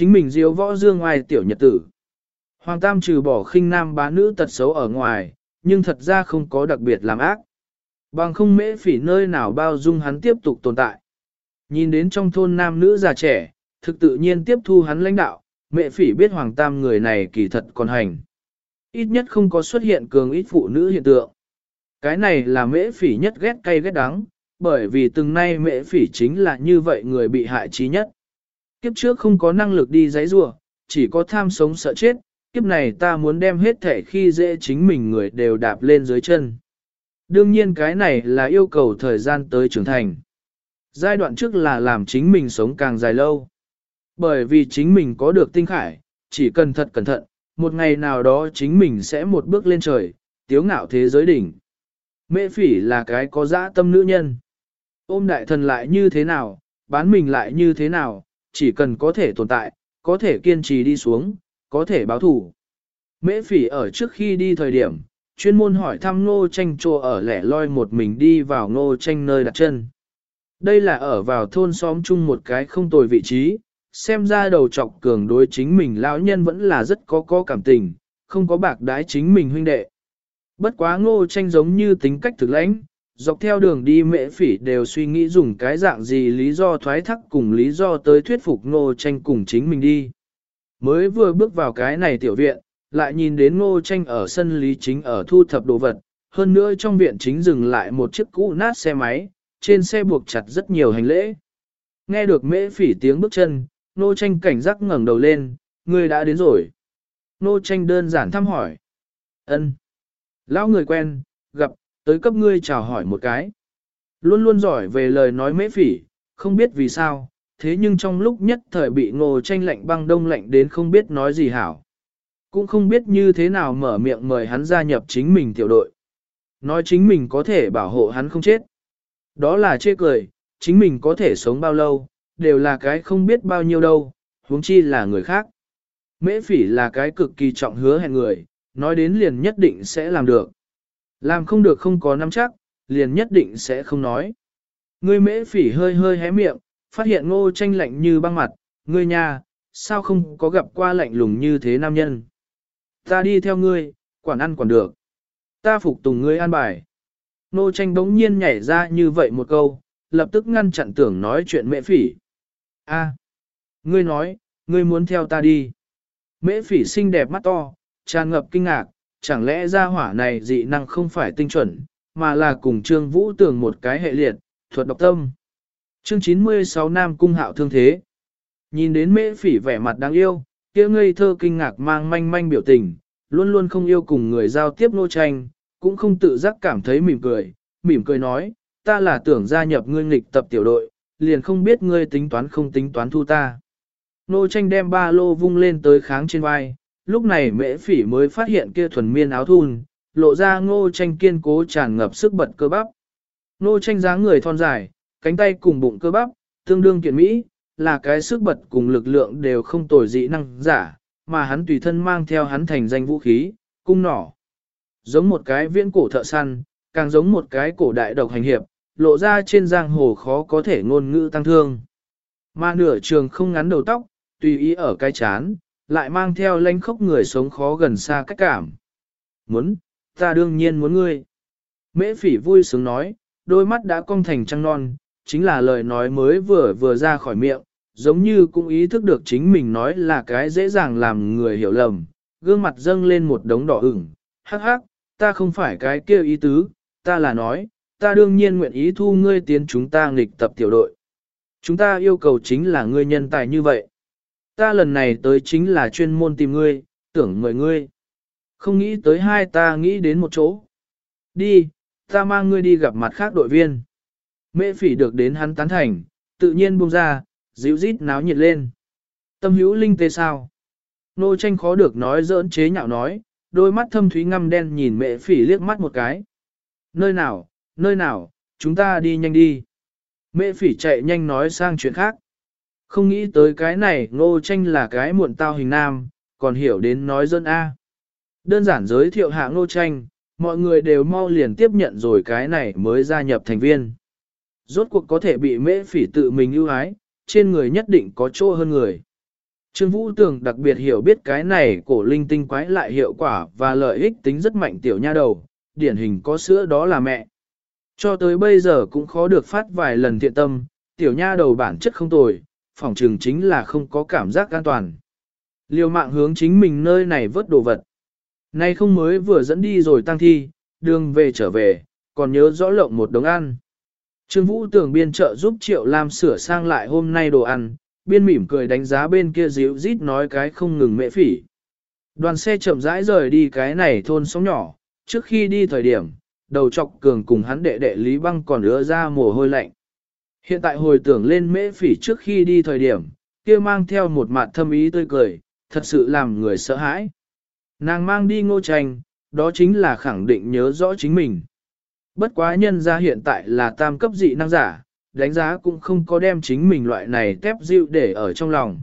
chính mình diếu võ dương ngoài tiểu nhật tử. Hoàng Tam trừ bỏ khinh nam bá nữ tật xấu ở ngoài, nhưng thật ra không có đặc biệt làm ác. Bằng không mễ phỉ nơi nào bao dung hắn tiếp tục tồn tại. Nhìn đến trong thôn nam nữ già trẻ, thực tự nhiên tiếp thu hắn lãnh đạo, mẹ phỉ biết Hoàng Tam người này kỳ thật còn hành. Ít nhất không có xuất hiện cường ít phụ nữ hiện tượng. Cái này là mễ phỉ nhất ghét cay ghét đắng, bởi vì từng nay mễ phỉ chính là như vậy người bị hại trí nhất. Kiếp trước không có năng lực đi giấy rua, chỉ có tham sống sợ chết, kiếp này ta muốn đem hết thể khi dễ chính mình người đều đạp lên dưới chân. Đương nhiên cái này là yêu cầu thời gian tới trưởng thành. Giai đoạn trước là làm chính mình sống càng dài lâu. Bởi vì chính mình có được tinh khải, chỉ cần thật cẩn thận, một ngày nào đó chính mình sẽ một bước lên trời, tiếu ngạo thế giới đỉnh. Mễ phỉ là cái có dã tâm nữ nhân. Ôm đại thần lại như thế nào, bán mình lại như thế nào, chỉ cần có thể tồn tại, có thể kiên trì đi xuống, có thể báo thủ. Mễ phỉ ở trước khi đi thời điểm, chuyên môn hỏi thăm ngô tranh trô ở lẻ loi một mình đi vào ngô tranh nơi đặt chân. Đây là ở vào thôn xóm chung một cái không tồi vị trí, xem ra đầu trọc cường đối chính mình lão nhân vẫn là rất có có cảm tình, không có bạc đái chính mình huynh đệ. Bất quá ngô tranh giống như tính cách thực lãnh, dọc theo đường đi mễ phỉ đều suy nghĩ dùng cái dạng gì lý do thoái thác cùng lý do tới thuyết phục ngô tranh cùng chính mình đi. Mới vừa bước vào cái này tiểu viện, lại nhìn đến ngô tranh ở sân lý chính ở thu thập đồ vật, hơn nữa trong viện chính dừng lại một chiếc cũ nát xe máy, trên xe buộc chặt rất nhiều hành lễ. Nghe được mễ phỉ tiếng bước chân, ngô tranh cảnh giác ngẩng đầu lên, người đã đến rồi. Ngô tranh đơn giản thăm hỏi. ân Lão người quen, gặp, tới cấp ngươi chào hỏi một cái. Luôn luôn giỏi về lời nói mễ phỉ, không biết vì sao, thế nhưng trong lúc nhất thời bị ngô tranh lạnh băng đông lạnh đến không biết nói gì hảo. Cũng không biết như thế nào mở miệng mời hắn gia nhập chính mình tiểu đội. Nói chính mình có thể bảo hộ hắn không chết. Đó là chê cười, chính mình có thể sống bao lâu, đều là cái không biết bao nhiêu đâu, huống chi là người khác. Mễ phỉ là cái cực kỳ trọng hứa hẹn người, nói đến liền nhất định sẽ làm được. Làm không được không có nắm chắc, liền nhất định sẽ không nói. Ngươi mễ phỉ hơi hơi hé miệng, phát hiện ngô tranh lạnh như băng mặt, ngươi nha, sao không có gặp qua lạnh lùng như thế nam nhân. Ta đi theo ngươi, quản ăn quản được. Ta phục tùng ngươi an bài. Ngô tranh đống nhiên nhảy ra như vậy một câu, lập tức ngăn chặn tưởng nói chuyện mễ phỉ. A, ngươi nói, ngươi muốn theo ta đi. Mễ phỉ xinh đẹp mắt to, tràn ngập kinh ngạc, chẳng lẽ ra hỏa này dị năng không phải tinh chuẩn, mà là cùng Trương Vũ Tường một cái hệ liệt, thuật độc tâm. Chương 96 Nam Cung Hạo thương thế. Nhìn đến mễ phỉ vẻ mặt đáng yêu, kia ngây thơ kinh ngạc mang manh manh biểu tình, luôn luôn không yêu cùng người giao tiếp nô tranh, cũng không tự giác cảm thấy mỉm cười, mỉm cười nói, ta là tưởng gia nhập ngươi nghịch tập tiểu đội, liền không biết ngươi tính toán không tính toán thu ta. Nô tranh đem ba lô vung lên tới kháng trên vai, lúc này mễ phỉ mới phát hiện kia thuần miên áo thun, lộ ra ngô tranh kiên cố tràn ngập sức bật cơ bắp. Ngô tranh dáng người thon dài, cánh tay cùng bụng cơ bắp, tương đương kiện mỹ, là cái sức bật cùng lực lượng đều không tồi dị năng giả, mà hắn tùy thân mang theo hắn thành danh vũ khí, cung nỏ. Giống một cái viễn cổ thợ săn, càng giống một cái cổ đại độc hành hiệp, lộ ra trên giang hồ khó có thể ngôn ngữ tăng thương. Mà nửa trường không ngắn đầu tóc, tùy ý ở cái chán, lại mang theo lanh khốc người sống khó gần xa cách cảm. Muốn, ta đương nhiên muốn ngươi. Mễ phỉ vui sướng nói, đôi mắt đã cong thành trăng non, chính là lời nói mới vừa vừa ra khỏi miệng, giống như cũng ý thức được chính mình nói là cái dễ dàng làm người hiểu lầm, gương mặt dâng lên một đống đỏ ửng, hắc hắc, ta không phải cái kêu ý tứ, ta là nói, ta đương nhiên nguyện ý thu ngươi tiến chúng ta nghịch tập tiểu đội. Chúng ta yêu cầu chính là ngươi nhân tài như vậy. Ta lần này tới chính là chuyên môn tìm ngươi, tưởng mời ngươi. Không nghĩ tới hai ta nghĩ đến một chỗ. Đi, ta mang ngươi đi gặp mặt khác đội viên. Mễ phỉ được đến hắn tán thành, tự nhiên buông ra, dịu rít náo nhiệt lên. Tâm hữu linh tê sao? Nô tranh khó được nói dỡn chế nhạo nói, đôi mắt thâm thúy ngăm đen nhìn mẹ phỉ liếc mắt một cái. Nơi nào, nơi nào, chúng ta đi nhanh đi. Mẹ phỉ chạy nhanh nói sang chuyện khác. Không nghĩ tới cái này ngô tranh là cái muộn tao hình nam, còn hiểu đến nói dân A. Đơn giản giới thiệu hạ ngô tranh, mọi người đều mau liền tiếp nhận rồi cái này mới gia nhập thành viên. Rốt cuộc có thể bị mễ phỉ tự mình ưu ái, trên người nhất định có chỗ hơn người. Trương Vũ Tường đặc biệt hiểu biết cái này cổ linh tinh quái lại hiệu quả và lợi ích tính rất mạnh tiểu nha đầu, điển hình có sữa đó là mẹ. Cho tới bây giờ cũng khó được phát vài lần thiện tâm, tiểu nha đầu bản chất không tồi, phòng trường chính là không có cảm giác an toàn. Liều mạng hướng chính mình nơi này vớt đồ vật. Nay không mới vừa dẫn đi rồi tăng thi, đường về trở về, còn nhớ rõ lộng một đống ăn. Trương Vũ tưởng biên trợ giúp Triệu Lam sửa sang lại hôm nay đồ ăn, biên mỉm cười đánh giá bên kia díu rít nói cái không ngừng mệ phỉ. Đoàn xe chậm rãi rời đi cái này thôn sóng nhỏ, trước khi đi thời điểm, đầu chọc cường cùng hắn đệ đệ Lý Băng còn ứa ra mồ hôi lạnh. Hiện tại hồi tưởng lên mễ phỉ trước khi đi thời điểm, kia mang theo một mặt thâm ý tươi cười, thật sự làm người sợ hãi. Nàng mang đi ngô tranh, đó chính là khẳng định nhớ rõ chính mình. Bất quá nhân ra hiện tại là tam cấp dị năng giả, đánh giá cũng không có đem chính mình loại này tép dịu để ở trong lòng.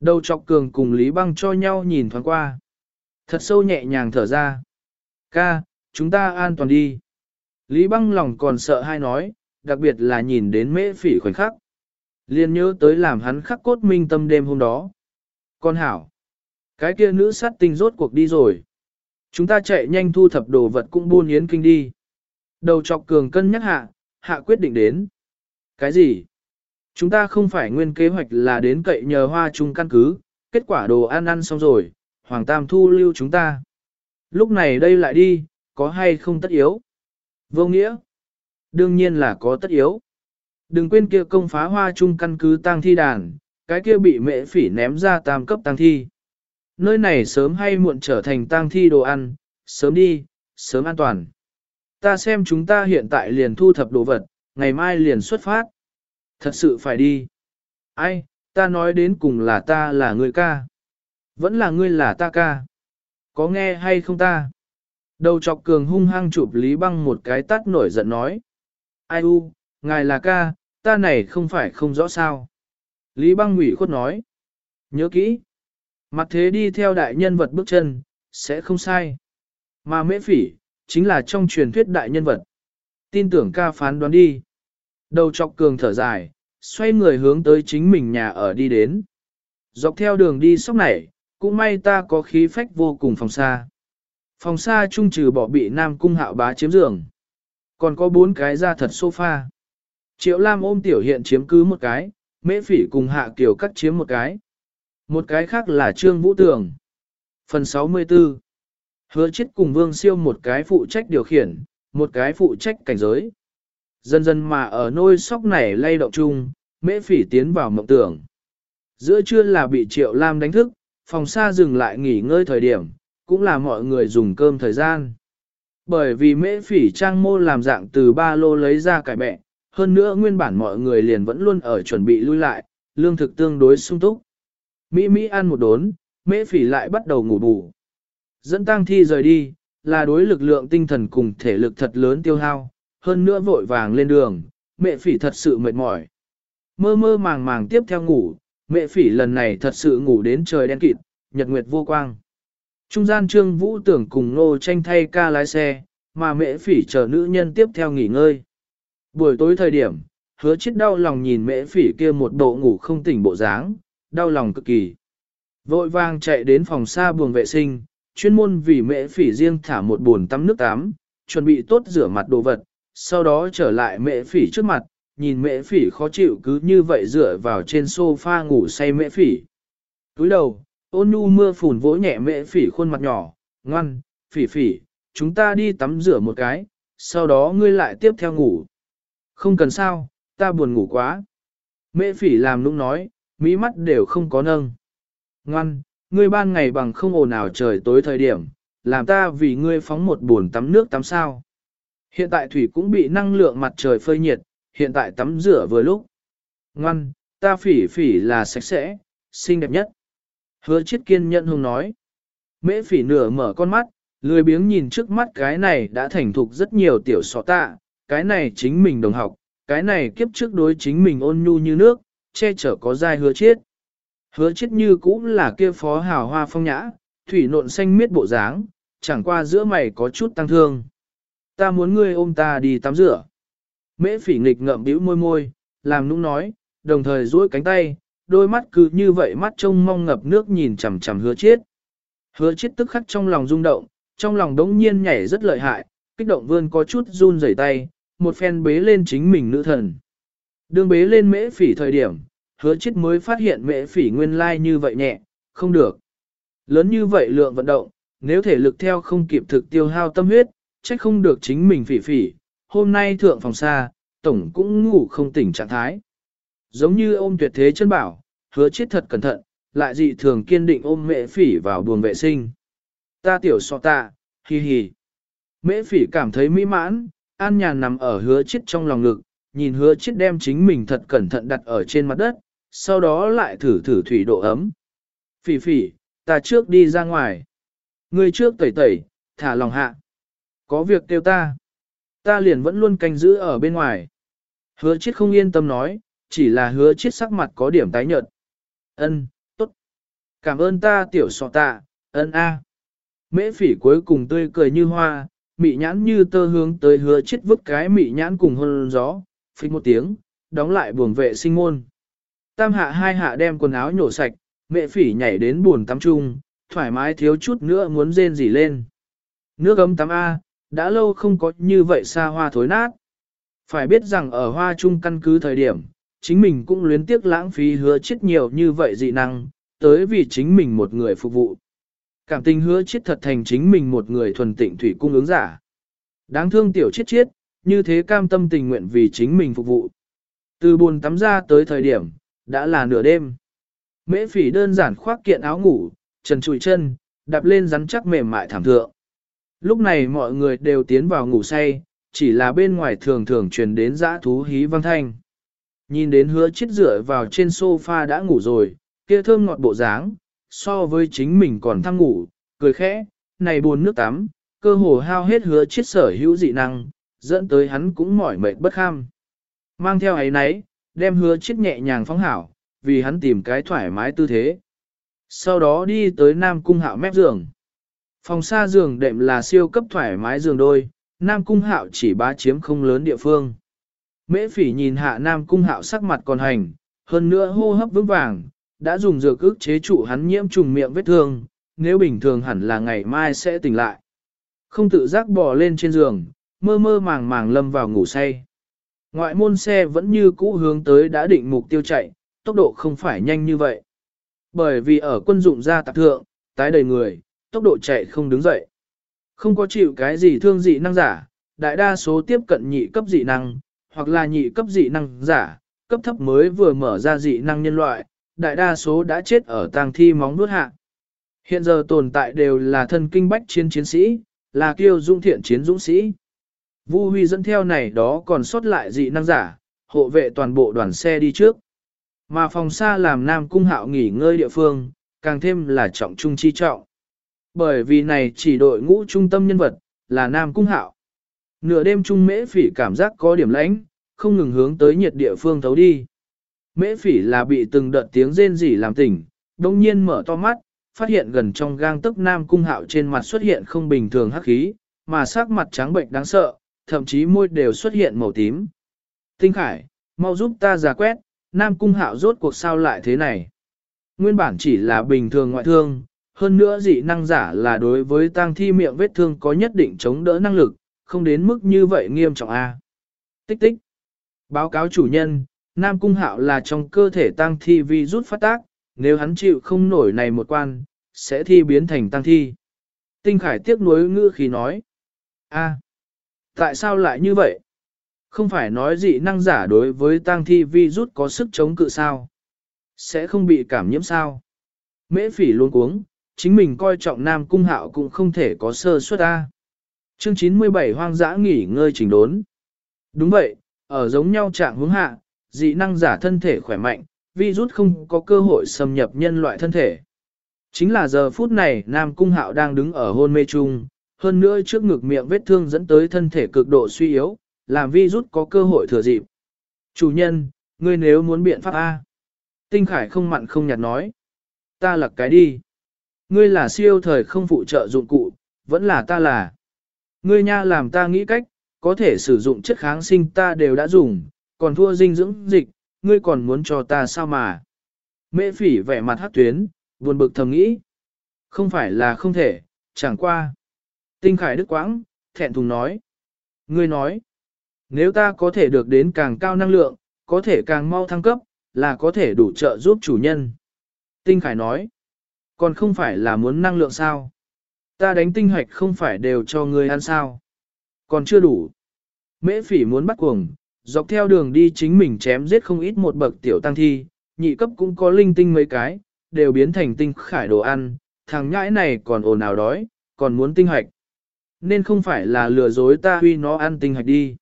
Đầu chọc cường cùng Lý Băng cho nhau nhìn thoáng qua. Thật sâu nhẹ nhàng thở ra. Ca, chúng ta an toàn đi. Lý Băng lòng còn sợ hai nói, đặc biệt là nhìn đến mễ phỉ khoảnh khắc. Liên nhớ tới làm hắn khắc cốt minh tâm đêm hôm đó. Con hảo. Cái kia nữ sát tinh rốt cuộc đi rồi. Chúng ta chạy nhanh thu thập đồ vật cũng buôn yến kinh đi. Đầu chọc cường cân nhắc hạ, hạ quyết định đến. Cái gì? Chúng ta không phải nguyên kế hoạch là đến cậy nhờ hoa chung căn cứ, kết quả đồ ăn ăn xong rồi, Hoàng Tam thu lưu chúng ta. Lúc này đây lại đi, có hay không tất yếu? Vô nghĩa? Đương nhiên là có tất yếu. Đừng quên kia công phá hoa chung căn cứ tang thi đàn, cái kia bị mễ phỉ ném ra tam cấp tang thi. Nơi này sớm hay muộn trở thành tang thi đồ ăn, sớm đi, sớm an toàn. Ta xem chúng ta hiện tại liền thu thập đồ vật, ngày mai liền xuất phát. Thật sự phải đi. Ai, ta nói đến cùng là ta là người ca. Vẫn là ngươi là ta ca. Có nghe hay không ta? Đầu chọc cường hung hăng chụp Lý Băng một cái tắt nổi giận nói. Ai u, ngài là ca, ta này không phải không rõ sao. Lý Băng Ngụy khuất nói. Nhớ kỹ. Mặt thế đi theo đại nhân vật bước chân, sẽ không sai. Mà mễ phỉ, chính là trong truyền thuyết đại nhân vật. Tin tưởng ca phán đoán đi. Đầu chọc cường thở dài, xoay người hướng tới chính mình nhà ở đi đến. Dọc theo đường đi sóc này, cũng may ta có khí phách vô cùng phòng xa. Phòng xa trung trừ bỏ bị nam cung hạo bá chiếm giường. Còn có bốn cái ra thật sofa. Triệu Lam ôm tiểu hiện chiếm cứ một cái, mễ phỉ cùng hạ kiểu cắt chiếm một cái. Một cái khác là Trương Vũ Tường. Phần 64 Hứa chết cùng Vương Siêu một cái phụ trách điều khiển, một cái phụ trách cảnh giới. Dần dần mà ở nôi sóc này lay động chung, mễ phỉ tiến vào mộng tưởng. Giữa trưa là bị Triệu Lam đánh thức, phòng xa dừng lại nghỉ ngơi thời điểm, cũng là mọi người dùng cơm thời gian. Bởi vì mễ phỉ trang mô làm dạng từ ba lô lấy ra cải bẹ, hơn nữa nguyên bản mọi người liền vẫn luôn ở chuẩn bị lui lại, lương thực tương đối sung túc. Mỹ Mỹ ăn một đốn, mễ phỉ lại bắt đầu ngủ bù. Dẫn tang thi rời đi, là đối lực lượng tinh thần cùng thể lực thật lớn tiêu hao, hơn nữa vội vàng lên đường, mẹ phỉ thật sự mệt mỏi. Mơ mơ màng màng tiếp theo ngủ, mẹ phỉ lần này thật sự ngủ đến trời đen kịt, nhật nguyệt vô quang. Trung gian trương vũ tưởng cùng nô tranh thay ca lái xe, mà Mễ phỉ chờ nữ nhân tiếp theo nghỉ ngơi. Buổi tối thời điểm, hứa chết đau lòng nhìn Mễ phỉ kia một bộ ngủ không tỉnh bộ dáng, đau lòng cực kỳ. Vội vàng chạy đến phòng xa buồng vệ sinh, chuyên môn vì Mễ phỉ riêng thả một bồn tắm nước tắm, chuẩn bị tốt rửa mặt đồ vật, sau đó trở lại Mễ phỉ trước mặt, nhìn Mễ phỉ khó chịu cứ như vậy dựa vào trên sofa ngủ say Mễ phỉ. Túi đầu, ôn nhu mưa phùn vỗ nhẹ mẹ phỉ khuôn mặt nhỏ, ngoan, phỉ phỉ, chúng ta đi tắm rửa một cái, sau đó ngươi lại tiếp theo ngủ. Không cần sao, ta buồn ngủ quá. Mẹ phỉ làm nũng nói, mỹ mắt đều không có nâng. Ngoan, ngươi ban ngày bằng không ồn ào trời tối thời điểm, làm ta vì ngươi phóng một buồn tắm nước tắm sao. Hiện tại thủy cũng bị năng lượng mặt trời phơi nhiệt, hiện tại tắm rửa vừa lúc. Ngoan, ta phỉ phỉ là sạch sẽ, xinh đẹp nhất. Hứa chết kiên nhận hùng nói. Mễ phỉ nửa mở con mắt, lười biếng nhìn trước mắt cái này đã thành thục rất nhiều tiểu sọ tạ, cái này chính mình đồng học, cái này kiếp trước đối chính mình ôn nhu như nước, che chở có dai hứa chết. Hứa chết như cũng là kia phó hào hoa phong nhã, thủy nộn xanh miết bộ dáng, chẳng qua giữa mày có chút tăng thương. Ta muốn ngươi ôm ta đi tắm rửa. Mễ phỉ nghịch ngậm bĩu môi môi, làm nũng nói, đồng thời duỗi cánh tay, đôi mắt cứ như vậy mắt trông mong ngập nước nhìn chằm chằm hứa chết. Hứa chết tức khắc trong lòng rung động, trong lòng đống nhiên nhảy rất lợi hại, kích động vươn có chút run rẩy tay, một phen bế lên chính mình nữ thần. Đương bế lên mễ phỉ thời điểm, hứa chết mới phát hiện mễ phỉ nguyên lai như vậy nhẹ, không được. Lớn như vậy lượng vận động, nếu thể lực theo không kịp thực tiêu hao tâm huyết, trách không được chính mình phỉ phỉ, hôm nay thượng phòng xa, tổng cũng ngủ không tỉnh trạng thái. Giống như ôm tuyệt thế chân bảo, hứa chết thật cẩn thận, lại dị thường kiên định ôm mễ phỉ vào buồng vệ sinh. Ta tiểu so ta, hi hi. Mễ phỉ cảm thấy mỹ mãn, an nhàn nằm ở hứa chết trong lòng ngực, nhìn hứa chết đem chính mình thật cẩn thận đặt ở trên mặt đất, sau đó lại thử thử thủy độ ấm. Phỉ phỉ, ta trước đi ra ngoài. Ngươi trước tẩy tẩy, thả lòng hạ. Có việc kêu ta. Ta liền vẫn luôn canh giữ ở bên ngoài. Hứa chết không yên tâm nói, chỉ là hứa chết sắc mặt có điểm tái nhợt. Ân, tốt. Cảm ơn ta tiểu sọ tạ, ân a. Mễ phỉ cuối cùng tươi cười như hoa, mị nhãn như tơ hướng tới hứa chết vứt cái mị nhãn cùng hôn gió, phích một tiếng, đóng lại buồng vệ sinh môn. Tam hạ hai hạ đem quần áo nhổ sạch, mẹ phỉ nhảy đến buồn tắm chung, thoải mái thiếu chút nữa muốn rên rỉ lên. Nước ấm tắm A, đã lâu không có như vậy xa hoa thối nát. Phải biết rằng ở hoa chung căn cứ thời điểm, chính mình cũng luyến tiếc lãng phí hứa chết nhiều như vậy dị năng, tới vì chính mình một người phục vụ. Cảm tình hứa chết thật thành chính mình một người thuần tịnh thủy cung ứng giả. Đáng thương tiểu chết chết, như thế cam tâm tình nguyện vì chính mình phục vụ. Từ buồn tắm ra tới thời điểm, đã là nửa đêm. Mễ phỉ đơn giản khoác kiện áo ngủ, trần trụi chân, đạp lên rắn chắc mềm mại thảm thượng. Lúc này mọi người đều tiến vào ngủ say, chỉ là bên ngoài thường thường truyền đến dã thú hí vang thanh. Nhìn đến hứa chết rửa vào trên sofa đã ngủ rồi, kia thơm ngọt bộ dáng, so với chính mình còn thăng ngủ, cười khẽ, này buồn nước tắm, cơ hồ hao hết hứa chết sở hữu dị năng, dẫn tới hắn cũng mỏi mệt bất kham. Mang theo ấy nấy, đem hứa chết nhẹ nhàng phóng hảo, vì hắn tìm cái thoải mái tư thế. Sau đó đi tới Nam Cung Hạo mép giường. Phòng xa giường đệm là siêu cấp thoải mái giường đôi, Nam Cung Hạo chỉ bá chiếm không lớn địa phương. Mễ phỉ nhìn hạ Nam Cung Hạo sắc mặt còn hành, hơn nữa hô hấp vững vàng, đã dùng dược ức chế trụ hắn nhiễm trùng miệng vết thương, nếu bình thường hẳn là ngày mai sẽ tỉnh lại. Không tự giác bò lên trên giường, mơ mơ màng màng lâm vào ngủ say. Ngoại môn xe vẫn như cũ hướng tới đã định mục tiêu chạy, tốc độ không phải nhanh như vậy. Bởi vì ở quân dụng gia tạc thượng, tái đầy người, tốc độ chạy không đứng dậy. Không có chịu cái gì thương dị năng giả, đại đa số tiếp cận nhị cấp dị năng, hoặc là nhị cấp dị năng giả, cấp thấp mới vừa mở ra dị năng nhân loại, đại đa số đã chết ở tang thi móng nuốt hạ. Hiện giờ tồn tại đều là thân kinh bách chiến chiến sĩ, là kiêu dung thiện chiến dũng sĩ. Vu Huy dẫn theo này đó còn sót lại dị năng giả, hộ vệ toàn bộ đoàn xe đi trước. Mà phòng xa làm Nam Cung Hạo nghỉ ngơi địa phương, càng thêm là trọng trung chi trọng. Bởi vì này chỉ đội ngũ trung tâm nhân vật, là Nam Cung Hạo. Nửa đêm trung mễ phỉ cảm giác có điểm lãnh, không ngừng hướng tới nhiệt địa phương thấu đi. Mễ phỉ là bị từng đợt tiếng rên rỉ làm tỉnh, đồng nhiên mở to mắt, phát hiện gần trong gang tức Nam Cung Hạo trên mặt xuất hiện không bình thường hắc khí, mà sắc mặt trắng bệnh đáng sợ, thậm chí môi đều xuất hiện màu tím. Tinh Khải, mau giúp ta giả quét, Nam Cung Hạo rốt cuộc sao lại thế này. Nguyên bản chỉ là bình thường ngoại thương, hơn nữa dị năng giả là đối với tang thi miệng vết thương có nhất định chống đỡ năng lực, không đến mức như vậy nghiêm trọng a. Tích tích. Báo cáo chủ nhân, Nam Cung Hạo là trong cơ thể tăng thi vi rút phát tác, nếu hắn chịu không nổi này một quan, sẽ thi biến thành tăng thi. Tinh Khải tiếc nuối ngữ khi nói. a, tại sao lại như vậy? Không phải nói dị năng giả đối với tăng thi vi rút có sức chống cự sao? Sẽ không bị cảm nhiễm sao? Mễ phỉ luôn cuống, chính mình coi trọng Nam Cung Hạo cũng không thể có sơ suất a. Chương 97 hoang dã nghỉ ngơi chỉnh đốn. Đúng vậy, ở giống nhau trạng hướng hạ, dị năng giả thân thể khỏe mạnh, virus không có cơ hội xâm nhập nhân loại thân thể. Chính là giờ phút này Nam Cung Hạo đang đứng ở hôn mê chung, hơn nữa trước ngực miệng vết thương dẫn tới thân thể cực độ suy yếu, làm virus có cơ hội thừa dịp. Chủ nhân, ngươi nếu muốn biện pháp A. Tinh Khải không mặn không nhạt nói. Ta là cái đi. Ngươi là siêu thời không phụ trợ dụng cụ, vẫn là ta là. Ngươi nha làm ta nghĩ cách, có thể sử dụng chất kháng sinh ta đều đã dùng, còn thua dinh dưỡng dịch, ngươi còn muốn cho ta sao mà. Mễ phỉ vẻ mặt hát tuyến, buồn bực thầm nghĩ. Không phải là không thể, chẳng qua. Tinh khải đức quãng, thẹn thùng nói. Ngươi nói, nếu ta có thể được đến càng cao năng lượng, có thể càng mau thăng cấp, là có thể đủ trợ giúp chủ nhân. Tinh khải nói, còn không phải là muốn năng lượng sao? Ta đánh tinh hoạch không phải đều cho ngươi ăn sao? Còn chưa đủ. Mễ phỉ muốn bắt cuồng, dọc theo đường đi chính mình chém giết không ít một bậc tiểu tăng thi, nhị cấp cũng có linh tinh mấy cái, đều biến thành tinh khải đồ ăn, thằng nhãi này còn ồn ào đói, còn muốn tinh hoạch. Nên không phải là lừa dối ta huy nó ăn tinh hoạch đi.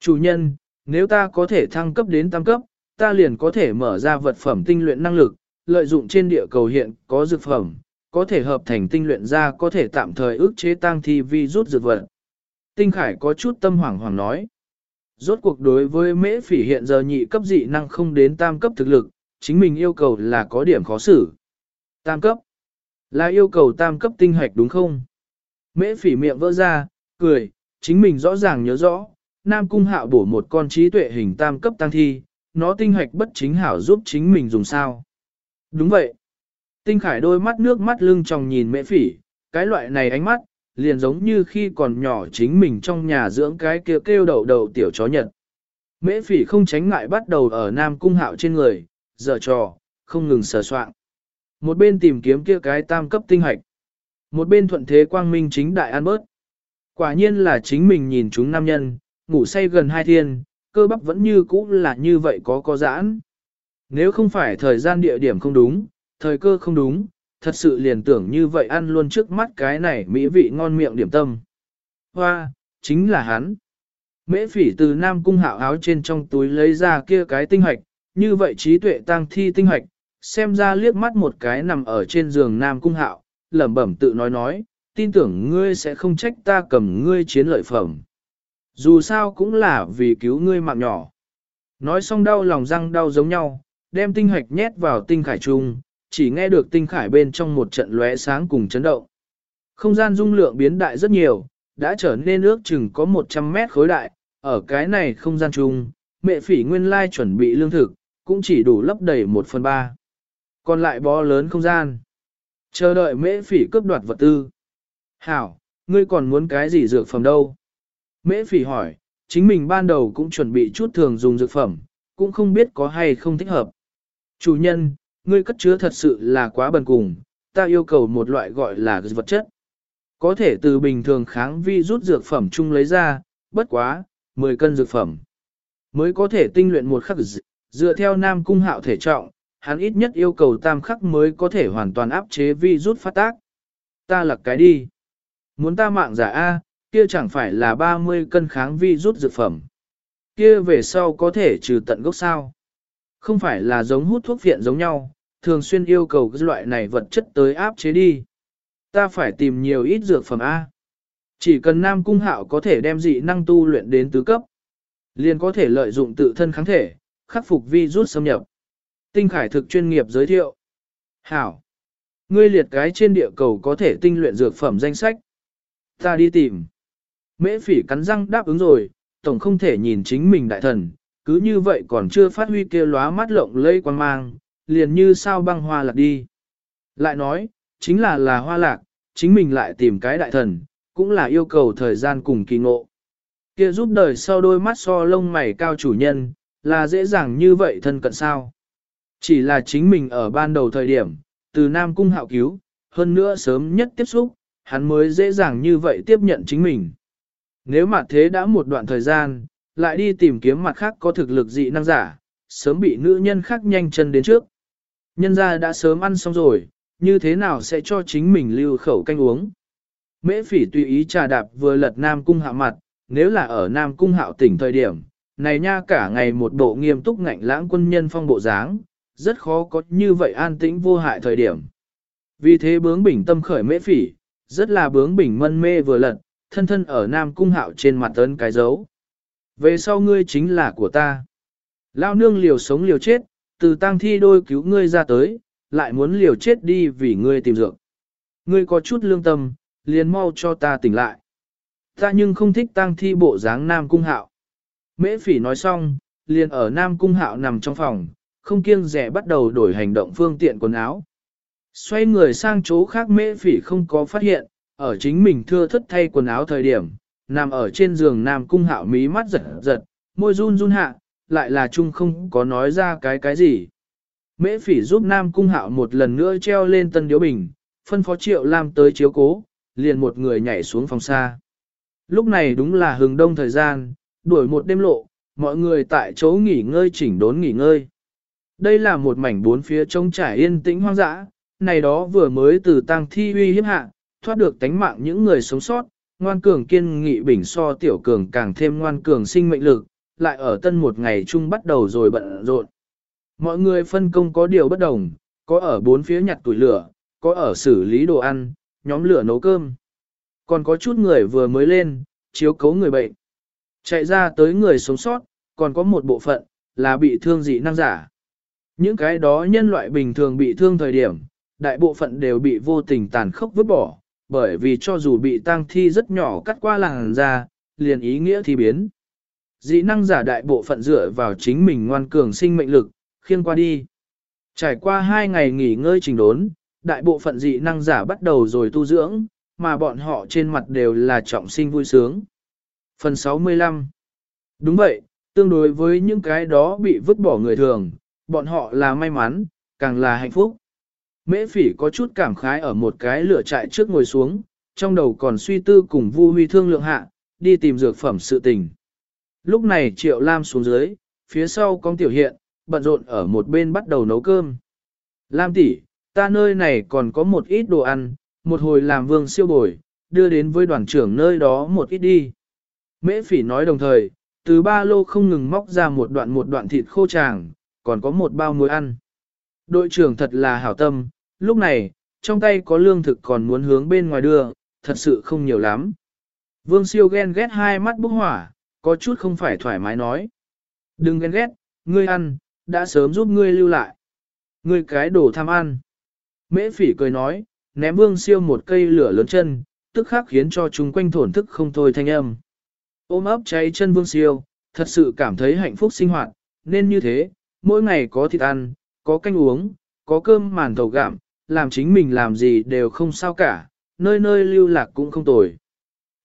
Chủ nhân, nếu ta có thể thăng cấp đến tam cấp, ta liền có thể mở ra vật phẩm tinh luyện năng lực, lợi dụng trên địa cầu hiện có dược phẩm, có thể hợp thành tinh luyện ra có thể tạm thời ức chế tăng thi vi rút dược vật. Tinh Khải có chút tâm hoảng hoảng nói. Rốt cuộc đối với mễ phỉ hiện giờ nhị cấp dị năng không đến tam cấp thực lực, chính mình yêu cầu là có điểm khó xử. Tam cấp là yêu cầu tam cấp tinh hoạch đúng không? Mễ phỉ miệng vỡ ra, cười, chính mình rõ ràng nhớ rõ, Nam Cung hạo bổ một con trí tuệ hình tam cấp tăng thi, nó tinh hoạch bất chính hảo giúp chính mình dùng sao. Đúng vậy. Tinh khải đôi mắt nước mắt lưng tròng nhìn mễ phỉ, cái loại này ánh mắt, liền giống như khi còn nhỏ chính mình trong nhà dưỡng cái kia kêu, kêu đầu đầu tiểu chó nhật. Mễ phỉ không tránh ngại bắt đầu ở Nam Cung hạo trên người, dở trò, không ngừng sờ soạn. Một bên tìm kiếm kia cái tam cấp tinh hoạch. Một bên thuận thế quang minh chính đại an bớt. Quả nhiên là chính mình nhìn chúng nam nhân, ngủ say gần hai thiên, cơ bắp vẫn như cũ là như vậy có có giãn. Nếu không phải thời gian địa điểm không đúng, thời cơ không đúng, thật sự liền tưởng như vậy ăn luôn trước mắt cái này mỹ vị ngon miệng điểm tâm. Hoa, chính là hắn. Mễ phỉ từ nam cung hạo áo trên trong túi lấy ra kia cái tinh hoạch, như vậy trí tuệ tăng thi tinh hoạch, xem ra liếc mắt một cái nằm ở trên giường nam cung hạo, lẩm bẩm tự nói nói, tin tưởng ngươi sẽ không trách ta cầm ngươi chiến lợi phẩm. Dù sao cũng là vì cứu ngươi mạng nhỏ. Nói xong đau lòng răng đau giống nhau, đem tinh hoạch nhét vào tinh khải trung, chỉ nghe được tinh khải bên trong một trận lóe sáng cùng chấn động. Không gian dung lượng biến đại rất nhiều, đã trở nên ước chừng có 100 mét khối đại, ở cái này không gian chung, mẹ phỉ nguyên lai chuẩn bị lương thực, cũng chỉ đủ lấp đầy 1 phần 3. Còn lại bó lớn không gian. Chờ đợi mễ phỉ cướp đoạt vật tư. Hảo, ngươi còn muốn cái gì dược phẩm đâu? Mễ phỉ hỏi, chính mình ban đầu cũng chuẩn bị chút thường dùng dược phẩm, cũng không biết có hay không thích hợp. Chủ nhân, ngươi cất chứa thật sự là quá bần cùng, ta yêu cầu một loại gọi là vật chất. Có thể từ bình thường kháng vi rút dược phẩm chung lấy ra, bất quá, 10 cân dược phẩm. Mới có thể tinh luyện một khắc dựa theo nam cung hạo thể trọng, hắn ít nhất yêu cầu tam khắc mới có thể hoàn toàn áp chế vi rút phát tác. Ta lặc cái đi. Muốn ta mạng giả A, kia chẳng phải là 30 cân kháng vi rút dược phẩm. Kia về sau có thể trừ tận gốc sao. Không phải là giống hút thuốc viện giống nhau, thường xuyên yêu cầu cái loại này vật chất tới áp chế đi. Ta phải tìm nhiều ít dược phẩm A. Chỉ cần Nam Cung Hạo có thể đem dị năng tu luyện đến tứ cấp, liền có thể lợi dụng tự thân kháng thể, khắc phục vi rút xâm nhập. Tinh Khải thực chuyên nghiệp giới thiệu. Hảo. Ngươi liệt cái trên địa cầu có thể tinh luyện dược phẩm danh sách. Ta đi tìm. Mễ phỉ cắn răng đáp ứng rồi, tổng không thể nhìn chính mình đại thần, cứ như vậy còn chưa phát huy kia lóa mắt lộng lây quan mang, liền như sao băng hoa lạc đi. Lại nói, chính là là hoa lạc, chính mình lại tìm cái đại thần, cũng là yêu cầu thời gian cùng kỳ ngộ. Kia giúp đời sau đôi mắt so lông mày cao chủ nhân, là dễ dàng như vậy thân cận sao. Chỉ là chính mình ở ban đầu thời điểm, từ Nam Cung hạo cứu, hơn nữa sớm nhất tiếp xúc, hắn mới dễ dàng như vậy tiếp nhận chính mình. Nếu mà thế đã một đoạn thời gian, lại đi tìm kiếm mặt khác có thực lực dị năng giả, sớm bị nữ nhân khác nhanh chân đến trước. Nhân ra đã sớm ăn xong rồi, như thế nào sẽ cho chính mình lưu khẩu canh uống. Mễ phỉ tùy ý trà đạp vừa lật Nam Cung hạ mặt, nếu là ở Nam Cung hạo tỉnh thời điểm, này nha cả ngày một bộ nghiêm túc ngạnh lãng quân nhân phong bộ dáng, rất khó có như vậy an tĩnh vô hại thời điểm. Vì thế bướng bỉnh tâm khởi mễ phỉ, rất là bướng bỉnh mân mê vừa lật, thân thân ở Nam Cung hạo trên mặt ấn cái dấu. Về sau ngươi chính là của ta. Lao nương liều sống liều chết, từ tang thi đôi cứu ngươi ra tới, lại muốn liều chết đi vì ngươi tìm dược. Ngươi có chút lương tâm, liền mau cho ta tỉnh lại. Ta nhưng không thích tang thi bộ dáng Nam Cung Hạo. Mễ phỉ nói xong, liền ở Nam Cung Hạo nằm trong phòng, không kiêng rẻ bắt đầu đổi hành động phương tiện quần áo. Xoay người sang chỗ khác mễ phỉ không có phát hiện, ở chính mình thưa thất thay quần áo thời điểm, nằm ở trên giường Nam Cung Hạo mí mắt giật giật, môi run run hạ, lại là chung không có nói ra cái cái gì. Mễ phỉ giúp Nam Cung Hạo một lần nữa treo lên tân điếu bình, phân phó Triệu Lam tới chiếu cố, liền một người nhảy xuống phòng xa. Lúc này đúng là hừng đông thời gian, đuổi một đêm lộ, mọi người tại chỗ nghỉ ngơi chỉnh đốn nghỉ ngơi. Đây là một mảnh bốn phía trông trải yên tĩnh hoang dã, này đó vừa mới từ tang thi uy hiếp hạ, thoát được tánh mạng những người sống sót, ngoan cường kiên nghị bình so tiểu cường càng thêm ngoan cường sinh mệnh lực, lại ở tân một ngày chung bắt đầu rồi bận rộn. Mọi người phân công có điều bất đồng, có ở bốn phía nhặt tuổi lửa, có ở xử lý đồ ăn, nhóm lửa nấu cơm. Còn có chút người vừa mới lên, chiếu cấu người bệnh. Chạy ra tới người sống sót, còn có một bộ phận, là bị thương dị năng giả. Những cái đó nhân loại bình thường bị thương thời điểm, đại bộ phận đều bị vô tình tàn khốc vứt bỏ, bởi vì cho dù bị tang thi rất nhỏ cắt qua làn da, liền ý nghĩa thì biến. Dị năng giả đại bộ phận dựa vào chính mình ngoan cường sinh mệnh lực, khiêng qua đi. Trải qua hai ngày nghỉ ngơi trình đốn, đại bộ phận dị năng giả bắt đầu rồi tu dưỡng, mà bọn họ trên mặt đều là trọng sinh vui sướng. Phần 65 Đúng vậy, tương đối với những cái đó bị vứt bỏ người thường, bọn họ là may mắn, càng là hạnh phúc. Mễ phỉ có chút cảm khái ở một cái lửa trại trước ngồi xuống, trong đầu còn suy tư cùng vu huy thương lượng hạ, đi tìm dược phẩm sự tình. Lúc này triệu lam xuống dưới, phía sau con tiểu hiện, bận rộn ở một bên bắt đầu nấu cơm. Lam tỷ, ta nơi này còn có một ít đồ ăn, một hồi làm vương siêu bồi, đưa đến với đoàn trưởng nơi đó một ít đi. Mễ phỉ nói đồng thời, từ ba lô không ngừng móc ra một đoạn một đoạn thịt khô tràng, còn có một bao muối ăn. Đội trưởng thật là hảo tâm, lúc này, trong tay có lương thực còn muốn hướng bên ngoài đưa, thật sự không nhiều lắm. Vương siêu ghen ghét hai mắt bốc hỏa, có chút không phải thoải mái nói. Đừng ghen ghét, ngươi ăn, đã sớm giúp ngươi lưu lại. Ngươi cái đồ tham ăn. Mễ phỉ cười nói, ném vương siêu một cây lửa lớn chân, tức khắc khiến cho chúng quanh thổn thức không thôi thanh âm. Ôm ấp cháy chân vương siêu, thật sự cảm thấy hạnh phúc sinh hoạt, nên như thế, mỗi ngày có thịt ăn, có canh uống, có cơm màn thầu gạm, làm chính mình làm gì đều không sao cả, nơi nơi lưu lạc cũng không tồi.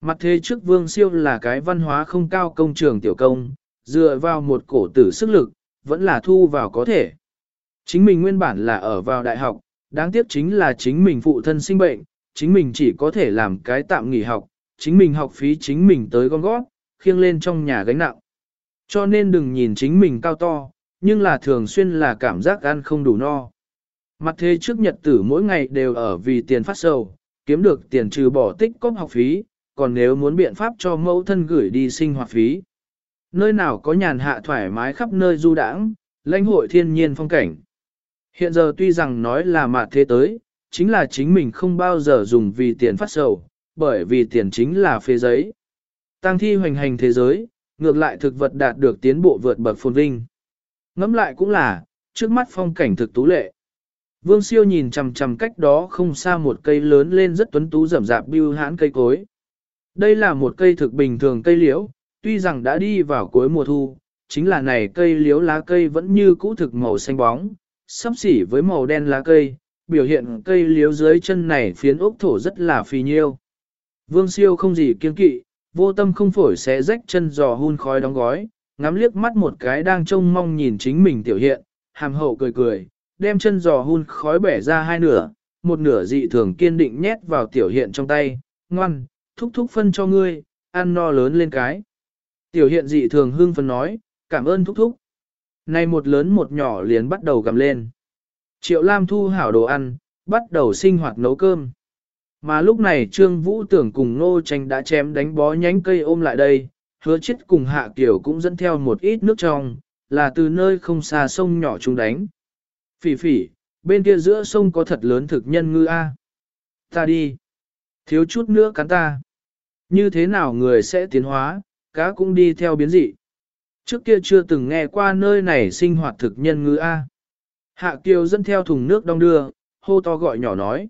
Mặt thế trước vương siêu là cái văn hóa không cao công trường tiểu công, dựa vào một cổ tử sức lực, vẫn là thu vào có thể. Chính mình nguyên bản là ở vào đại học, đáng tiếc chính là chính mình phụ thân sinh bệnh, chính mình chỉ có thể làm cái tạm nghỉ học, chính mình học phí chính mình tới con gót, khiêng lên trong nhà gánh nặng. Cho nên đừng nhìn chính mình cao to, nhưng là thường xuyên là cảm giác ăn không đủ no. Mặt thế trước nhật tử mỗi ngày đều ở vì tiền phát sầu, kiếm được tiền trừ bỏ tích cóp học phí, còn nếu muốn biện pháp cho mẫu thân gửi đi sinh hoạt phí. Nơi nào có nhàn hạ thoải mái khắp nơi du đãng, lãnh hội thiên nhiên phong cảnh. Hiện giờ tuy rằng nói là mặt thế tới, chính là chính mình không bao giờ dùng vì tiền phát sầu, bởi vì tiền chính là phê giấy. Tăng thi hoành hành thế giới, ngược lại thực vật đạt được tiến bộ vượt bậc phồn vinh. Ngẫm lại cũng là, trước mắt phong cảnh thực tú lệ. Vương siêu nhìn chằm chằm cách đó không xa một cây lớn lên rất tuấn tú rậm rạp bưu hãn cây cối. Đây là một cây thực bình thường cây liễu, tuy rằng đã đi vào cuối mùa thu, chính là này cây liễu lá cây vẫn như cũ thực màu xanh bóng, sắp xỉ với màu đen lá cây, biểu hiện cây liễu dưới chân này phiến ốc thổ rất là phì nhiêu. Vương siêu không gì kiên kỵ, vô tâm không phổi sẽ rách chân giò hun khói đóng gói, ngắm liếc mắt một cái đang trông mong nhìn chính mình tiểu hiện, hàm hậu cười cười, đem chân giò hun khói bẻ ra hai nửa, một nửa dị thường kiên định nhét vào tiểu hiện trong tay, ngoan, thúc thúc phân cho ngươi, ăn no lớn lên cái. Tiểu hiện dị thường hưng phân nói, cảm ơn thúc thúc. Này một lớn một nhỏ liền bắt đầu gầm lên. Triệu Lam thu hảo đồ ăn, bắt đầu sinh hoạt nấu cơm. Mà lúc này Trương Vũ tưởng cùng Nô Tranh đã chém đánh bó nhánh cây ôm lại đây, hứa chết cùng Hạ Kiều cũng dẫn theo một ít nước trong, là từ nơi không xa sông nhỏ chúng đánh. Phỉ phỉ, bên kia giữa sông có thật lớn thực nhân ngư A. Ta đi. Thiếu chút nữa cắn ta. Như thế nào người sẽ tiến hóa, cá cũng đi theo biến dị. Trước kia chưa từng nghe qua nơi này sinh hoạt thực nhân ngư A. Hạ Kiều dẫn theo thùng nước đong đưa, hô to gọi nhỏ nói.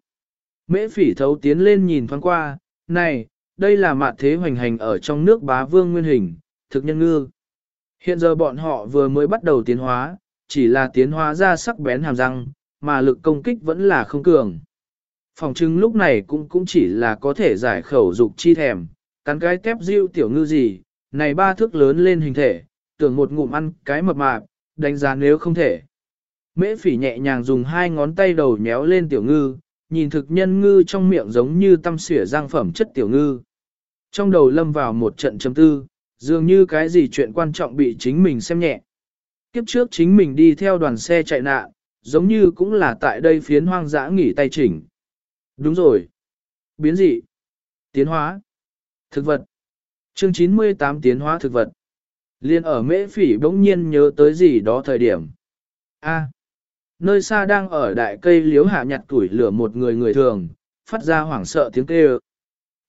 Mễ phỉ thấu tiến lên nhìn thoáng qua, này, đây là mạn thế hoành hành ở trong nước bá vương nguyên hình, thực nhân ngư. Hiện giờ bọn họ vừa mới bắt đầu tiến hóa, chỉ là tiến hóa ra sắc bén hàm răng, mà lực công kích vẫn là không cường. Phòng trưng lúc này cũng cũng chỉ là có thể giải khẩu dục chi thèm, cắn cái tép diêu tiểu ngư gì, này ba thước lớn lên hình thể, tưởng một ngụm ăn cái mập mạp, đánh giá nếu không thể. Mễ phỉ nhẹ nhàng dùng hai ngón tay đầu nhéo lên tiểu ngư, nhìn thực nhân ngư trong miệng giống như tăm xỉa giang phẩm chất tiểu ngư. Trong đầu lâm vào một trận chấm tư, dường như cái gì chuyện quan trọng bị chính mình xem nhẹ. Kiếp trước chính mình đi theo đoàn xe chạy nạn, giống như cũng là tại đây phiến hoang dã nghỉ tay chỉnh. Đúng rồi. Biến dị. Tiến hóa. Thực vật. Chương 98 tiến hóa thực vật. Liên ở mễ phỉ bỗng nhiên nhớ tới gì đó thời điểm. A. nơi xa đang ở đại cây liếu hạ nhặt tuổi lửa một người người thường, phát ra hoảng sợ tiếng kêu.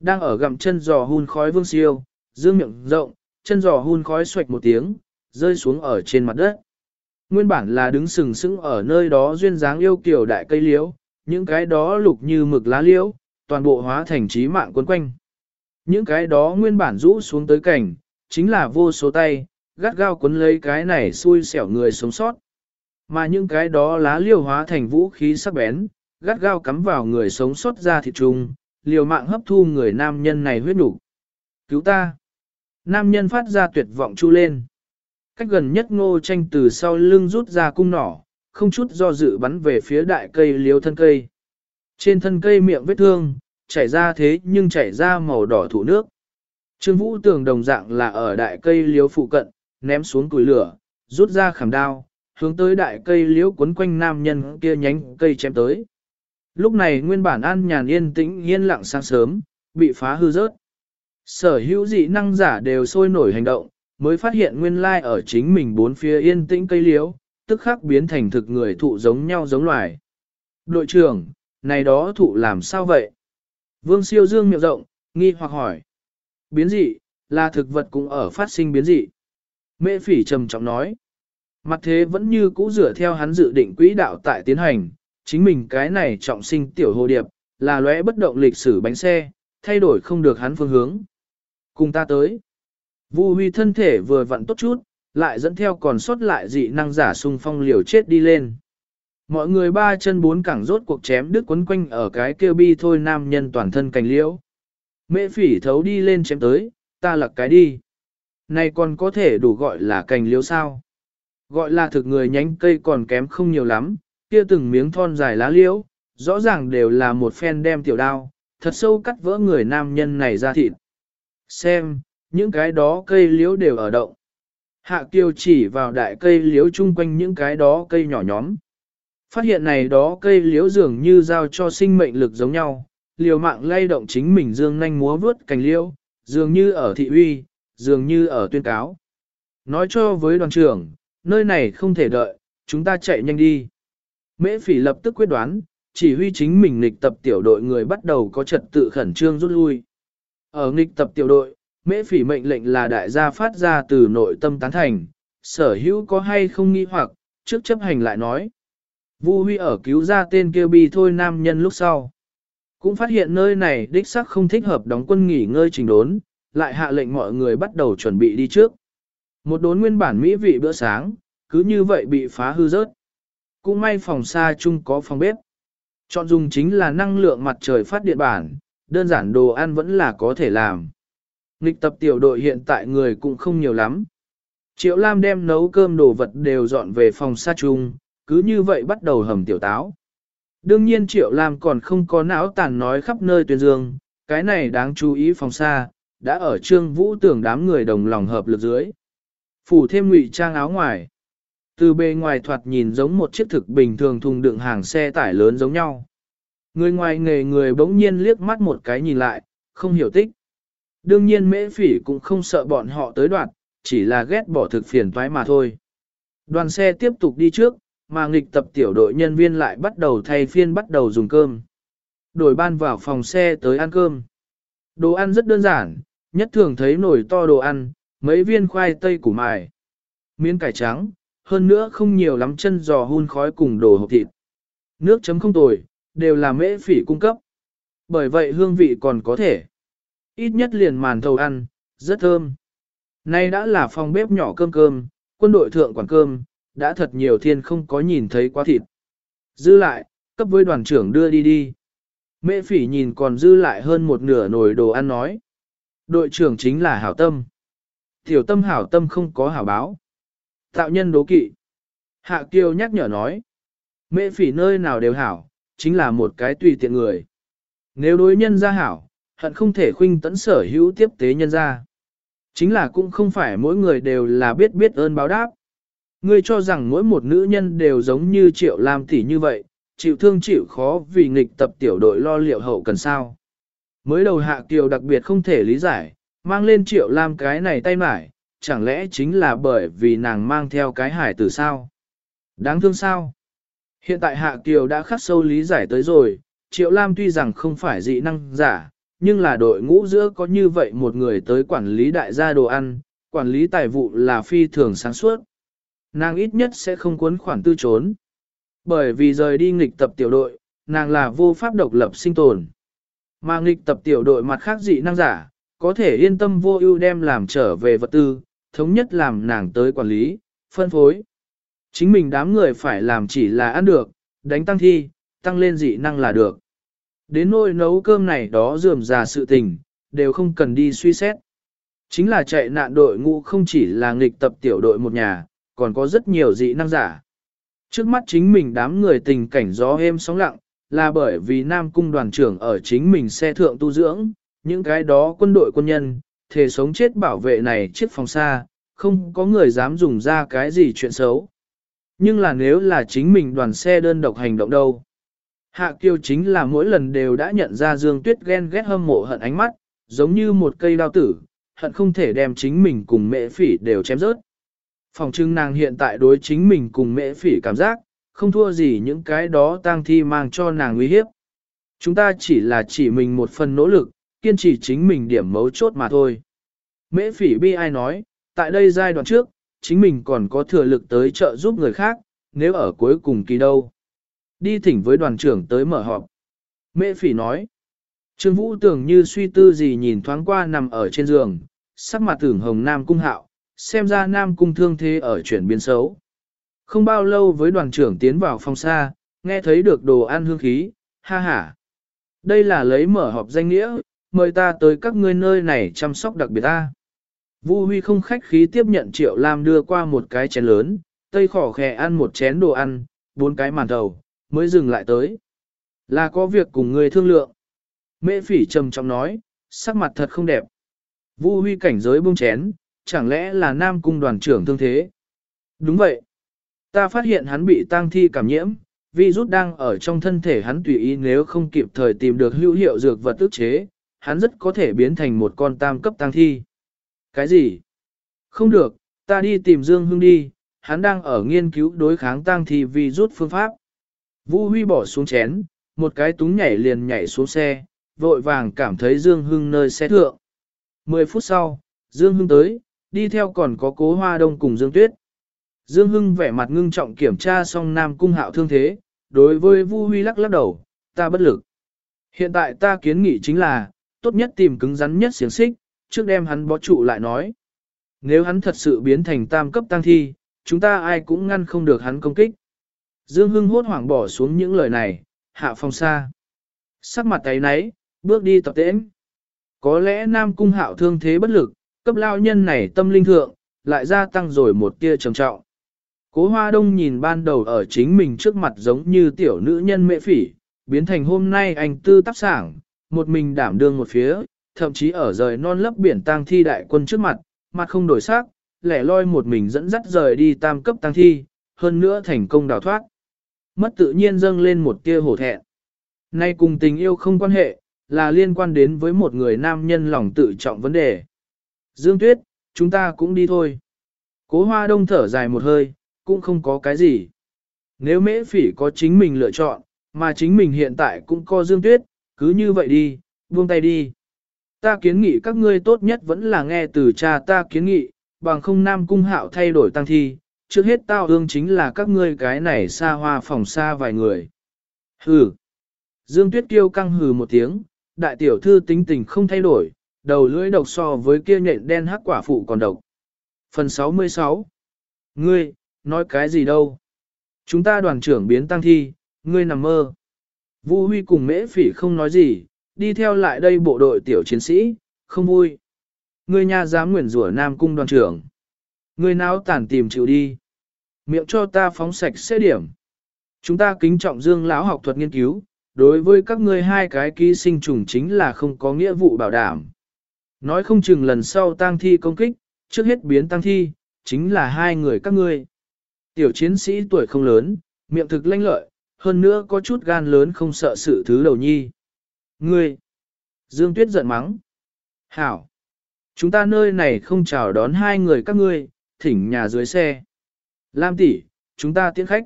Đang ở gặm chân giò hun khói vương siêu, dương miệng rộng, chân giò hun khói xoạch một tiếng, rơi xuống ở trên mặt đất. Nguyên bản là đứng sừng sững ở nơi đó duyên dáng yêu kiều đại cây liễu, những cái đó lục như mực lá liễu, toàn bộ hóa thành trí mạng quấn quanh. Những cái đó nguyên bản rũ xuống tới cảnh, chính là vô số tay, gắt gao quấn lấy cái này xui xẻo người sống sót. Mà những cái đó lá liêu hóa thành vũ khí sắc bén, gắt gao cắm vào người sống sót ra thịt trùng, liều mạng hấp thu người nam nhân này huyết đủ. Cứu ta! Nam nhân phát ra tuyệt vọng chu lên. Cách gần nhất ngô tranh từ sau lưng rút ra cung nỏ, không chút do dự bắn về phía đại cây liếu thân cây. Trên thân cây miệng vết thương, chảy ra thế nhưng chảy ra màu đỏ thủ nước. Trương Vũ tưởng đồng dạng là ở đại cây liếu phụ cận, ném xuống củi lửa, rút ra khảm đao, hướng tới đại cây liếu cuốn quanh nam nhân kia nhánh cây chém tới. Lúc này nguyên bản an nhàn yên tĩnh yên lặng sáng sớm, bị phá hư rớt. Sở hữu dị năng giả đều sôi nổi hành động, mới phát hiện nguyên lai ở chính mình bốn phía yên tĩnh cây liễu tức khắc biến thành thực người thụ giống nhau giống loài. Đội trưởng, này đó thụ làm sao vậy? Vương siêu dương miệng rộng, nghi hoặc hỏi. Biến dị, là thực vật cũng ở phát sinh biến dị. Mễ phỉ trầm trọng nói. Mặt thế vẫn như cũ rửa theo hắn dự định quỹ đạo tại tiến hành, chính mình cái này trọng sinh tiểu hồ điệp, là lóe bất động lịch sử bánh xe, thay đổi không được hắn phương hướng. Cùng ta tới. Vu huy thân thể vừa vặn tốt chút, lại dẫn theo còn sót lại dị năng giả xung phong liều chết đi lên. Mọi người ba chân bốn cẳng rốt cuộc chém đứt quấn quanh ở cái kêu bi thôi nam nhân toàn thân cành liễu. Mễ phỉ thấu đi lên chém tới, ta lặc cái đi. Này còn có thể đủ gọi là cành liễu sao? Gọi là thực người nhánh cây còn kém không nhiều lắm, kia từng miếng thon dài lá liễu, rõ ràng đều là một phen đem tiểu đao, thật sâu cắt vỡ người nam nhân này ra thịt. Xem, những cái đó cây liễu đều ở động. Hạ kiều chỉ vào đại cây liễu chung quanh những cái đó cây nhỏ nhóm. Phát hiện này đó cây liễu dường như giao cho sinh mệnh lực giống nhau, liều mạng lay động chính mình dương nhanh múa vướt cành liễu, dường như ở thị uy, dường như ở tuyên cáo. Nói cho với đoàn trưởng, nơi này không thể đợi, chúng ta chạy nhanh đi. Mễ phỉ lập tức quyết đoán, chỉ huy chính mình nghịch tập tiểu đội người bắt đầu có trật tự khẩn trương rút lui. Ở nghịch tập tiểu đội, mễ phỉ mệnh lệnh là đại gia phát ra từ nội tâm tán thành, sở hữu có hay không nghi hoặc, trước chấp hành lại nói. Vu Huy ở cứu ra tên kia bi thôi nam nhân lúc sau. Cũng phát hiện nơi này đích xác không thích hợp đóng quân nghỉ ngơi trình đốn, lại hạ lệnh mọi người bắt đầu chuẩn bị đi trước. Một đốn nguyên bản mỹ vị bữa sáng, cứ như vậy bị phá hư rớt. Cũng may phòng xa chung có phòng bếp. Chọn dùng chính là năng lượng mặt trời phát điện bản, đơn giản đồ ăn vẫn là có thể làm. Nghịch tập tiểu đội hiện tại người cũng không nhiều lắm. Triệu Lam đem nấu cơm đồ vật đều dọn về phòng xa chung, cứ như vậy bắt đầu hầm tiểu táo. Đương nhiên Triệu Lam còn không có não tàn nói khắp nơi tuyên dương, cái này đáng chú ý phòng xa, đã ở trương vũ tưởng đám người đồng lòng hợp lực dưới. Phủ thêm ngụy trang áo ngoài. Từ bề ngoài thoạt nhìn giống một chiếc thực bình thường thùng đựng hàng xe tải lớn giống nhau. Người ngoài nghề người bỗng nhiên liếc mắt một cái nhìn lại, không hiểu tích. Đương nhiên mễ phỉ cũng không sợ bọn họ tới đoạn, chỉ là ghét bỏ thực phiền toái mà thôi. Đoàn xe tiếp tục đi trước, mà nghịch tập tiểu đội nhân viên lại bắt đầu thay phiên bắt đầu dùng cơm. Đổi ban vào phòng xe tới ăn cơm. Đồ ăn rất đơn giản, nhất thường thấy nồi to đồ ăn, mấy viên khoai tây củ mài, miếng cải trắng, hơn nữa không nhiều lắm chân giò hun khói cùng đồ hộp thịt. Nước chấm không tồi, đều là mễ phỉ cung cấp. Bởi vậy hương vị còn có thể. Ít nhất liền màn thầu ăn, rất thơm. Nay đã là phòng bếp nhỏ cơm cơm, quân đội thượng quản cơm, đã thật nhiều thiên không có nhìn thấy quá thịt. Dư lại, cấp với đoàn trưởng đưa đi đi. Mễ phỉ nhìn còn dư lại hơn một nửa nồi đồ ăn nói. Đội trưởng chính là hảo tâm. Tiểu tâm hảo tâm không có hảo báo. Tạo nhân đố kỵ. Hạ kiều nhắc nhở nói. Mễ phỉ nơi nào đều hảo, chính là một cái tùy tiện người. Nếu đối nhân ra hảo, hận không thể khuynh tẫn sở hữu tiếp tế nhân ra. Chính là cũng không phải mỗi người đều là biết biết ơn báo đáp. Ngươi cho rằng mỗi một nữ nhân đều giống như triệu làm tỷ như vậy, chịu thương chịu khó vì nghịch tập tiểu đội lo liệu hậu cần sao. Mới đầu hạ kiều đặc biệt không thể lý giải, mang lên triệu lam cái này tay mải, chẳng lẽ chính là bởi vì nàng mang theo cái hải tử sao? Đáng thương sao? Hiện tại hạ kiều đã khắc sâu lý giải tới rồi, triệu lam tuy rằng không phải dị năng giả, nhưng là đội ngũ giữa có như vậy một người tới quản lý đại gia đồ ăn, quản lý tài vụ là phi thường sáng suốt. Nàng ít nhất sẽ không cuốn khoản tư trốn. Bởi vì rời đi nghịch tập tiểu đội, nàng là vô pháp độc lập sinh tồn. Mà nghịch tập tiểu đội mặt khác dị năng giả, có thể yên tâm vô ưu đem làm trở về vật tư, thống nhất làm nàng tới quản lý, phân phối. Chính mình đám người phải làm chỉ là ăn được, đánh tăng thi, tăng lên dị năng là được. Đến nôi nấu cơm này đó dườm già sự tình, đều không cần đi suy xét. Chính là chạy nạn đội ngũ không chỉ là nghịch tập tiểu đội một nhà, còn có rất nhiều dị năng giả. Trước mắt chính mình đám người tình cảnh gió êm sóng lặng, là bởi vì Nam Cung đoàn trưởng ở chính mình xe thượng tu dưỡng, những cái đó quân đội quân nhân, thể sống chết bảo vệ này chiếc phòng xa, không có người dám dùng ra cái gì chuyện xấu. Nhưng là nếu là chính mình đoàn xe đơn độc hành động đâu. Hạ Kiều chính là mỗi lần đều đã nhận ra Dương Tuyết ghen ghét hâm mộ hận ánh mắt, giống như một cây đao tử, hận không thể đem chính mình cùng mẹ phỉ đều chém rớt. Phòng trưng nàng hiện tại đối chính mình cùng mẹ phỉ cảm giác, không thua gì những cái đó tang thi mang cho nàng uy hiếp. Chúng ta chỉ là chỉ mình một phần nỗ lực, kiên trì chính mình điểm mấu chốt mà thôi. Mễ phỉ bi ai nói, tại đây giai đoạn trước, chính mình còn có thừa lực tới trợ giúp người khác, nếu ở cuối cùng kỳ đâu. Đi thỉnh với đoàn trưởng tới mở họp. Mễ phỉ nói, Trương Vũ tưởng như suy tư gì nhìn thoáng qua nằm ở trên giường, sắc mặt tưởng hồng Nam Cung Hạo, xem ra Nam Cung thương thế ở chuyển biến xấu. Không bao lâu với đoàn trưởng tiến vào phòng xa, nghe thấy được đồ ăn hương khí, ha ha. Đây là lấy mở họp danh nghĩa, mời ta tới các ngươi nơi này chăm sóc đặc biệt ta. Vu Huy không khách khí tiếp nhận Triệu Lam đưa qua một cái chén lớn, tây khỏ khẽ ăn một chén đồ ăn, bốn cái màn thầu, mới dừng lại tới. Là có việc cùng người thương lượng. Mễ phỉ trầm trọng nói, sắc mặt thật không đẹp. Vu Huy cảnh giới buông chén, chẳng lẽ là nam cung đoàn trưởng thương thế? Đúng vậy. Ta phát hiện hắn bị tang thi cảm nhiễm, virus đang ở trong thân thể hắn tùy ý nếu không kịp thời tìm được hữu hiệu dược vật ức chế, hắn rất có thể biến thành một con tam cấp tang thi. Cái gì? Không được, ta đi tìm Dương Hưng đi, hắn đang ở nghiên cứu đối kháng tang thi virus phương pháp. Vũ Huy bỏ xuống chén, một cái túng nhảy liền nhảy xuống xe, vội vàng cảm thấy Dương Hưng nơi xe thượng. Mười phút sau, Dương Hưng tới, đi theo còn có cố hoa đông cùng Dương Tuyết. Dương Hưng vẻ mặt ngưng trọng kiểm tra xong Nam Cung Hạo thương thế, đối với Vu Huy lắc lắc đầu, ta bất lực. Hiện tại ta kiến nghị chính là, tốt nhất tìm cứng rắn nhất xiềng xích, trước đem hắn bó trụ lại nói. Nếu hắn thật sự biến thành tam cấp tăng thi, chúng ta ai cũng ngăn không được hắn công kích. Dương Hưng hốt hoảng bỏ xuống những lời này, hạ phong xa. Sắc mặt tay nấy, bước đi tập tễm. Có lẽ Nam Cung Hạo thương thế bất lực, cấp lao nhân này tâm linh thượng, lại gia tăng rồi một tia trầm trọng. Cố Hoa Đông nhìn ban đầu ở chính mình trước mặt giống như tiểu nữ nhân mệ phỉ, biến thành hôm nay anh tư tác sảng, một mình đảm đương một phía, thậm chí ở rời non lấp biển tang thi đại quân trước mặt, mặt không đổi sắc, lẻ loi một mình dẫn dắt rời đi tam cấp tang thi, hơn nữa thành công đào thoát. Mất tự nhiên dâng lên một tia hổ thẹn. Nay cùng tình yêu không quan hệ, là liên quan đến với một người nam nhân lòng tự trọng vấn đề. Dương Tuyết, chúng ta cũng đi thôi. Cố hoa đông thở dài một hơi, cũng không có cái gì. Nếu mễ phỉ có chính mình lựa chọn, mà chính mình hiện tại cũng có Dương Tuyết, cứ như vậy đi, buông tay đi. Ta kiến nghị các ngươi tốt nhất vẫn là nghe từ cha ta kiến nghị, bằng không nam cung hạo thay đổi tăng thi, trước hết tao ương chính là các ngươi cái này xa hoa phòng xa vài người. Hừ. Dương Tuyết Kiêu căng hừ một tiếng, đại tiểu thư tính tình không thay đổi, đầu lưỡi độc so với kia nhện đen hắc quả phụ còn độc. Phần 66 Ngươi, nói cái gì đâu. Chúng ta đoàn trưởng biến tăng thi, ngươi nằm mơ. Vu Huy cùng mễ phỉ không nói gì, đi theo lại đây bộ đội tiểu chiến sĩ, không vui. Ngươi nhà dám nguyền rủa Nam Cung đoàn trưởng. Ngươi nào tản tìm chịu đi. Miệng cho ta phóng sạch sẽ điểm. Chúng ta kính trọng dương lão học thuật nghiên cứu, đối với các ngươi hai cái ký sinh trùng chính là không có nghĩa vụ bảo đảm. Nói không chừng lần sau tang thi công kích, trước hết biến tang thi, chính là hai người các ngươi. Tiểu chiến sĩ tuổi không lớn, miệng thực lanh lợi, hơn nữa có chút gan lớn không sợ sự thứ đầu nhi. Ngươi! Dương Tuyết giận mắng. Hảo! Chúng ta nơi này không chào đón hai người các ngươi, thỉnh nhà dưới xe. Lam tỷ, chúng ta tiễn khách.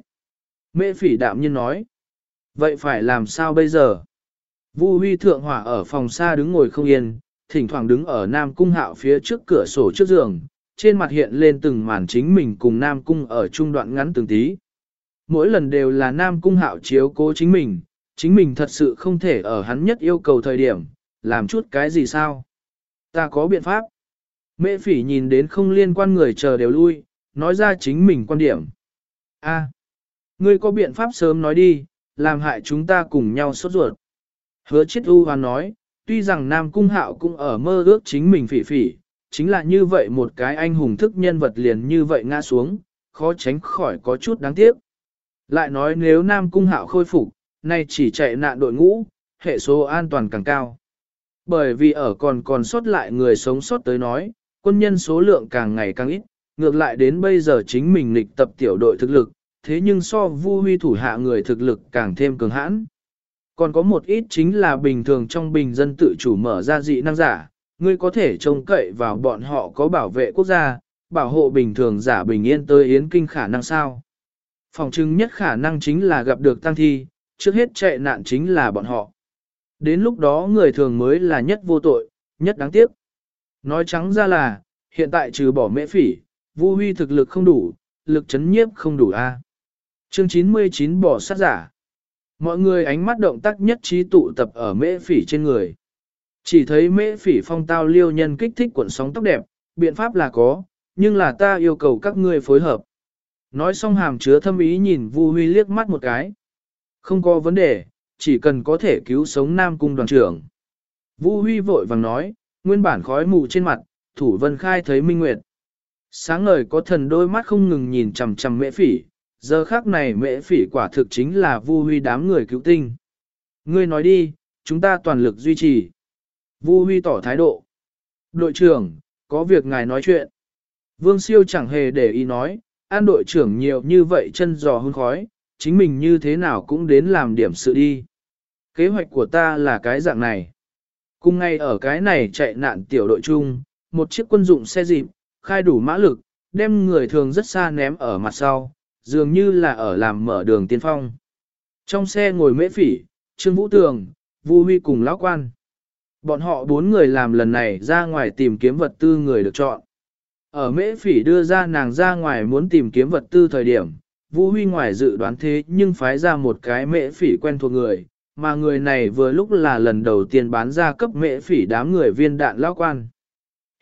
Mễ phỉ đạm nhiên nói. Vậy phải làm sao bây giờ? Vu huy thượng hỏa ở phòng xa đứng ngồi không yên, thỉnh thoảng đứng ở Nam Cung hạo phía trước cửa sổ trước giường, trên mặt hiện lên từng màn chính mình cùng Nam Cung ở trung đoạn ngắn từng tí. Mỗi lần đều là Nam Cung hạo chiếu cố chính mình, chính mình thật sự không thể ở hắn nhất yêu cầu thời điểm, làm chút cái gì sao? Ta có biện pháp. Mễ phỉ nhìn đến không liên quan người chờ đều lui, nói ra chính mình quan điểm. A, ngươi có biện pháp sớm nói đi, làm hại chúng ta cùng nhau sốt ruột. Hứa chết u hoàn nói, tuy rằng Nam Cung Hạo cũng ở mơ ước chính mình phỉ phỉ, chính là như vậy một cái anh hùng thức nhân vật liền như vậy ngã xuống, khó tránh khỏi có chút đáng tiếc. Lại nói nếu Nam Cung Hạo khôi phục, nay chỉ chạy nạn đội ngũ, hệ số an toàn càng cao. Bởi vì ở còn còn sót lại người sống sót tới nói, quân nhân số lượng càng ngày càng ít, ngược lại đến bây giờ chính mình lịch tập tiểu đội thực lực, thế nhưng so vu huy thủ hạ người thực lực càng thêm cường hãn. Còn có một ít chính là bình thường trong bình dân tự chủ mở ra dị năng giả, ngươi có thể trông cậy vào bọn họ có bảo vệ quốc gia, bảo hộ bình thường giả bình yên tới yến kinh khả năng sao. Phòng chứng nhất khả năng chính là gặp được tăng thi, trước hết chạy nạn chính là bọn họ. Đến lúc đó người thường mới là nhất vô tội, nhất đáng tiếc. Nói trắng ra là, hiện tại trừ bỏ mễ phỉ, Vu Huy thực lực không đủ, lực chấn nhiếp không đủ a. Chương 99 bỏ sát giả. Mọi người ánh mắt động tác nhất trí tụ tập ở mễ phỉ trên người. Chỉ thấy mễ phỉ phong tao liêu nhân kích thích cuộn sóng tóc đẹp, biện pháp là có, nhưng là ta yêu cầu các ngươi phối hợp. Nói xong hàm chứa thâm ý nhìn Vu Huy liếc mắt một cái. Không có vấn đề, chỉ cần có thể cứu sống Nam Cung đoàn trưởng. Vu Huy vội vàng nói, nguyên bản khói mù trên mặt, thủ vân khai thấy minh nguyệt. Sáng ngời có thần đôi mắt không ngừng nhìn chằm chằm mễ phỉ, giờ khác này mễ phỉ quả thực chính là Vu Huy đám người cứu tinh. Ngươi nói đi, chúng ta toàn lực duy trì. Vu Huy tỏ thái độ. Đội trưởng, có việc ngài nói chuyện. Vương siêu chẳng hề để ý nói, an đội trưởng nhiều như vậy chân giò hôn khói, chính mình như thế nào cũng đến làm điểm sự đi. Kế hoạch của ta là cái dạng này. Cùng ngay ở cái này chạy nạn tiểu đội chung, một chiếc quân dụng xe dịp, khai đủ mã lực, đem người thường rất xa ném ở mặt sau, dường như là ở làm mở đường tiên phong. Trong xe ngồi mễ phỉ, Trương Vũ Tường, Vu Huy cùng lão quan. Bọn họ bốn người làm lần này ra ngoài tìm kiếm vật tư người được chọn. Ở mễ phỉ đưa ra nàng ra ngoài muốn tìm kiếm vật tư thời điểm, Vu Huy ngoài dự đoán thế nhưng phái ra một cái mễ phỉ quen thuộc người, mà người này vừa lúc là lần đầu tiên bán ra cấp mệ phỉ đám người viên đạn lao quan.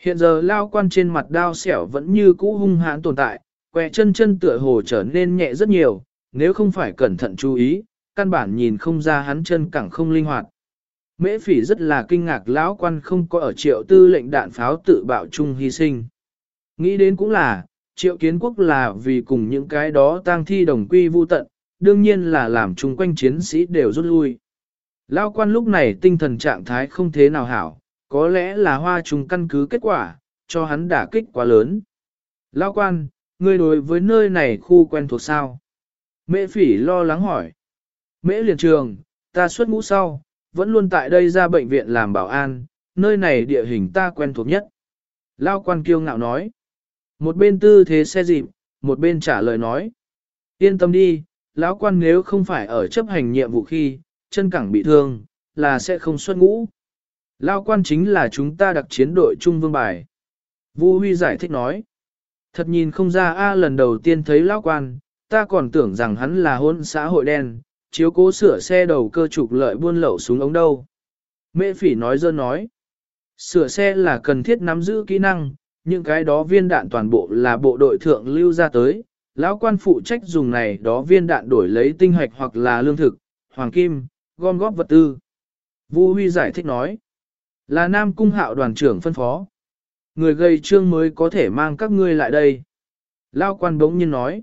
Hiện giờ lao quan trên mặt đao xẻo vẫn như cũ hung hãn tồn tại, quẹ chân chân tựa hồ trở nên nhẹ rất nhiều, nếu không phải cẩn thận chú ý, căn bản nhìn không ra hắn chân cẳng không linh hoạt. Mễ phỉ rất là kinh ngạc lão quan không có ở triệu tư lệnh đạn pháo tự bạo chung hy sinh. Nghĩ đến cũng là, triệu kiến quốc là vì cùng những cái đó tang thi đồng quy vu tận, đương nhiên là làm chung quanh chiến sĩ đều rút lui. Lao quan lúc này tinh thần trạng thái không thế nào hảo, có lẽ là hoa trùng căn cứ kết quả, cho hắn đả kích quá lớn. Lao quan, ngươi đối với nơi này khu quen thuộc sao? Mễ phỉ lo lắng hỏi. Mễ liền trường, ta xuất ngũ sau, vẫn luôn tại đây ra bệnh viện làm bảo an, nơi này địa hình ta quen thuộc nhất. Lao quan kiêu ngạo nói. Một bên tư thế xe dịp, một bên trả lời nói. Yên tâm đi, lão quan nếu không phải ở chấp hành nhiệm vụ khi, chân cẳng bị thương, là sẽ không xuất ngũ. Lão quan chính là chúng ta đặc chiến đội Trung Vương Bài. Vu Huy giải thích nói. Thật nhìn không ra A lần đầu tiên thấy lão quan, ta còn tưởng rằng hắn là hôn xã hội đen, chiếu cố sửa xe đầu cơ trục lợi buôn lậu xuống ống đâu. Mễ phỉ nói dơ nói. Sửa xe là cần thiết nắm giữ kỹ năng, những cái đó viên đạn toàn bộ là bộ đội thượng lưu ra tới, Lão quan phụ trách dùng này đó viên đạn đổi lấy tinh hoạch hoặc là lương thực, hoàng kim, gom góp vật tư. Vu Huy giải thích nói, là Nam Cung hạo đoàn trưởng phân phó. Người gây trương mới có thể mang các ngươi lại đây. Lao quan bỗng nhiên nói,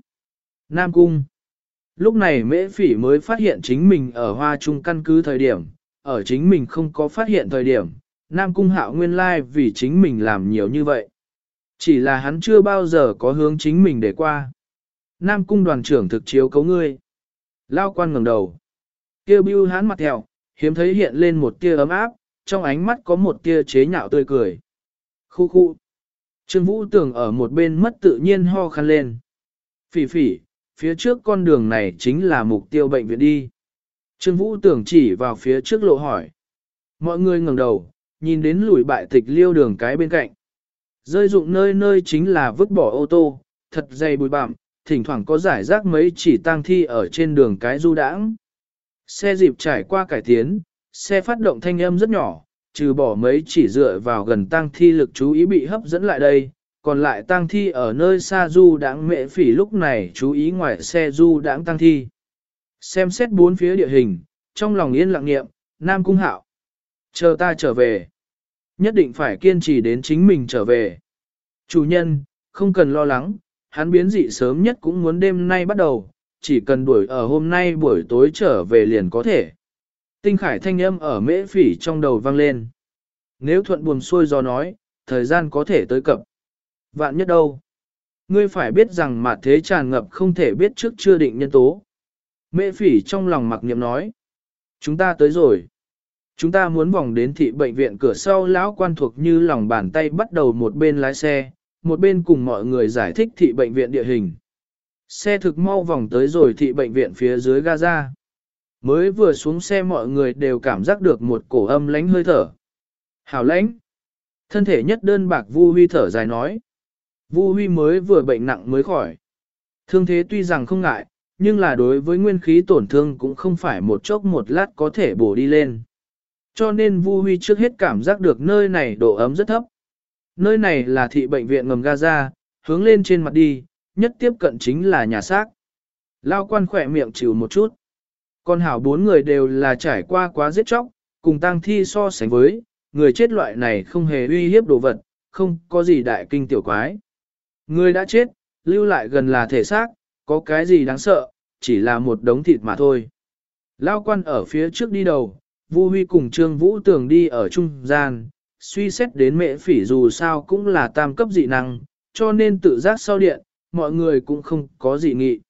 Nam Cung. Lúc này mễ phỉ mới phát hiện chính mình ở hoa trung căn cứ thời điểm, ở chính mình không có phát hiện thời điểm, Nam Cung hạo nguyên lai vì chính mình làm nhiều như vậy. Chỉ là hắn chưa bao giờ có hướng chính mình để qua. Nam Cung đoàn trưởng thực chiếu cấu ngươi. Lao quan ngẩng đầu. Kêu bưu hắn mặt theo, hiếm thấy hiện lên một tia ấm áp, trong ánh mắt có một tia chế nhạo tươi cười. Khu khu. Trương Vũ tưởng ở một bên mất tự nhiên ho khăn lên. Phỉ phỉ, phía trước con đường này chính là mục tiêu bệnh viện đi. Trương Vũ tưởng chỉ vào phía trước lộ hỏi. Mọi người ngẩng đầu, nhìn đến lùi bại tịch liêu đường cái bên cạnh. Rơi dụng nơi nơi chính là vứt bỏ ô tô, thật dày bụi bặm, thỉnh thoảng có giải rác mấy chỉ tang thi ở trên đường cái du đãng. Xe dịp trải qua cải tiến, xe phát động thanh âm rất nhỏ, trừ bỏ mấy chỉ dựa vào gần tang thi lực chú ý bị hấp dẫn lại đây, còn lại tang thi ở nơi xa du đãng mệ phỉ lúc này chú ý ngoài xe du đãng tang thi. Xem xét bốn phía địa hình, trong lòng yên lặng nghiệm, Nam Cung Hạo. Chờ ta trở về. Nhất định phải kiên trì đến chính mình trở về. Chủ nhân, không cần lo lắng, hắn biến dị sớm nhất cũng muốn đêm nay bắt đầu, chỉ cần đuổi ở hôm nay buổi tối trở về liền có thể. Tinh khải thanh âm ở mễ phỉ trong đầu vang lên. Nếu thuận buồm xuôi do nói, thời gian có thể tới cập. Vạn nhất đâu? Ngươi phải biết rằng mà thế tràn ngập không thể biết trước chưa định nhân tố. Mễ phỉ trong lòng mặc niệm nói. Chúng ta tới rồi. Chúng ta muốn vòng đến thị bệnh viện cửa sau lão quan thuộc như lòng bàn tay bắt đầu một bên lái xe, một bên cùng mọi người giải thích thị bệnh viện địa hình. Xe thực mau vòng tới rồi thị bệnh viện phía dưới Gaza. Mới vừa xuống xe mọi người đều cảm giác được một cổ âm lánh hơi thở. Hảo lãnh. Thân thể nhất đơn bạc Vu Huy thở dài nói. Vu Huy mới vừa bệnh nặng mới khỏi. Thương thế tuy rằng không ngại, nhưng là đối với nguyên khí tổn thương cũng không phải một chốc một lát có thể bổ đi lên. Cho nên Vu Huy trước hết cảm giác được nơi này độ ấm rất thấp. Nơi này là thị bệnh viện ngầm Gaza, hướng lên trên mặt đi, nhất tiếp cận chính là nhà xác. Lao quan khỏe miệng chịu một chút. Con hảo bốn người đều là trải qua quá giết chóc, cùng tang thi so sánh với, người chết loại này không hề uy hiếp đồ vật, không có gì đại kinh tiểu quái. Người đã chết, lưu lại gần là thể xác, có cái gì đáng sợ, chỉ là một đống thịt mà thôi. Lao quan ở phía trước đi đầu, Vu Huy cùng Trương Vũ Tường đi ở trung gian, suy xét đến mẹ phỉ dù sao cũng là tam cấp dị năng, cho nên tự giác sau điện, mọi người cũng không có dị nghị.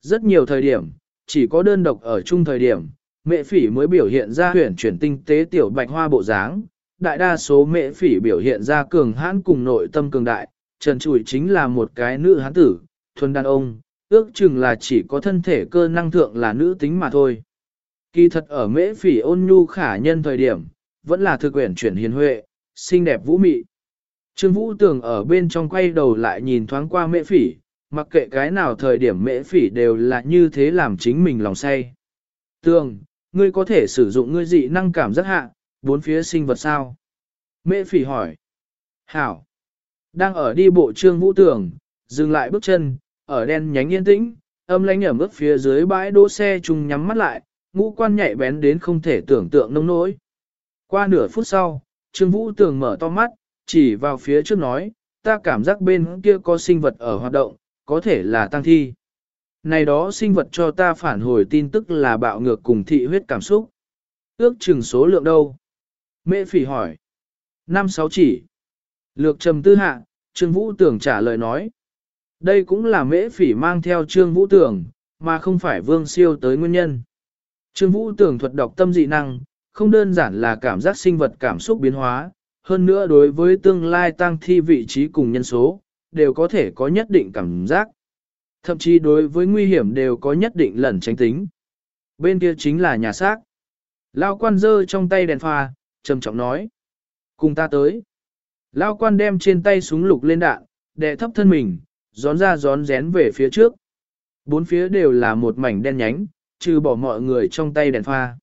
Rất nhiều thời điểm, chỉ có đơn độc ở chung thời điểm, mẹ phỉ mới biểu hiện ra huyền chuyển tinh tế tiểu bạch hoa bộ dáng, đại đa số mẹ phỉ biểu hiện ra cường hãn cùng nội tâm cường đại, trần trụi chính là một cái nữ hán tử, thuần đàn ông, ước chừng là chỉ có thân thể cơ năng thượng là nữ tính mà thôi. Kỳ thật ở mễ phỉ ôn nhu khả nhân thời điểm, vẫn là thực quyển chuyển hiền huệ, xinh đẹp vũ mị. Trương Vũ Tường ở bên trong quay đầu lại nhìn thoáng qua mễ phỉ, mặc kệ cái nào thời điểm mễ phỉ đều là như thế làm chính mình lòng say. Tường, ngươi có thể sử dụng ngươi dị năng cảm giác hạ, bốn phía sinh vật sao? Mễ phỉ hỏi. Hảo. Đang ở đi bộ Trương Vũ Tường, dừng lại bước chân, ở đen nhánh yên tĩnh, âm lãnh ở mức phía dưới bãi đỗ xe chung nhắm mắt lại, ngũ quan nhạy bén đến không thể tưởng tượng nông nỗi. Qua nửa phút sau, Trương Vũ Tường mở to mắt, chỉ vào phía trước nói, ta cảm giác bên kia có sinh vật ở hoạt động, có thể là tăng thi. Này đó sinh vật cho ta phản hồi tin tức là bạo ngược cùng thị huyết cảm xúc. Ước chừng số lượng đâu? Mễ phỉ hỏi. Năm sáu chỉ. Lược trầm tư hạ, Trương Vũ Tường trả lời nói. Đây cũng là mễ phỉ mang theo Trương Vũ Tường, mà không phải vương siêu tới nguyên nhân. Trương Vũ Tường thuật đọc tâm dị năng, không đơn giản là cảm giác sinh vật cảm xúc biến hóa, hơn nữa đối với tương lai tăng thi vị trí cùng nhân số, đều có thể có nhất định cảm giác. Thậm chí đối với nguy hiểm đều có nhất định lẩn tránh tính. Bên kia chính là nhà xác. Lao quan dơ trong tay đèn pha, trầm trọng nói. Cùng ta tới. Lao quan đem trên tay súng lục lên đạn, đè thấp thân mình, gión ra gión rén về phía trước. Bốn phía đều là một mảnh đen nhánh, trừ bỏ mọi người trong tay đèn pha.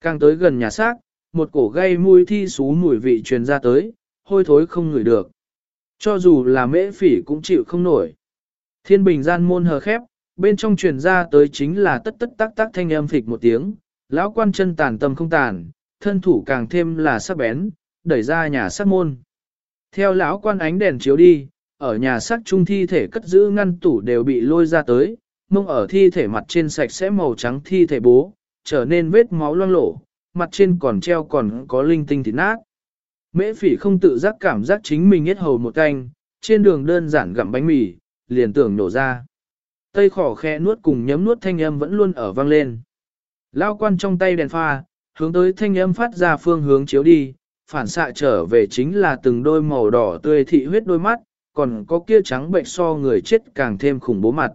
Càng tới gần nhà xác, một cổ gây mùi thi xú mùi vị truyền ra tới, hôi thối không ngửi được. Cho dù là mễ phỉ cũng chịu không nổi. Thiên bình gian môn hờ khép, bên trong truyền ra tới chính là tất tất tắc tắc thanh âm phịch một tiếng, lão quan chân tàn tâm không tàn, thân thủ càng thêm là sắc bén, đẩy ra nhà xác môn. Theo lão quan ánh đèn chiếu đi, ở nhà xác trung thi thể cất giữ ngăn tủ đều bị lôi ra tới, mông ở thi thể mặt trên sạch sẽ màu trắng thi thể bố, trở nên vết máu loang lổ, mặt trên còn treo còn có linh tinh thịt nát. Mễ phỉ không tự giác cảm giác chính mình hết hầu một canh, trên đường đơn giản gặm bánh mì, liền tưởng nổ ra. Tây khỏ khe nuốt cùng nhấm nuốt thanh âm vẫn luôn ở vang lên. Lao quan trong tay đèn pha, hướng tới thanh âm phát ra phương hướng chiếu đi, phản xạ trở về chính là từng đôi màu đỏ tươi thị huyết đôi mắt, còn có kia trắng bệnh so người chết càng thêm khủng bố mặt.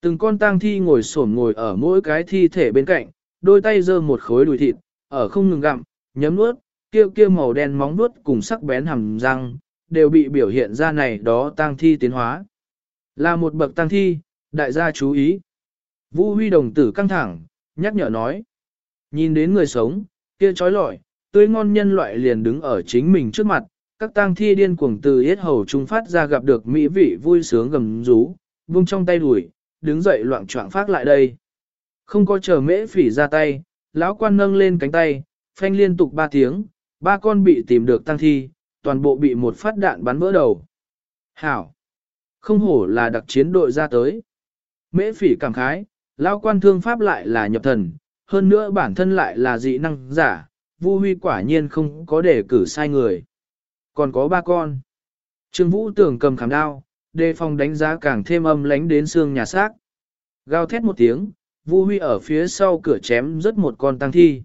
Từng con tang thi ngồi xổm ngồi ở mỗi cái thi thể bên cạnh, đôi tay giơ một khối đùi thịt, ở không ngừng gặm, nhấm nuốt, kia kia màu đen móng nuốt cùng sắc bén hàm răng, đều bị biểu hiện ra này đó tang thi tiến hóa. Là một bậc tang thi, đại gia chú ý. Vũ huy đồng tử căng thẳng, nhắc nhở nói. Nhìn đến người sống, kia trói lọi, tươi ngon nhân loại liền đứng ở chính mình trước mặt, các tang thi điên cuồng từ yết hầu trung phát ra gặp được mỹ vị vui sướng gầm rú, vung trong tay đuổi, đứng dậy loạn choạng phát lại đây. Không có chờ mễ phỉ ra tay, lão quan nâng lên cánh tay, phanh liên tục ba tiếng, ba con bị tìm được tăng thi, toàn bộ bị một phát đạn bắn vỡ đầu. Hảo! Không hổ là đặc chiến đội ra tới. Mễ phỉ cảm khái, lão quan thương pháp lại là nhập thần, hơn nữa bản thân lại là dị năng giả, Vu Huy quả nhiên không có để cử sai người. Còn có ba con. Trương Vũ tưởng cầm khảm đao, đề phòng đánh giá càng thêm âm lánh đến xương nhà xác. Gào thét một tiếng, Vu Huy ở phía sau cửa chém rất một con tăng thi.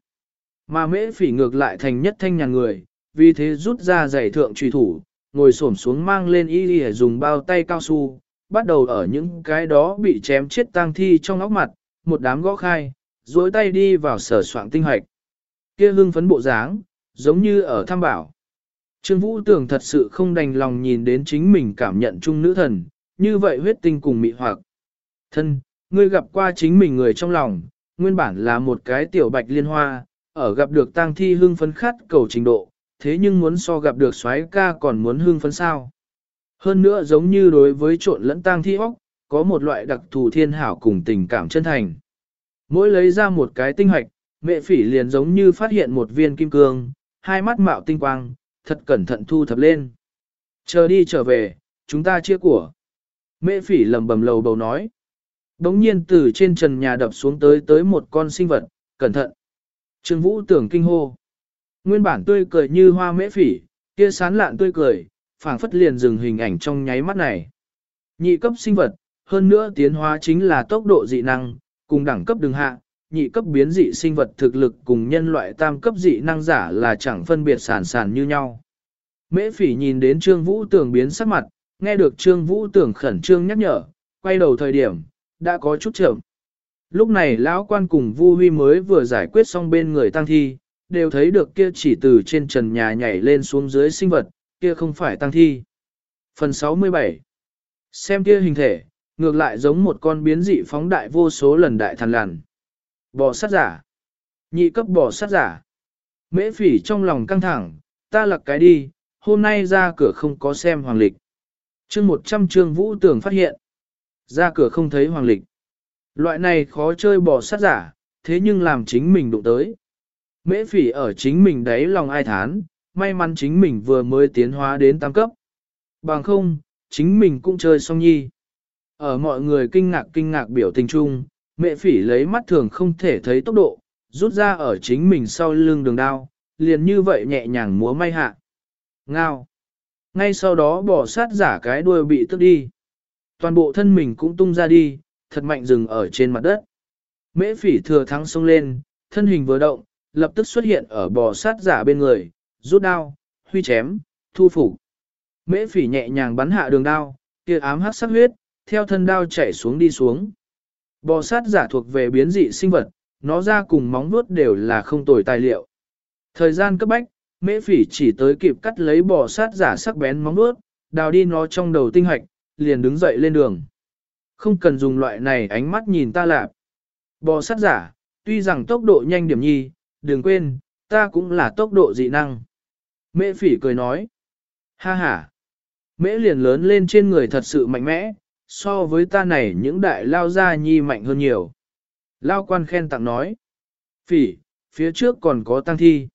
Mà mễ phỉ ngược lại thành nhất thanh nhàn người, vì thế rút ra giày thượng truy thủ, ngồi xổm xuống mang lên y đi dùng bao tay cao su, bắt đầu ở những cái đó bị chém chết tăng thi trong óc mặt, một đám gõ khai, duỗi tay đi vào sở soạn tinh hoạch. Kia hưng phấn bộ dáng, giống như ở thăm bảo. Trương Vũ tưởng thật sự không đành lòng nhìn đến chính mình cảm nhận chung nữ thần, như vậy huyết tinh cùng mị hoặc. Thân, ngươi gặp qua chính mình người trong lòng, nguyên bản là một cái tiểu bạch liên hoa, ở gặp được tang thi hưng phấn khát cầu trình độ, thế nhưng muốn so gặp được xoáy ca còn muốn hưng phấn sao. Hơn nữa giống như đối với trộn lẫn tang thi óc, có một loại đặc thù thiên hảo cùng tình cảm chân thành. Mỗi lấy ra một cái tinh hoạch, mẹ phỉ liền giống như phát hiện một viên kim cương, hai mắt mạo tinh quang, thật cẩn thận thu thập lên. Chờ đi trở về, chúng ta chia của. Mẹ phỉ lầm bầm lầu bầu nói. Đống nhiên từ trên trần nhà đập xuống tới tới một con sinh vật, cẩn thận. Trương Vũ tưởng kinh hô. Nguyên bản tươi cười như hoa mễ phỉ, kia sán lạn tươi cười, phảng phất liền dừng hình ảnh trong nháy mắt này. Nhị cấp sinh vật, hơn nữa tiến hóa chính là tốc độ dị năng, cùng đẳng cấp đường hạ, nhị cấp biến dị sinh vật thực lực cùng nhân loại tam cấp dị năng giả là chẳng phân biệt sản sản như nhau. Mễ phỉ nhìn đến Trương Vũ tưởng biến sắc mặt, nghe được Trương Vũ tưởng khẩn trương nhắc nhở, quay đầu thời điểm, đã có chút chậm. Lúc này lão quan cùng Vu Huy mới vừa giải quyết xong bên người tăng thi, đều thấy được kia chỉ từ trên trần nhà nhảy lên xuống dưới sinh vật, kia không phải tăng thi. Phần 67 Xem kia hình thể, ngược lại giống một con biến dị phóng đại vô số lần đại thần lằn. Bò sát giả. Nhị cấp bò sát giả. Mễ phỉ trong lòng căng thẳng, ta lặc cái đi, hôm nay ra cửa không có xem hoàng lịch. chương 100 chương vũ tưởng phát hiện. Ra cửa không thấy hoàng lịch. Loại này khó chơi bỏ sát giả, thế nhưng làm chính mình đụng tới. Mễ phỉ ở chính mình đấy lòng ai thán, may mắn chính mình vừa mới tiến hóa đến tam cấp. Bằng không, chính mình cũng chơi xong nhi. Ở mọi người kinh ngạc kinh ngạc biểu tình chung, mẹ phỉ lấy mắt thường không thể thấy tốc độ, rút ra ở chính mình sau lưng đường đao, liền như vậy nhẹ nhàng múa may hạ. Ngao. Ngay sau đó bỏ sát giả cái đuôi bị tức đi. Toàn bộ thân mình cũng tung ra đi, thật mạnh dừng ở trên mặt đất. Mễ phỉ thừa thắng xông lên, thân hình vừa động, lập tức xuất hiện ở bò sát giả bên người, rút đao, huy chém, thu phục. Mễ phỉ nhẹ nhàng bắn hạ đường đao, kia ám hắc sắc huyết, theo thân đao chảy xuống đi xuống. Bò sát giả thuộc về biến dị sinh vật, nó ra cùng móng vuốt đều là không tồi tài liệu. Thời gian cấp bách, mễ phỉ chỉ tới kịp cắt lấy bò sát giả sắc bén móng vuốt, đào đi nó trong đầu tinh hạch, liền đứng dậy lên đường. Không cần dùng loại này ánh mắt nhìn ta lạp. Bò sát giả, tuy rằng tốc độ nhanh điểm nhi, đừng quên, ta cũng là tốc độ dị năng. Mễ phỉ cười nói. Ha ha. Mễ liền lớn lên trên người thật sự mạnh mẽ, so với ta này những đại lao gia nhi mạnh hơn nhiều. Lao quan khen tặng nói. Phỉ, phía trước còn có tăng thi.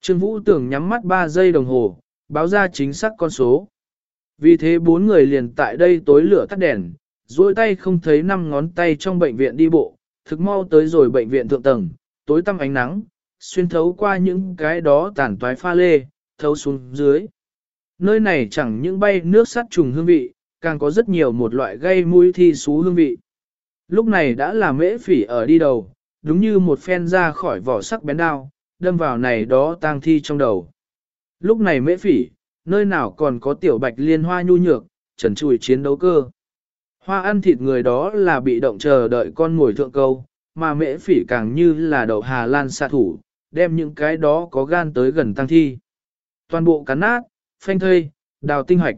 Trương Vũ tưởng nhắm mắt 3 giây đồng hồ, báo ra chính xác con số. Vì thế bốn người liền tại đây tối lửa tắt đèn, duỗi tay không thấy năm ngón tay trong bệnh viện đi bộ, thực mau tới rồi bệnh viện thượng tầng, tối tăm ánh nắng, xuyên thấu qua những cái đó tàn toái pha lê, thấu xuống dưới. Nơi này chẳng những bay nước sắt trùng hương vị, càng có rất nhiều một loại gây mũi thi xú hương vị. Lúc này đã là mễ phỉ ở đi đầu, đúng như một phen ra khỏi vỏ sắc bén đao, đâm vào này đó tang thi trong đầu. Lúc này mễ phỉ, nơi nào còn có tiểu bạch liên hoa nhu nhược, trần trùi chiến đấu cơ. Hoa ăn thịt người đó là bị động chờ đợi con ngồi thượng câu, mà mễ phỉ càng như là đậu Hà Lan xạ thủ, đem những cái đó có gan tới gần tăng thi. Toàn bộ cắn nát, phanh thây, đào tinh hoạch.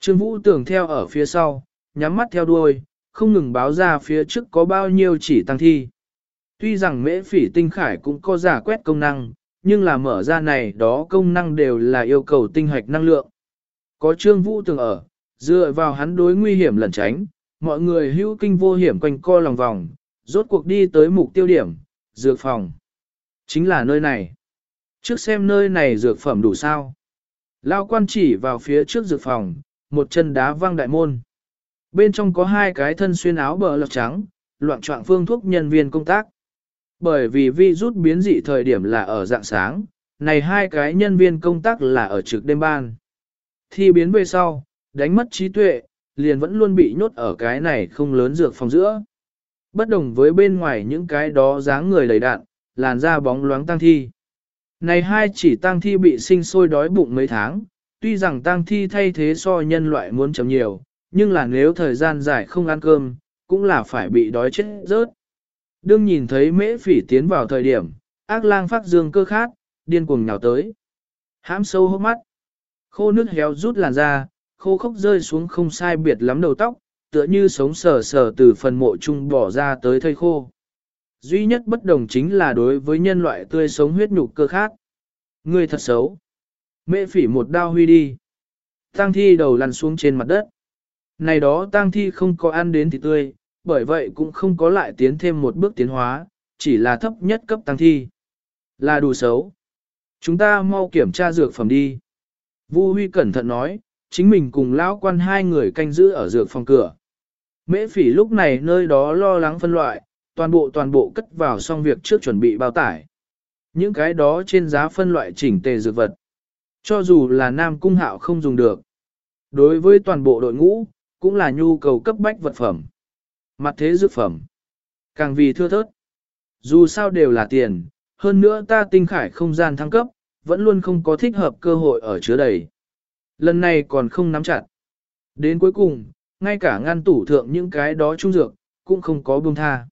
Trương Vũ tưởng theo ở phía sau, nhắm mắt theo đuôi, không ngừng báo ra phía trước có bao nhiêu chỉ tăng thi. Tuy rằng mễ phỉ tinh khải cũng có giả quét công năng, nhưng là mở ra này đó công năng đều là yêu cầu tinh hoạch năng lượng. Có Trương Vũ từng ở, dựa vào hắn đối nguy hiểm lẩn tránh, mọi người hữu kinh vô hiểm quanh co lòng vòng, rốt cuộc đi tới mục tiêu điểm, dược phòng. Chính là nơi này. Trước xem nơi này dược phẩm đủ sao. Lao quan chỉ vào phía trước dược phòng, một chân đá văng đại môn. Bên trong có hai cái thân xuyên áo bờ lọc trắng, loạn trọng phương thuốc nhân viên công tác. Bởi vì vi rút biến dị thời điểm là ở dạng sáng, này hai cái nhân viên công tác là ở trực đêm ban. Thi biến về sau, đánh mất trí tuệ, liền vẫn luôn bị nhốt ở cái này không lớn dược phòng giữa. Bất đồng với bên ngoài những cái đó dáng người đầy đạn, làn da bóng loáng tăng thi. Này hai chỉ tăng thi bị sinh sôi đói bụng mấy tháng, tuy rằng tăng thi thay thế so nhân loại muốn chấm nhiều, nhưng là nếu thời gian dài không ăn cơm, cũng là phải bị đói chết rớt. Đương nhìn thấy mễ phỉ tiến vào thời điểm, ác lang phát dương cơ khát, điên cuồng nhào tới. Hãm sâu hốc mắt, khô nước héo rút làn da, khô khốc rơi xuống không sai biệt lắm đầu tóc, tựa như sống sờ sờ từ phần mộ chung bỏ ra tới thây khô. Duy nhất bất đồng chính là đối với nhân loại tươi sống huyết nhục cơ khát Ngươi thật xấu. Mễ phỉ một đao huy đi. Tăng thi đầu lăn xuống trên mặt đất. Này đó tăng thi không có ăn đến thịt tươi, bởi vậy cũng không có lại tiến thêm một bước tiến hóa, chỉ là thấp nhất cấp tăng thi. Là đủ xấu. Chúng ta mau kiểm tra dược phẩm đi. Vu Huy cẩn thận nói, chính mình cùng lão quan hai người canh giữ ở dược phòng cửa. Mễ phỉ lúc này nơi đó lo lắng phân loại, toàn bộ toàn bộ cất vào xong việc trước chuẩn bị bao tải. Những cái đó trên giá phân loại chỉnh tề dược vật. Cho dù là nam cung hạo không dùng được. Đối với toàn bộ đội ngũ, cũng là nhu cầu cấp bách vật phẩm. Mặt thế dược phẩm. Càng vì thưa thớt. Dù sao đều là tiền, hơn nữa ta tinh khải không gian thăng cấp, vẫn luôn không có thích hợp cơ hội ở chứa đầy. Lần này còn không nắm chặt. Đến cuối cùng, ngay cả ngăn tủ thượng những cái đó trung dược, cũng không có buông tha.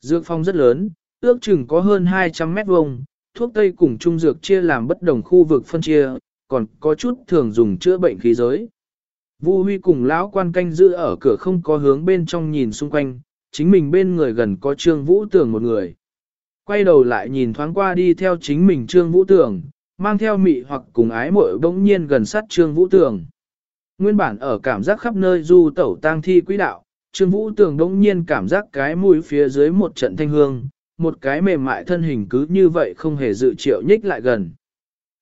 Dược phong rất lớn, ước chừng có hơn 200 mét vuông, thuốc tây cùng trung dược chia làm bất đồng khu vực phân chia, còn có chút thường dùng chữa bệnh khí giới. Vu Huy cùng lão quan canh giữ ở cửa không có hướng bên trong nhìn xung quanh, chính mình bên người gần có Trương Vũ Tường một người. Quay đầu lại nhìn thoáng qua đi theo chính mình Trương Vũ Tường, mang theo mị hoặc cùng ái muội bỗng nhiên gần sát Trương Vũ Tường. Nguyên bản ở cảm giác khắp nơi du tẩu tang thi quỹ đạo, Trương Vũ Tường bỗng nhiên cảm giác cái mũi phía dưới một trận thanh hương, một cái mềm mại thân hình cứ như vậy không hề dự triệu nhích lại gần.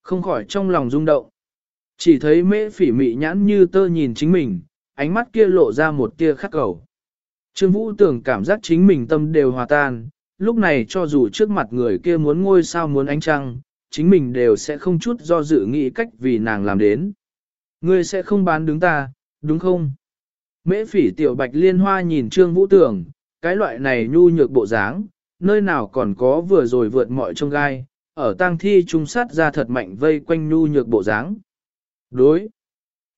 Không khỏi trong lòng rung động. Chỉ thấy mễ phỉ mị nhãn như tơ nhìn chính mình, ánh mắt kia lộ ra một tia khắc cầu. Trương Vũ tưởng cảm giác chính mình tâm đều hòa tan, lúc này cho dù trước mặt người kia muốn ngôi sao muốn ánh trăng, chính mình đều sẽ không chút do dự nghĩ cách vì nàng làm đến. Ngươi sẽ không bán đứng ta, đúng không? Mễ phỉ tiểu bạch liên hoa nhìn Trương Vũ tưởng, cái loại này nhu nhược bộ dáng, nơi nào còn có vừa rồi vượt mọi trông gai, ở tang thi trung sát ra thật mạnh vây quanh nhu nhược bộ dáng. Đối.